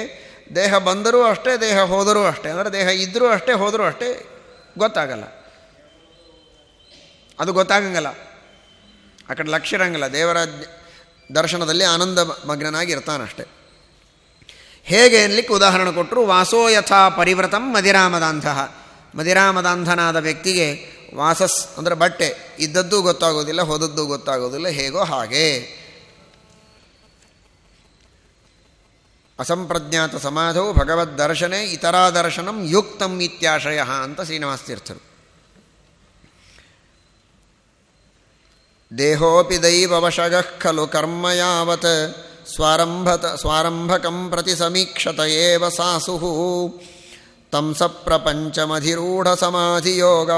ದೇಹ ಬಂದರೂ ಅಷ್ಟೇ, ದೇಹ ಹೋದರೂ ಅಷ್ಟೇ, ಅಂದರೆ ದೇಹ ಇದ್ದರೂ ಅಷ್ಟೇ, ಹೋದರೂ ಅಷ್ಟೇ ಗೊತ್ತಾಗಲ್ಲ. ಅದು ಗೊತ್ತಾಗಂಗಲ್ಲ. ಆ ಕಡೆ ಲಕ್ಷ್ಯ ಇರಂಗಿಲ್ಲ ದೇವರ ದರ್ಶನದಲ್ಲಿ ಆನಂದ ಮಗ್ನಾಗಿ ಇರ್ತಾನಷ್ಟೆ ಹೇಗೆ ಅನ್ಲಿಕ್ಕೆ ಉದಾಹರಣೆ ಕೊಟ್ಟರು ವಾಸೋ ಯಥಾ ಪರಿವ್ರತಂ ಮದಿರಾಮದಾಂತಹ ಮದಿರಾಮದಾಂಧನಾದ ವ್ಯಕ್ತಿಗೆ ವಾಸಸ್ ಅಂದರೆ ಬಟ್ಟೆ ಇದ್ದದ್ದು ಗೊತ್ತಾಗೋದಿಲ್ಲ, ಹೋದದ್ದು ಗೊತ್ತಾಗೋದಿಲ್ಲ, ಹೇಗೋ ಹಾಗೆ. ಅಸಂಪ್ರಜ್ಞಾತ ಸಮಾಧವು ಭಗವದ್ ದರ್ಶನೆ ಇತರ ದರ್ಶನಂ ಯುಕ್ತಂ ಇತ್ಯಾಶಯ ಅಂತ ಶ್ರೀನಿವಾಸ ತೀರ್ಥರು. ದೇಹೋಪಿ ದೈವವಶಗ ಖಲು ಕರ್ಮ ಯಾವತ್ ಸ್ವಾರಂಭತ ಸ್ವಾರಂಭಕಂ ಪ್ರತಿ ಸಮೀಕ್ಷತ ಏವ ಸಾಸು ತಂಸ ಸ ಪ್ರಪಂಚಮಧಿರೂಢ ಸಮಾಧಿಯೋಗ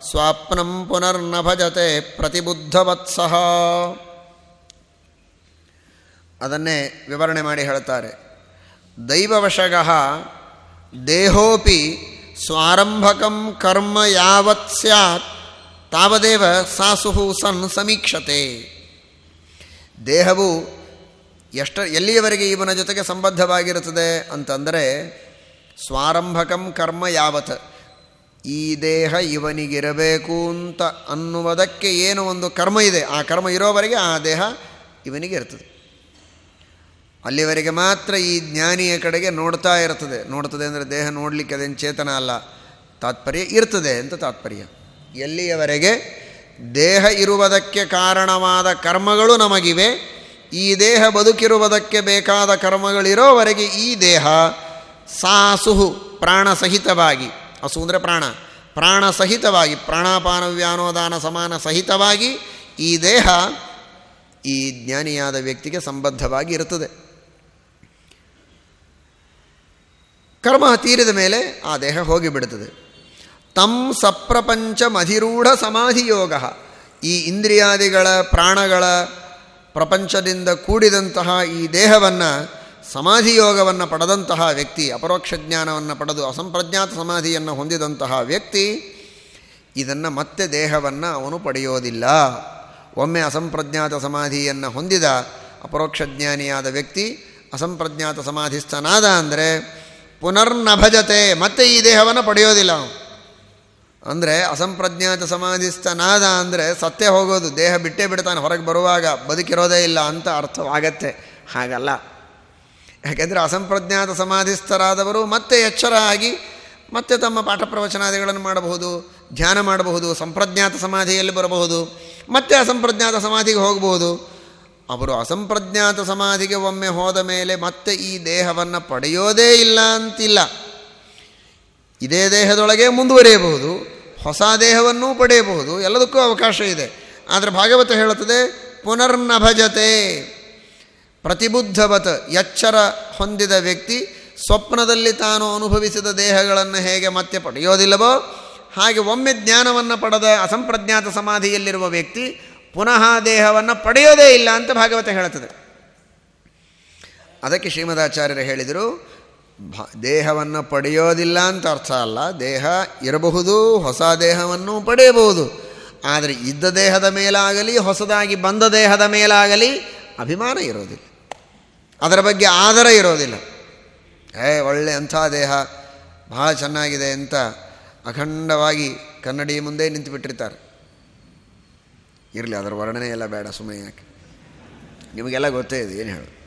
ಸ್ವಾಪ್ನಂ ಪುನರ್ನ ಭಜತೆ ಪ್ರತಿಬುದ್ಧವತ್ಸಹ ಅದನ್ನೇ ವಿವರಣೆ ಮಾಡಿ ಹೇಳ್ತಾರೆ ದೈವವಶಗ ದೇಹೋಪಿ ಸ್ವಾರಂಭಕಂ ಕರ್ಮ ಯಾವತ್ ಸ್ಯಾತ್ ತಾವದೇವ ಸಾಸುಹು ಸನ್ ಸಮೀಕ್ಷತೆ. ದೇಹವು ಎಷ್ಟ ಎಲ್ಲಿಯವರೆಗೆ ಇವನ ಜೊತೆಗೆ ಸಂಬದ್ಧವಾಗಿರುತ್ತದೆ ಅಂತಂದರೆ, ಸ್ವಾರಂಭಕಂ ಕರ್ಮ ಯಾವತ್? ಈ ದೇಹ ಇವನಿಗಿರಬೇಕು ಅಂತ ಅನ್ನುವುದಕ್ಕೆ ಏನು ಒಂದು ಕರ್ಮ ಇದೆ? ಆ ಕರ್ಮ ಇರೋವರೆಗೆ ಆ ದೇಹ ಇವನಿಗೆ ಇರ್ತದೆ ಅಲ್ಲಿವರೆಗೆ ಮಾತ್ರ ಈ ಜ್ಞಾನಿಯ ಕಡೆಗೆ ನೋಡ್ತಾ ಇರ್ತದೆ. ನೋಡ್ತದೆ ಅಂದರೆ ದೇಹ ನೋಡಲಿಕ್ಕೆ ಅದೇನು ಚೇತನ ಅಲ್ಲ. ತಾತ್ಪರ್ಯ ಇರ್ತದೆ ಅಂತ ತಾತ್ಪರ್ಯ. ಎಲ್ಲಿಯವರೆಗೆ? ದೇಹ ಇರುವುದಕ್ಕೆ ಕಾರಣವಾದ ಕರ್ಮಗಳು ನಮಗಿವೆ. ಈ ದೇಹ ಬದುಕಿರುವುದಕ್ಕೆ ಬೇಕಾದ ಕರ್ಮಗಳಿರೋವರೆಗೆ ಈ ದೇಹ ಸಾಸುಹು, ಪ್ರಾಣಸಹಿತವಾಗಿ ಹಸು ಅಂದರೆ ಪ್ರಾಣ ಪ್ರಾಣ ಸಹಿತವಾಗಿ ಪ್ರಾಣಾಪಾನ ವ್ಯಾನೋದಾನ ಸಮಾನ ಸಹಿತವಾಗಿ ಈ ದೇಹ ಈ ಜ್ಞಾನಿಯಾದ ವ್ಯಕ್ತಿಗೆ ಸಂಬದ್ಧವಾಗಿ ಇರುತ್ತದೆ. ಕರ್ಮ ತೀರಿದ ಮೇಲೆ ಆ ದೇಹ ಹೋಗಿಬಿಡುತ್ತದೆ. ತಂ ಸಪ್ರಪಂಚ ಮಧಿರೂಢ ಸಮಾಧಿಯೋಗ. ಈ ಇಂದ್ರಿಯಾದಿಗಳ ಪ್ರಾಣಗಳ ಪ್ರಪಂಚದಿಂದ ಕೂಡಿದಂತಹ ಈ ದೇಹವನ್ನು, ಸಮಾಧಿಯೋಗವನ್ನು ಪಡೆದಂತಹ ವ್ಯಕ್ತಿ, ಅಪರೋಕ್ಷ ಜ್ಞಾನವನ್ನು ಪಡೆದು ಅಸಂಪ್ರಜ್ಞಾತ ಸಮಾಧಿಯನ್ನು ಹೊಂದಿದಂತಹ ವ್ಯಕ್ತಿ, ಇದನ್ನು ಮತ್ತೆ ದೇಹವನ್ನು ಅವನು ಪಡೆಯೋದಿಲ್ಲ. ಒಮ್ಮೆ ಅಸಂಪ್ರಜ್ಞಾತ ಸಮಾಧಿಯನ್ನು ಹೊಂದಿದ ಅಪರೋಕ್ಷ ಜ್ಞಾನಿಯಾದ ವ್ಯಕ್ತಿ, ಅಸಂಪ್ರಜ್ಞಾತ ಸಮಾಧಿಸ್ಥನಾದ ಅಂದರೆ ಪುನರ್ನಭಜತೆ, ಮತ್ತೆ ಈ ದೇಹವನ್ನು ಪಡೆಯೋದಿಲ್ಲ ಅಂದರೆ ಅಸಂಪ್ರಜ್ಞಾತ ಸಮಾಧಿಸ್ತನಾದ ಅಂದರೆ ಸತ್ಯ ಹೋಗೋದು, ದೇಹ ಬಿಟ್ಟೇ ಬಿಡ್ತಾನೆ, ಹೊರಗೆ ಬರುವಾಗ ಬದುಕಿರೋದೇ ಇಲ್ಲ ಅಂತ ಅರ್ಥವಾಗತ್ತೆ. ಹಾಗಲ್ಲ. ಯಾಕೆಂದರೆ ಅಸಂಪ್ರಜ್ಞಾತ ಸಮಾಧಿಸ್ಥರಾದವರು ಮತ್ತೆ ಎಚ್ಚರ ಆಗಿ ಮತ್ತೆ ತಮ್ಮ ಪಾಠ ಪ್ರವಚನಾದಿಗಳನ್ನು ಮಾಡಬಹುದು, ಧ್ಯಾನ ಮಾಡಬಹುದು, ಸಂಪ್ರಜ್ಞಾತ ಸಮಾಧಿಯಲ್ಲಿ ಬರಬಹುದು, ಮತ್ತೆ ಅಸಂಪ್ರಜ್ಞಾತ ಸಮಾಧಿಗೆ ಹೋಗಬಹುದು. ಅವರು ಅಸಂಪ್ರಜ್ಞಾತ ಸಮಾಧಿಗೆ ಒಮ್ಮೆ ಹೋದ ಮೇಲೆ ಮತ್ತೆ ಈ ದೇಹವನ್ನು ಪಡೆಯೋದೇ ಇಲ್ಲ ಅಂತಿಲ್ಲ. ಇದೇ ದೇಹದೊಳಗೆ ಮುಂದುವರಿಯಬಹುದು. ಹೊಸ ದೇಹವನ್ನೂ ಪಡೆಯಬಹುದು, ಎಲ್ಲದಕ್ಕೂ ಅವಕಾಶ ಇದೆ. ಆದರೆ ಭಾಗವತ ಹೇಳುತ್ತದೆ, ಪುನರ್ನಭಜತೆ. ಪ್ರತಿಬುದ್ಧವತ ಎಚ್ಚರ ಹೊಂದಿದ ವ್ಯಕ್ತಿ ಸ್ವಪ್ನದಲ್ಲಿ ತಾನು ಅನುಭವಿಸಿದ ದೇಹಗಳನ್ನು ಹೇಗೆ ಮತ್ತೆ ಪಡೆಯೋದಿಲ್ಲವೋ, ಹಾಗೆ ಒಮ್ಮೆ ಜ್ಞಾನವನ್ನು ಪಡೆದ ಅಸಂಪ್ರಜ್ಞಾತ ಸಮಾಧಿಯಲ್ಲಿರುವ ವ್ಯಕ್ತಿ ಪುನಃ ದೇಹವನ್ನು ಪಡೆಯೋದೇ ಇಲ್ಲ ಅಂತ ಭಾಗವತ ಹೇಳುತ್ತದೆ. ಅದಕ್ಕೆ ಶ್ರೀಮದಾಚಾರ್ಯರು ಹೇಳಿದರು ದೇಹವನ್ನು ಪಡೆಯೋದಿಲ್ಲ ಅಂತ ಅರ್ಥ ಅಲ್ಲ. ದೇಹ ಇರಬಹುದು, ಹೊಸ ದೇಹವನ್ನು ಪಡೆಯಬಹುದು. ಆದರೆ ಇದ್ದ ದೇಹದ ಮೇಲಾಗಲಿ, ಹೊಸದಾಗಿ ಬಂದ ದೇಹದ ಮೇಲಾಗಲಿ ಅಭಿಮಾನ ಇರೋದಿಲ್ಲ. ಅದರ ಬಗ್ಗೆ ಆದರ ಇರೋದಿಲ್ಲ. ಏ, ಒಳ್ಳೆ ಅಂಥ ದೇಹ, ಭಾಳ ಚೆನ್ನಾಗಿದೆ ಅಂತ ಅಖಂಡವಾಗಿ ಕನ್ನಡಿ ಮುಂದೆ ನಿಂತು ಬಿಟ್ಟಿರ್ತಾರೆ ಇರಲಿ, ಅದರ ವರ್ಣನೆ ಎಲ್ಲ ಬೇಡ ಸುಮ್ಮನೆ ಯಾಕೆ ನಿಮಗೆಲ್ಲ ಗೊತ್ತೇ ಇದೆ, ಏನು ಹೇಳು?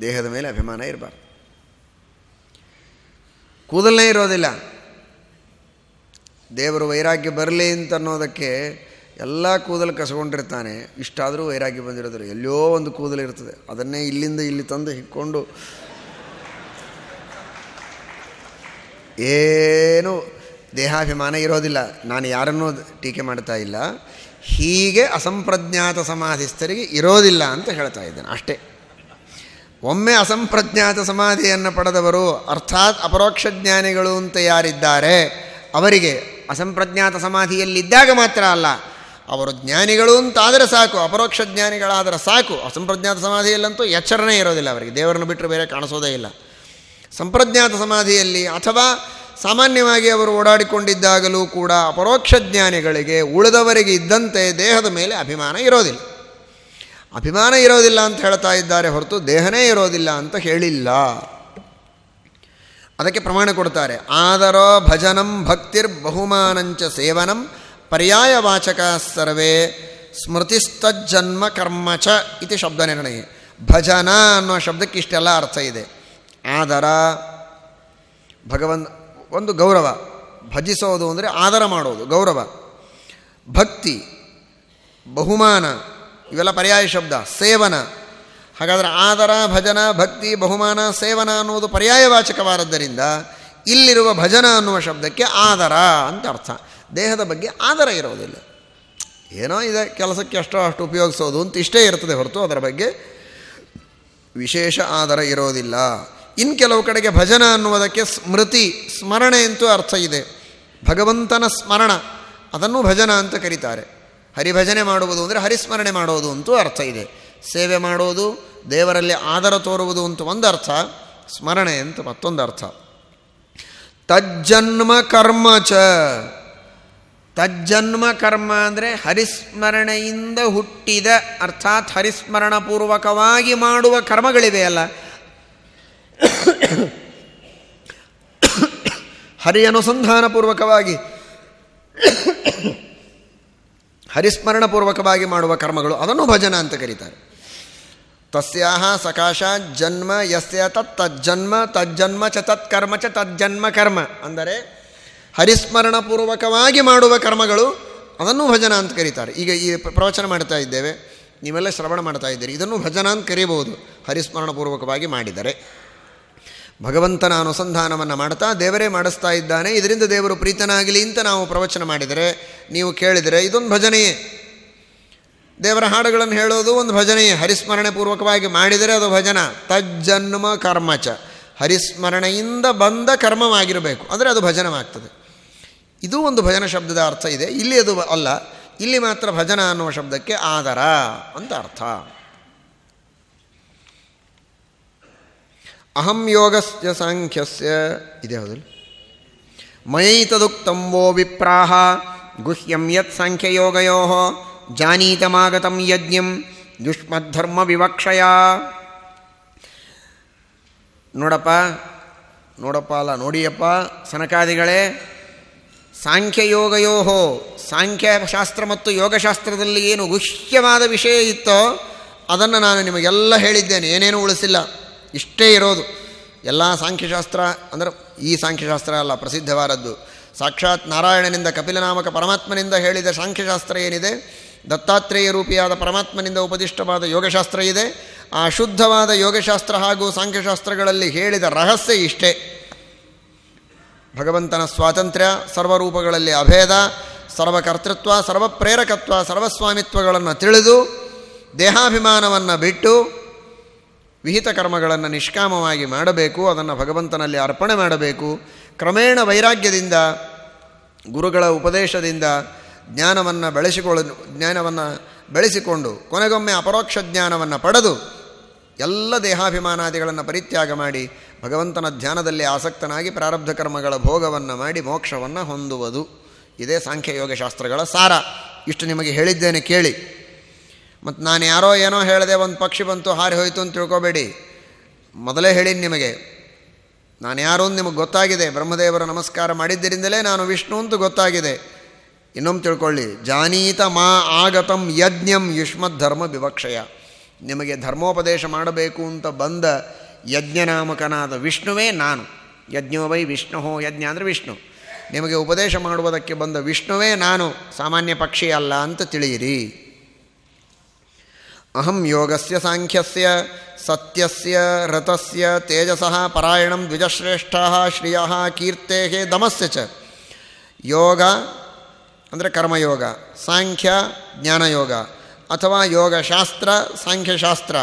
ದೇಹದ ಮೇಲೆ ಅಭಿಮಾನ ಇರಬಾರ್ದು ಕೂದಲೇ ಇರೋದಿಲ್ಲ ದೇವರು ವೈರಾಗ್ಯ ಬರಲಿ ಅಂತ ಅನ್ನೋದಕ್ಕೆ ಎಲ್ಲ ಕೂದಲು ಕಸ್ಕೊಂಡಿರ್ತಾನೆ ಇಷ್ಟಾದರೂ ವೈರಾಗ್ಯ ಬಂದಿರೋದ್ರೆ ಎಲ್ಲೋ ಒಂದು ಕೂದಲು ಇರ್ತದೆ ಅದನ್ನೇ ಇಲ್ಲಿಂದ ಇಲ್ಲಿ ತಂದು ಹಿಕ್ಕೊಂಡು ಏನು ದೇಹಾಭಿಮಾನ ಇರೋದಿಲ್ಲ ನಾನು ಯಾರನ್ನೂ ಟೀಕೆ ಮಾಡ್ತಾ ಇಲ್ಲ ಹೀಗೆ ಅಸಂಪ್ರಜ್ಞಾತ ಸಮಾಧಿಸ್ಥರಿಗೆ ಇರೋದಿಲ್ಲ ಅಂತ ಹೇಳ್ತಾ ಇದ್ದೇನೆ ಅಷ್ಟೇ ಒಮ್ಮೆ ಅಸಂಪ್ರಜ್ಞಾತ ಸಮಾಧಿಯನ್ನು ಪಡೆದವರು, ಅರ್ಥಾತ್ ಅಪರೋಕ್ಷ ಜ್ಞಾನಿಗಳು ಅಂತ ಯಾರಿದ್ದಾರೆ, ಅವರಿಗೆ ಅಸಂಪ್ರಜ್ಞಾತ ಸಮಾಧಿಯಲ್ಲಿದ್ದಾಗ ಮಾತ್ರ ಅಲ್ಲ, ಅವರು ಜ್ಞಾನಿಗಳು ಅಂತಾದರೆ ಸಾಕು, ಅಪರೋಕ್ಷ ಜ್ಞಾನಿಗಳಾದರೆ ಸಾಕು, ಅಸಂಪ್ರಜ್ಞಾತ ಸಮಾಧಿಯಲ್ಲಂತೂ ಎಚ್ಚರನೇ ಇರೋದಿಲ್ಲ ಅವರಿಗೆ, ದೇವರನ್ನು ಬಿಟ್ಟರೆ ಬೇರೆ ಕಾಣಿಸೋದೇ ಇಲ್ಲ. ಸಂಪ್ರಜ್ಞಾತ ಸಮಾಧಿಯಲ್ಲಿ ಅಥವಾ ಸಾಮಾನ್ಯವಾಗಿ ಅವರು ಓಡಾಡಿಕೊಂಡಿದ್ದಾಗಲೂ ಕೂಡ ಅಪರೋಕ್ಷ ಜ್ಞಾನಿಗಳಿಗೆ ಉಳಿದವರಿಗೆ ಇದ್ದಂತೆ ದೇಹದ ಮೇಲೆ ಅಭಿಮಾನ ಇರೋದಿಲ್ಲ. ಅಭಿಮಾನ ಇರೋದಿಲ್ಲ ಅಂತ ಹೇಳ್ತಾ ಇದ್ದಾರೆ ಹೊರತು ದೇಹನೇ ಇರೋದಿಲ್ಲ ಅಂತ ಹೇಳಿಲ್ಲ. ಅದಕ್ಕೆ ಪ್ರಮಾಣ ಕೊಡ್ತಾರೆ. ಆದರೋ ಭಜನಂ ಭಕ್ತಿರ್ ಬಹುಮಾನಂಚ ಸೇವನಂ ಪರ್ಯಾಯ ವಾಚಕ ಸರ್ವೇ ಸ್ಮೃತಿಸ್ತಜ್ಜನ್ಮ ಕರ್ಮ ಚ ಇತಿ ಶಬ್ದ ನಿರ್ಣಯ. ಭಜನ ಅನ್ನೋ ಶಬ್ದಕ್ಕೆ ಇಷ್ಟೆಲ್ಲ ಅರ್ಥ ಇದೆ. ಆದರ ಭಗವನ್ ಒಂದು ಗೌರವ. ಭಜಿಸೋದು ಅಂದರೆ ಆದರ ಮಾಡೋದು, ಗೌರವ. ಭಕ್ತಿ, ಬಹುಮಾನ. ಇವೆಲ್ಲ ಪರ್ಯಾಯ ಶಬ್ದ, ಸೇವನ. ಹಾಗಾದರೆ ಆದರ, ಭಜನ, ಭಕ್ತಿ, ಬಹುಮಾನ, ಸೇವನ ಅನ್ನುವುದು ಪರ್ಯಾಯವಾಚಕವಾದದ್ದರಿಂದ ಇಲ್ಲಿರುವ ಭಜನ ಅನ್ನುವ ಶಬ್ದಕ್ಕೆ ಆದರ ಅಂತ ಅರ್ಥ. ದೇಹದ ಬಗ್ಗೆ ಆದರ ಇರೋದಿಲ್ಲ. ಏನೋ ಇದೆ, ಕೆಲಸಕ್ಕೆ ಅಷ್ಟೋ ಅಷ್ಟು ಉಪಯೋಗಿಸೋದು ಅಂತ ಇಷ್ಟೇ ಇರ್ತದೆ ಹೊರತು ಅದರ ಬಗ್ಗೆ ವಿಶೇಷ ಆದರ ಇರೋದಿಲ್ಲ. ಇನ್ನು ಕೆಲವು ಕಡೆಗೆ ಭಜನ ಅನ್ನುವುದಕ್ಕೆ ಸ್ಮೃತಿ, ಸ್ಮರಣೆ ಅಂತೂ ಅರ್ಥ ಇದೆ. ಭಗವಂತನ ಸ್ಮರಣ, ಅದನ್ನು ಭಜನ ಅಂತ ಕರೀತಾರೆ. ಹರಿಭಜನೆ ಮಾಡುವುದು ಅಂದರೆ ಹರಿಸ್ಮರಣೆ ಮಾಡೋದು ಅಂತೂ ಅರ್ಥ ಇದೆ. ಸೇವೆ ಮಾಡೋದು ದೇವರಲ್ಲಿ ಆದರ ತೋರುವುದು ಅಂತ ಒಂದು ಅರ್ಥ, ಸ್ಮರಣೆ ಅಂತ ಮತ್ತೊಂದು ಅರ್ಥ. ತಜ್ಜನ್ಮ ಕರ್ಮ ಚ. ತಜ್ಜನ್ಮ ಕರ್ಮ ಅಂದರೆ ಹರಿಸ್ಮರಣೆಯಿಂದ ಹುಟ್ಟಿದ, ಅರ್ಥಾತ್ ಹರಿಸ್ಮರಣಪೂರ್ವಕವಾಗಿ ಮಾಡುವ ಕರ್ಮಗಳಿವೆಯಲ್ಲ ಹರಿ ಅನುಸಂಧಾನಪೂರ್ವಕವಾಗಿ ಹರಿಸ್ಮರಣಪೂರ್ವಕವಾಗಿ ಮಾಡುವ ಕರ್ಮಗಳು, ಅದನ್ನು ಭಜನ ಅಂತ ಕರೀತಾರೆ. ತಸ್ಯಾಹ ಸಕಾಶ ಜನ್ಮ ಯಸ್ಯ ತತ್ ತಜ್ಜನ್ಮ ತಜ್ಜನ್ಮ ಚ ತತ್ಕರ್ಮ ಚ ತಜ್ಜನ್ಮ ಕರ್ಮ. ಅಂದರೆ ಹರಿಸ್ಮರಣಪೂರ್ವಕವಾಗಿ ಮಾಡುವ ಕರ್ಮಗಳು, ಅದನ್ನು ಭಜನ ಅಂತ ಕರೀತಾರೆ. ಈಗ ಈ ಪ್ರವಚನ ಮಾಡ್ತಾ ಇದ್ದೇವೆ, ನೀವೆಲ್ಲ ಶ್ರವಣ ಮಾಡ್ತಾ ಇದ್ದೀರಿ, ಇದನ್ನು ಭಜನ ಅಂತ ಕರೀಬಹುದು. ಹರಿಸ್ಮರಣಪೂರ್ವಕವಾಗಿ ಮಾಡಿದರೆ. ಭಗವಂತನ ಅನುಸಂಧಾನವನ್ನು ಮಾಡ್ತಾ ದೇವರೇ ಮಾಡಿಸ್ತಾ ಇದ್ದಾನೆ. ಇದರಿಂದ ದೇವರು ಪ್ರೀತನಾಗಲಿ ಅಂತ ನಾವು ಪ್ರವಚನ ಮಾಡಿದರೆ, ನೀವು ಕೇಳಿದರೆ ಇದೊಂದು ಭಜನೆಯೇ. ದೇವರ ಹಾಡುಗಳನ್ನು ಹೇಳೋದು ಒಂದು ಭಜನೆಯೇ. ಹರಿಸ್ಮರಣೆ ಪೂರ್ವಕವಾಗಿ ಮಾಡಿದರೆ ಅದು ಭಜನ. ತಜ್ಜನ್ಮ ಕರ್ಮಚ. ಹರಿಸ್ಮರಣೆಯಿಂದ ಬಂದ ಕರ್ಮವಾಗಿರಬೇಕು. ಅಂದರೆ ಅದು ಭಜನವಾಗ್ತದೆ. ಇದು ಒಂದು ಭಜನ ಶಬ್ದದ ಅರ್ಥ ಇದೆ. ಇಲ್ಲಿ ಅದು ಅಲ್ಲ. ಇಲ್ಲಿ ಮಾತ್ರ ಭಜನ ಅನ್ನುವ ಶಬ್ದಕ್ಕೆ ಆದರ ಅಂತ ಅರ್ಥ. ಅಹಂ ಯೋಗಸ್ಯ ಸಾಂಖ್ಯಸ್ಯ ಇದೆ ಹೌದಲ್ಲ ಮಯೈತದುಕ್ತಂ ವೋ ವಿಪ್ರಾಹ ಗುಹ್ಯಂ ಯತ್ ಸಾಂಖ್ಯಯೋಗಯೋ ಜಾನೀತಮಾಗತಂ ಯಜ್ಞಂ ದುಷ್ಮಧರ್ಮ ವಿವಕ್ಷಯ ನೋಡಪ್ಪ ನೋಡಪ್ಪ ಅಲ್ಲ, ನೋಡಿಯಪ್ಪ ಸನಕಾದಿಗಳೇ, ಸಾಂಖ್ಯಯೋಗಯೋ, ಸಾಂಖ್ಯಶಾಸ್ತ್ರ ಮತ್ತು ಯೋಗಶಾಸ್ತ್ರದಲ್ಲಿ ಏನು ಗುಹ್ಯವಾದ ವಿಷಯ ಇತ್ತೋ ಅದನ್ನು ನಾನು ನಿಮಗೆಲ್ಲ ಹೇಳಿದ್ದೇನೆ, ಏನೇನು ಉಳಿಸಿಲ್ಲ. ಇಷ್ಟೇ ಇರೋದು. ಎಲ್ಲ ಸಾಂಖ್ಯಶಾಸ್ತ್ರ ಅಂದರೆ ಈ ಸಾಂಖ್ಯಶಾಸ್ತ್ರ ಅಲ್ಲ, ಪ್ರಸಿದ್ಧವಾದದ್ದು. ಸಾಕ್ಷಾತ್ ನಾರಾಯಣನಿಂದ ಕಪಿಲನಾಮಕ ಪರಮಾತ್ಮನಿಂದ ಹೇಳಿದ ಸಾಂಖ್ಯಶಾಸ್ತ್ರ ಏನಿದೆ? ದತ್ತಾತ್ರೇಯ ರೂಪಿಯಾದ ಪರಮಾತ್ಮನಿಂದ ಉಪದಿಷ್ಟವಾದ ಯೋಗಶಾಸ್ತ್ರ ಇದೆ. ಆ ಶುದ್ಧವಾದ ಯೋಗಶಾಸ್ತ್ರ ಹಾಗೂ ಸಾಂಖ್ಯಶಾಸ್ತ್ರಗಳಲ್ಲಿ ಹೇಳಿದ ರಹಸ್ಯ ಇಷ್ಟೇ. ಭಗವಂತನ ಸ್ವಾತಂತ್ರ್ಯ, ಸರ್ವರೂಪಗಳಲ್ಲಿ ಅಭೇದ, ಸರ್ವಕರ್ತೃತ್ವ, ಸರ್ವಪ್ರೇರಕತ್ವ, ಸರ್ವಸ್ವಾಮಿತ್ವಗಳನ್ನು ತಿಳಿದು, ದೇಹಾಭಿಮಾನವನ್ನು ಬಿಟ್ಟು ವಿಹಿತ ಕರ್ಮಗಳನ್ನು ನಿಷ್ಕಾಮವಾಗಿ ಮಾಡಬೇಕು, ಅದನ್ನು ಭಗವಂತನಲ್ಲಿ ಅರ್ಪಣೆ ಮಾಡಬೇಕು. ಕ್ರಮೇಣ ವೈರಾಗ್ಯದಿಂದ, ಗುರುಗಳ ಉಪದೇಶದಿಂದ ಜ್ಞಾನವನ್ನು ಬೆಳೆಸಿಕೊಳ್ಳ, ಜ್ಞಾನವನ್ನು ಬೆಳೆಸಿಕೊಂಡು, ಕೊನೆಗೊಮ್ಮೆ ಅಪರೋಕ್ಷ ಜ್ಞಾನವನ್ನು ಪಡೆದು ಎಲ್ಲ ದೇಹಾಭಿಮಾನಾದಿಗಳನ್ನು ಪರಿತ್ಯಾಗ ಮಾಡಿ, ಭಗವಂತನ ಧ್ಯಾನದಲ್ಲಿ ಆಸಕ್ತನಾಗಿ ಪ್ರಾರಬ್ಧ ಕರ್ಮಗಳ ಭೋಗವನ್ನು ಮಾಡಿ, ಮೋಕ್ಷವನ್ನು ಹೊಂದುವುದು. ಇದೇ ಸಾಂಖ್ಯಯೋಗಶಾಸ್ತ್ರಗಳ ಸಾರ. ಇಷ್ಟು ನಿಮಗೆ ಹೇಳಿದ್ದೇನೆ ಕೇಳಿ. ಮತ್ತು ನಾನು ಯಾರೋ ಏನೋ ಹೇಳಿದೆ ಒಂದು ಪಕ್ಷಿ ಬಂತು, ಹಾರಿ ಹೋಯಿತು ಅಂತ ತಿಳ್ಕೊಬೇಡಿ. ಮೊದಲೇ ಹೇಳಿ ನಿಮಗೆ, ನಾನು ಯಾರು ಅಂತ ನಿಮಗೆ ಗೊತ್ತಾಗಿದೆ. ಬ್ರಹ್ಮದೇವರ ನಮಸ್ಕಾರ ಮಾಡಿದ್ದರಿಂದಲೇ ನಾನು ವಿಷ್ಣು ಅಂತ ಗೊತ್ತಾಗಿದೆ. ಇನ್ನೊಂದು ತಿಳ್ಕೊಳ್ಳಿ, ಜಾನೀತ ಮಾ ಆಗತಂ ಯಜ್ಞಂ ಯುಷ್ಮದ್ ಧರ್ಮ ವಿವಕ್ಷಯ. ನಿಮಗೆ ಧರ್ಮೋಪದೇಶ ಮಾಡಬೇಕು ಅಂತ ಬಂದ ಯಜ್ಞನಾಮಕನಾದ ವಿಷ್ಣುವೇ ನಾನು. ಯಜ್ಞೋ ವೈ ವಿಷ್ಣು ಯಜ್ಞ ಅಂದರೆ ವಿಷ್ಣು. ನಿಮಗೆ ಉಪದೇಶ ಮಾಡುವುದಕ್ಕೆ ಬಂದ ವಿಷ್ಣುವೇ ನಾನು. ಸಾಮಾನ್ಯ ಪಕ್ಷಿ ಅಲ್ಲ ಅಂತ ತಿಳಿಯಿರಿ. ಅಹಂ ಯೋಗಸ್ಯ ಸಾಂಖ್ಯಸ್ಯ ಸತ್ಯಸ್ಯ ರಥಸ್ಯ ತೇಜಸಃ ಪರಾಯಣಂ ದ್ವಿಜಶ್ರೇಷ್ಠ ಶ್ರಿಯ ಕೀರ್ತೆ ದಮಸ್ಯ ಚ ಯೋಗ ಅಂದರೆ ಕರ್ಮಯೋಗ, ಸಾಂಖ್ಯ, ಜ್ಞಾನಯೋಗ, ಅಥವಾ ಯೋಗಶಾಸ್ತ್ರ, ಸಾಂಖ್ಯಶಾಸ್ತ್ರ,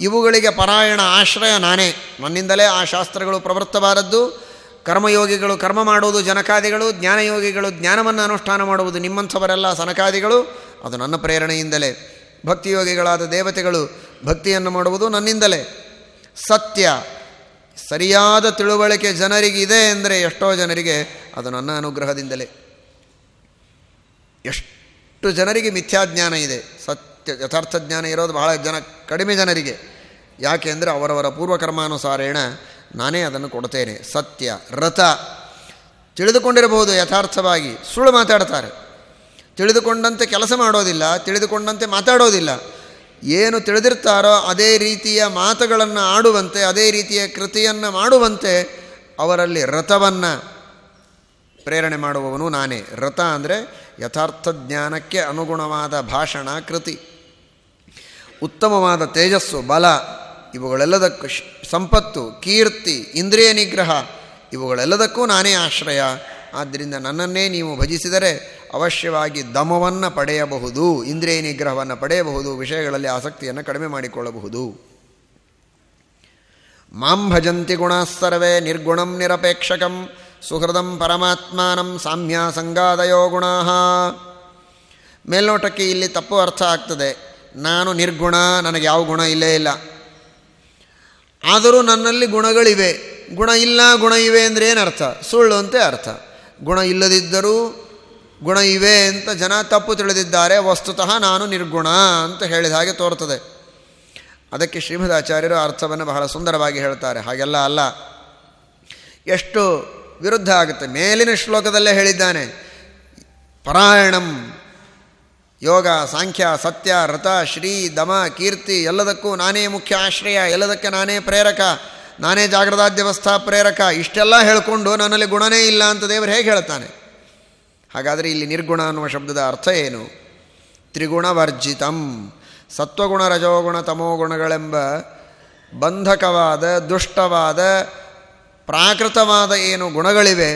ಇವುಗಳಿಗೆ ಪರಾಯಣ ಆಶ್ರಯ ನಾನೇ. ನನ್ನಿಂದಲೇ ಆ ಶಾಸ್ತ್ರಗಳು ಪ್ರವೃತ್ತವಾದದ್ದು. ಕರ್ಮಯೋಗಿಗಳು ಕರ್ಮ ಮಾಡುವುದು ಜನಕಾದಿಗಳು, ಜ್ಞಾನಯೋಗಿಗಳು ಜ್ಞಾನವನ್ನು ಅನುಷ್ಠಾನ ಮಾಡುವುದು ನಿಮ್ಮಂಥವರೆಲ್ಲ ಸನಕಾದಿಗಳು. ಅದು ನನ್ನ ಪ್ರೇರಣೆಯಿಂದಲೇ. ಭಕ್ತಿಯೋಗಿಗಳಾದ ದೇವತೆಗಳು ಭಕ್ತಿಯನ್ನು ಮಾಡುವುದು ನನ್ನಿಂದಲೇ. ಸತ್ಯ. ಸರಿಯಾದ ತಿಳುವಳಿಕೆ ಜನರಿಗಿದೆ ಅಂದರೆ ಎಷ್ಟೋ ಜನರಿಗೆ ಅದು ನನ್ನ ಅನುಗ್ರಹದಿಂದಲೇ. ಎಷ್ಟು ಜನರಿಗೆ ಮಿಥ್ಯಾಜ್ಞಾನ ಇದೆ. ಸತ್ಯ, ಯಥಾರ್ಥ ಜ್ಞಾನ ಇರೋದು ಬಹಳ ಜನ, ಕಡಿಮೆ ಜನರಿಗೆ. ಯಾಕೆ ಅಂದರೆ ಅವರವರ ಪೂರ್ವಕರ್ಮಾನುಸಾರೇಣ ನಾನೇ ಅದನ್ನು ಕೊಡ್ತೇನೆ. ಸತ್ಯ, ರಥ. ತಿಳಿದುಕೊಂಡಿರಬಹುದು ಯಥಾರ್ಥವಾಗಿ. ಸುಳ್ಳು ಮಾತಾಡ್ತಾರೆ. ತಿಳಿದುಕೊಂಡಂತೆ ಕೆಲಸ ಮಾಡೋದಿಲ್ಲ, ತಿಳಿದುಕೊಂಡಂತೆ ಮಾತಾಡೋದಿಲ್ಲ. ಏನು ತಿಳಿದಿರ್ತಾರೋ ಅದೇ ರೀತಿಯ ಮಾತುಗಳನ್ನು ಆಡುವಂತೆ, ಅದೇ ರೀತಿಯ ಕೃತಿಯನ್ನು ಮಾಡುವಂತೆ ಅವರಲ್ಲಿ ರಥವನ್ನು ಪ್ರೇರಣೆ ಮಾಡುವವನು ನಾನೇ. ರಥ ಅಂದರೆ ಯಥಾರ್ಥ ಜ್ಞಾನಕ್ಕೆ ಅನುಗುಣವಾದ ಭಾಷಣ, ಕೃತಿ. ಉತ್ತಮವಾದ ತೇಜಸ್ಸು, ಬಲ, ಇವುಗಳೆಲ್ಲದಕ್ಕೂ ಸಂಪತ್ತು, ಕೀರ್ತಿ, ಇಂದ್ರಿಯ ನಿಗ್ರಹ, ಇವುಗಳೆಲ್ಲದಕ್ಕೂ ನಾನೇ ಆಶ್ರಯ. ಆದ್ದರಿಂದ ನನ್ನನ್ನೇ ನೀವು ಭಜಿಸಿದರೆ ಅವಶ್ಯವಾಗಿ ದಮವನ್ನು ಪಡೆಯಬಹುದು, ಇಂದ್ರಿಯ ನಿಗ್ರಹವನ್ನು ಪಡೆಯಬಹುದು, ವಿಷಯಗಳಲ್ಲಿ ಆಸಕ್ತಿಯನ್ನು ಕಡಿಮೆ ಮಾಡಿಕೊಳ್ಳಬಹುದು. ಮಾಂ ಭಜಂತಿ ಗುಣಾಸ್ಸರ್ವೇ ನಿರ್ಗುಣಂ ನಿರಪೇಕ್ಷಕಂ ಸುಹೃದಂ ಪರಮಾತ್ಮಾನಂ ಸಾಮ್ಯ ಸಂಗಾದಯೋ ಗುಣ. ಮೇಲ್ನೋಟಕ್ಕೆ ಇಲ್ಲಿ ತಪ್ಪು ಅರ್ಥ ಆಗ್ತದೆ. ನಾನು ನಿರ್ಗುಣ, ನನಗೆ ಯಾವ ಗುಣ ಇಲ್ಲೇ ಇಲ್ಲ. ಆದರೂ ನನ್ನಲ್ಲಿ ಗುಣಗಳಿವೆ. ಗುಣ ಇಲ್ಲ, ಗುಣ ಇವೆ ಅಂದರೆ ಏನರ್ಥ? ಸುಳ್ಳು ಅಂತೆ ಅರ್ಥ. ಗುಣ ಇಲ್ಲದಿದ್ದರೂ ಗುಣ ಇವೆ ಅಂತ ಜನ ತಪ್ಪು ತಿಳಿದಿದ್ದಾರೆ, ವಸ್ತುತಃ ನಾನು ನಿರ್ಗುಣ ಅಂತ ಹೇಳಿದ ಹಾಗೆ ತೋರ್ತದೆ ಅದಕ್ಕೆ ಶ್ರೀಮದ್ ಆಚಾರ್ಯರು ಅರ್ಥವನ್ನು ಬಹಳ ಸುಂದರವಾಗಿ ಹೇಳ್ತಾರೆ. ಹಾಗೆಲ್ಲ ಅಲ್ಲ. ಎಷ್ಟು ವಿರುದ್ಧ ಆಗುತ್ತೆ. ಮೇಲಿನ ಶ್ಲೋಕದಲ್ಲೇ ಹೇಳಿದ್ದಾನೆ. ಪರಾಯಣಂ, ಯೋಗ, ಸಾಂಖ್ಯ, ಸತ್ಯ, ರಥ, ಶ್ರೀ, ದಮ, ಕೀರ್ತಿ ಎಲ್ಲದಕ್ಕೂ ನಾನೇ ಮುಖ್ಯ ಆಶ್ರಯ, ಎಲ್ಲದಕ್ಕೆ ನಾನೇ ಪ್ರೇರಕ. ನಾನೇ ಜಾಗೃತಾದ್ಯವಸ್ಥಾ ಪ್ರೇರಕ, ಇಷ್ಟೆಲ್ಲ ಹೇಳಿಕೊಂಡು ನನ್ನಲ್ಲಿ ಗುಣನೇ ಇಲ್ಲ ಅಂತ ದೇವರು ಹೇಗೆ ಹೇಳ್ತಾನೆ? ಹಾಗಾದರೆ ಇಲ್ಲಿ ನಿರ್ಗುಣ ಅನ್ನುವ ಶಬ್ದದ ಅರ್ಥ ಏನು? ತ್ರಿಗುಣವರ್ಜಿತಂ, ಸತ್ವಗುಣ ರಜೋಗುಣ ತಮೋಗುಣಗಳೆಂಬ ಬಂಧಕವಾದ, ದುಷ್ಟವಾದ, ಪ್ರಾಕೃತವಾದ ಏನು ಗುಣಗಳಿವೆ,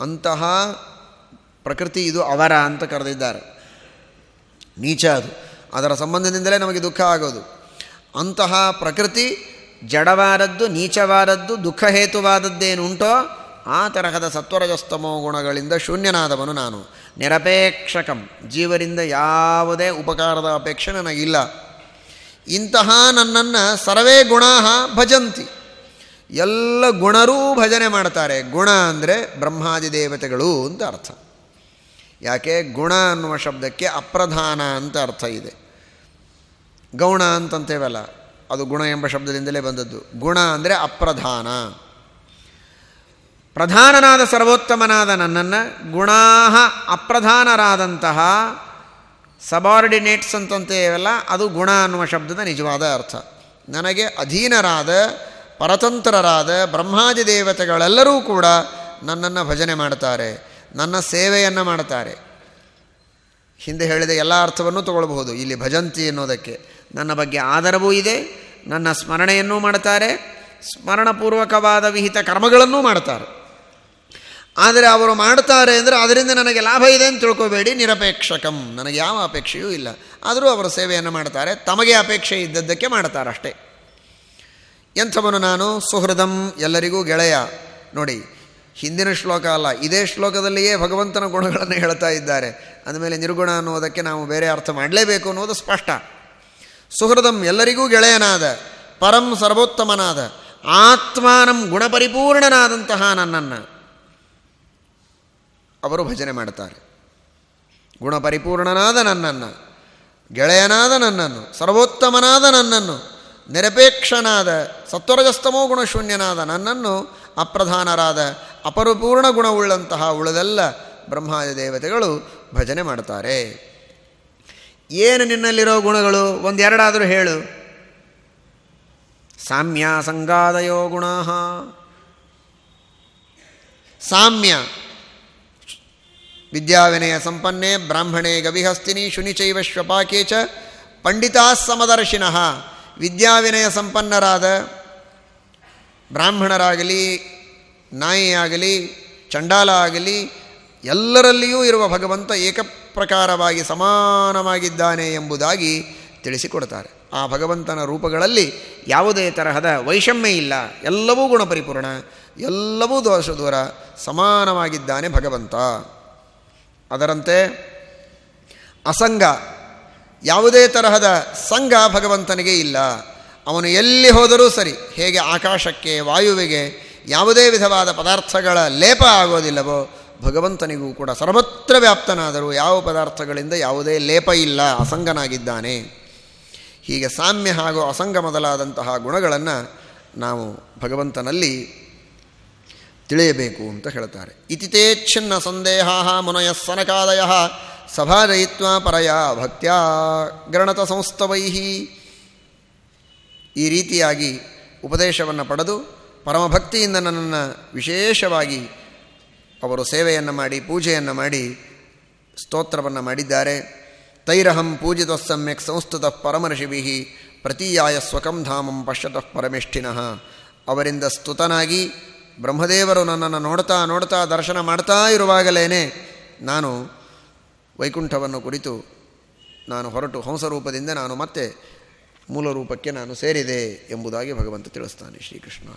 ಅಂತಹ ಪ್ರಕೃತಿ ಇದು ಅವರ ಅಂತ ಕರೆದಿದ್ದಾರೆ. ನೀಚ ಅದು. ಅದರ ಸಂಬಂಧದಿಂದಲೇ ನಮಗೆ ದುಃಖ ಆಗೋದು. ಅಂತಹ ಪ್ರಕೃತಿ ಜಡವಾದದ್ದು, ನೀಚವಾದದ್ದು ದುಃಖಹೇತುವಾದದ್ದೇನುಂಟೋ ಆ ತರಹದ ಸತ್ವರಜಸ್ತಮೋ ಗುಣಗಳಿಂದ ಶೂನ್ಯನಾದವನು ನಾನು. ನಿರಪೇಕ್ಷಕಂ. ಜೀವರಿಂದ ಯಾವುದೇ ಉಪಕಾರದ ಅಪೇಕ್ಷೆ ನನಗಿಲ್ಲ. ಇಂತಹ ನನ್ನನ್ನು ಸರ್ವೇ ಗುಣ ಭಜಂತಿ. ಎಲ್ಲ ಗುಣರೂ ಭಜನೆ ಮಾಡ್ತಾರೆ. ಗುಣ ಅಂದರೆ ಬ್ರಹ್ಮಾದಿ ದೇವತೆಗಳು ಅಂತ ಅರ್ಥ. ಯಾಕೆ? ಗುಣ ಅನ್ನುವ ಶಬ್ದಕ್ಕೆ ಅಪ್ರಧಾನ ಅಂತ ಅರ್ಥ ಇದೆ. ಗೌಣ ಅಂತಂತೇವಲ್ಲ. ಅದು ಗುಣ ಎಂಬ ಶಬ್ದದಿಂದಲೇ ಬಂದದ್ದು. ಗುಣ ಅಂದರೆ ಅಪ್ರಧಾನ. ಪ್ರಧಾನನಾದ ಸರ್ವೋತ್ತಮನಾದ ನನ್ನನ್ನು ಗುಣಾಹ ಅಪ್ರಧಾನರಾದಂತಹ ಸಬಾರ್ಡಿನೇಟ್ಸ್ ಅಂತಂತೇವಲ್ಲ ಅದು ಗುಣ ಅನ್ನುವ ಶಬ್ದದ ನಿಜವಾದ ಅರ್ಥ. ನನಗೆ ಅಧೀನರಾದ, ಪರತಂತ್ರರಾದ ಬ್ರಹ್ಮಾದಿ ದೇವತೆಗಳೆಲ್ಲರೂ ಕೂಡ ನನ್ನನ್ನು ಭಜನೆ ಮಾಡ್ತಾರೆ, ನನ್ನ ಸೇವೆಯನ್ನು ಮಾಡ್ತಾರೆ. ಹಿಂದೆ ಹೇಳಿದ ಎಲ್ಲ ಅರ್ಥವನ್ನು ತಗೊಳ್ಬಹುದು. ಇಲ್ಲಿ ಭಜಂತಿ ಎನ್ನುವುದಕ್ಕೆ. ನನ್ನ ಬಗ್ಗೆ ಆದರವೂ ಇದೆ, ನನ್ನ ಸ್ಮರಣೆಯನ್ನೂ ಮಾಡ್ತಾರೆ ಸ್ಮರಣಪೂರ್ವಕವಾದ ವಿಹಿತ ಕರ್ಮಗಳನ್ನೂ ಮಾಡ್ತಾರೆ ಆದರೆ ಅವರು ಮಾಡ್ತಾರೆ ಅಂದರೆ ಅದರಿಂದ ನನಗೆ ಲಾಭ ಇದೆ ಅಂತ ತಿಳ್ಕೋಬೇಡಿ, ನಿರಪೇಕ್ಷಕಂ. ನನಗೆ ಯಾವ ಅಪೇಕ್ಷೆಯೂ ಇಲ್ಲ. ಆದರೂ ಅವರು ಸೇವೆಯನ್ನು ಮಾಡ್ತಾರೆ ತಮಗೆ ಅಪೇಕ್ಷೆ ಇದ್ದದ್ದಕ್ಕೆ ಮಾಡ್ತಾರಷ್ಟೇ ಎಂಥವನು ನಾನು? ಸುಹೃದಂ, ಎಲ್ಲರಿಗೂ ಗೆಳೆಯ. ನೋಡಿ, ಹಿಂದಿನ ಶ್ಲೋಕ ಅಲ್ಲ, ಇದೇ ಶ್ಲೋಕದಲ್ಲಿಯೇ ಭಗವಂತನ ಗುಣಗಳನ್ನು ಹೇಳ್ತಾ ಇದ್ದಾರೆ. ಅಂದಮೇಲೆ ನಿರ್ಗುಣ ಅನ್ನುವುದಕ್ಕೆ ನಾವು ಬೇರೆ ಅರ್ಥ ಮಾಡಲೇಬೇಕು ಅನ್ನೋದು ಸ್ಪಷ್ಟ. ಸುಹೃದಂ ಎಲ್ಲರಿಗೂ ಗೆಳೆಯನಾದ, ಪರಂ ಸರ್ವೋತ್ತಮನಾದ, ಆತ್ಮಾನಂ ಗುಣಪರಿಪೂರ್ಣನಾದಂತಹ ನನ್ನನ್ನು. ಅವರು ಭಜನೆ ಮಾಡ್ತಾರೆ ಗುಣಪರಿಪೂರ್ಣನಾದ ನನ್ನನ್ನು, ಗೆಳೆಯನಾದ ನನ್ನನ್ನು, ಸರ್ವೋತ್ತಮನಾದ ನನ್ನನ್ನು, ನಿರಪೇಕ್ಷನಾದ, ಸತ್ವರಜಸ್ತಮೋ ಗುಣಶೂನ್ಯನಾದ ನನ್ನನ್ನು ಅಪ್ರಧಾನರಾದ, ಅಪರಿಪೂರ್ಣ ಗುಣವುಳ್ಳಂತಹ ಉಳಿದೆಲ್ಲ ಬ್ರಹ್ಮಾದಿ ದೇವತೆಗಳು ಭಜನೆ ಮಾಡ್ತಾರೆ ಏನು ನಿನ್ನಲ್ಲಿರೋ ಗುಣಗಳು? ಒಂದೆರಡಾದರೂ ಹೇಳು. ಸಾಮ್ಯ ಸಂಗಾದಯೋ ಗುಣ ಸಾಮ್ಯ. ವಿದ್ಯಾವಿನಯ ಸಂಪನ್ನೆ ಬ್ರಾಹ್ಮಣೇ ಗವಿಹಸ್ತಿನಿ ಶುನಿಚೈವ ಶ್ವಪಾಕೆ ಚ ಪಂಡಿತಾ ಸಮದರ್ಶಿನಃ. ವಿದ್ಯಾವಿನಯ ಸಂಪನ್ನರಾದ ಬ್ರಾಹ್ಮಣರಾಗಲಿ, ನಾಯಿಯಾಗಲಿ, ಚಂಡಾಲ ಆಗಲಿ ಎಲ್ಲರಲ್ಲಿಯೂ ಇರುವ ಭಗವಂತ ಏಕಪ್ರಕಾರವಾಗಿ ಸಮಾನವಾಗಿದ್ದಾನೆ ಎಂಬುದಾಗಿ ತಿಳಿಸಿಕೊಡ್ತಾರೆ. ಆ ಭಗವಂತನ ರೂಪಗಳಲ್ಲಿ ಯಾವುದೇ ತರಹದ ವೈಷಮ್ಯ ಇಲ್ಲ. ಎಲ್ಲವೂ ಗುಣಪರಿಪೂರ್ಣ, ಎಲ್ಲವೂ ದೋಷ ದೂರ ಸಮಾನವಾಗಿದ್ದಾನೆ ಭಗವಂತ. ಅದರಂತೆ ಅಸಂಗ, ಯಾವುದೇ ತರಹದ ಸಂಘ ಭಗವಂತನಿಗೆ ಇಲ್ಲ. ಅವನು ಎಲ್ಲಿ ಹೋದರೂ ಸರಿ, ಹೇಗೆ ಆಕಾಶಕ್ಕೆ, ವಾಯುವಿಗೆ ಯಾವುದೇ ವಿಧವಾದ ಪದಾರ್ಥಗಳ ಲೇಪ ಆಗೋದಿಲ್ಲವೋ ಭಗವಂತನಿಗೂ ಕೂಡ ಸರ್ವತ್ರ ವ್ಯಾಪ್ತನಾದರೂ ಯಾವ ಪದಾರ್ಥಗಳಿಂದ ಯಾವುದೇ ಲೇಪ ಇಲ್ಲ, ಅಸಂಗನಾಗಿದ್ದಾನೆ. ಹೀಗೆ ಸಾಮ್ಯ ಹಾಗೂ ಅಸಂಗ ಮೊದಲಾದಂತಹ ಗುಣಗಳನ್ನು ನಾವು ಭಗವಂತನಲ್ಲಿ ತಿಳಿಯಬೇಕು ಅಂತ ಹೇಳ್ತಾರೆ. ಇತಿತೇಚ್ಛಿನ್ನ ಸಂದೇಹ ಮುನಯ ಸನಕಾದಯ ಸಭಾಜಯಿತ್ವ ಪರಯ ಭಕ್ತ್ಯಾ ಗ್ರಣತ ಸಂಸ್ಥವೈಹಿ ಈ ರೀತಿಯಾಗಿ ಉಪದೇಶವನ್ನು ಪಡೆದು ಪರಮಭಕ್ತಿಯಿಂದ ನನ್ನನ್ನು ವಿಶೇಷವಾಗಿ ಅವರು ಸೇವೆಯನ್ನು ಮಾಡಿ, ಪೂಜೆಯನ್ನು ಮಾಡಿ, ಸ್ತೋತ್ರವನ್ನು ಮಾಡಿದ್ದಾರೆ. ತೈರಹಂ ಪೂಜಿತ ಸಮ್ಯಕ್ ಸಂಸ್ತುತ ಪರಮರ್ಷಿಭಿ ಪ್ರತೀಯಾಯ ಸ್ವಕಂ ಧಾಮಂ ಪಶ್ಯತಃ ಪರಮೇಷ್ಠಿನಃ. ಅವರಿಂದ ಸ್ತುತನಾಗಿ ಬ್ರಹ್ಮದೇವರು ನನ್ನನ್ನು ನೋಡ್ತಾ ನೋಡ್ತಾ ದರ್ಶನ ಮಾಡ್ತಾ ಇರುವಾಗಲೇ ನಾನು ವೈಕುಂಠವನ್ನು ಕುರಿತು ನಾನು ಹೊರಟು ಹಂಸರೂಪದಿಂದ ನಾನು ಮತ್ತೆ ಮೂಲ ರೂಪಕ್ಕೆ ನಾನು ಸೇರಿದೆ ಎಂಬುದಾಗಿ ಭಗವಂತ ತಿಳಿಸ್ತಾನೆ ಶ್ರೀಕೃಷ್ಣ.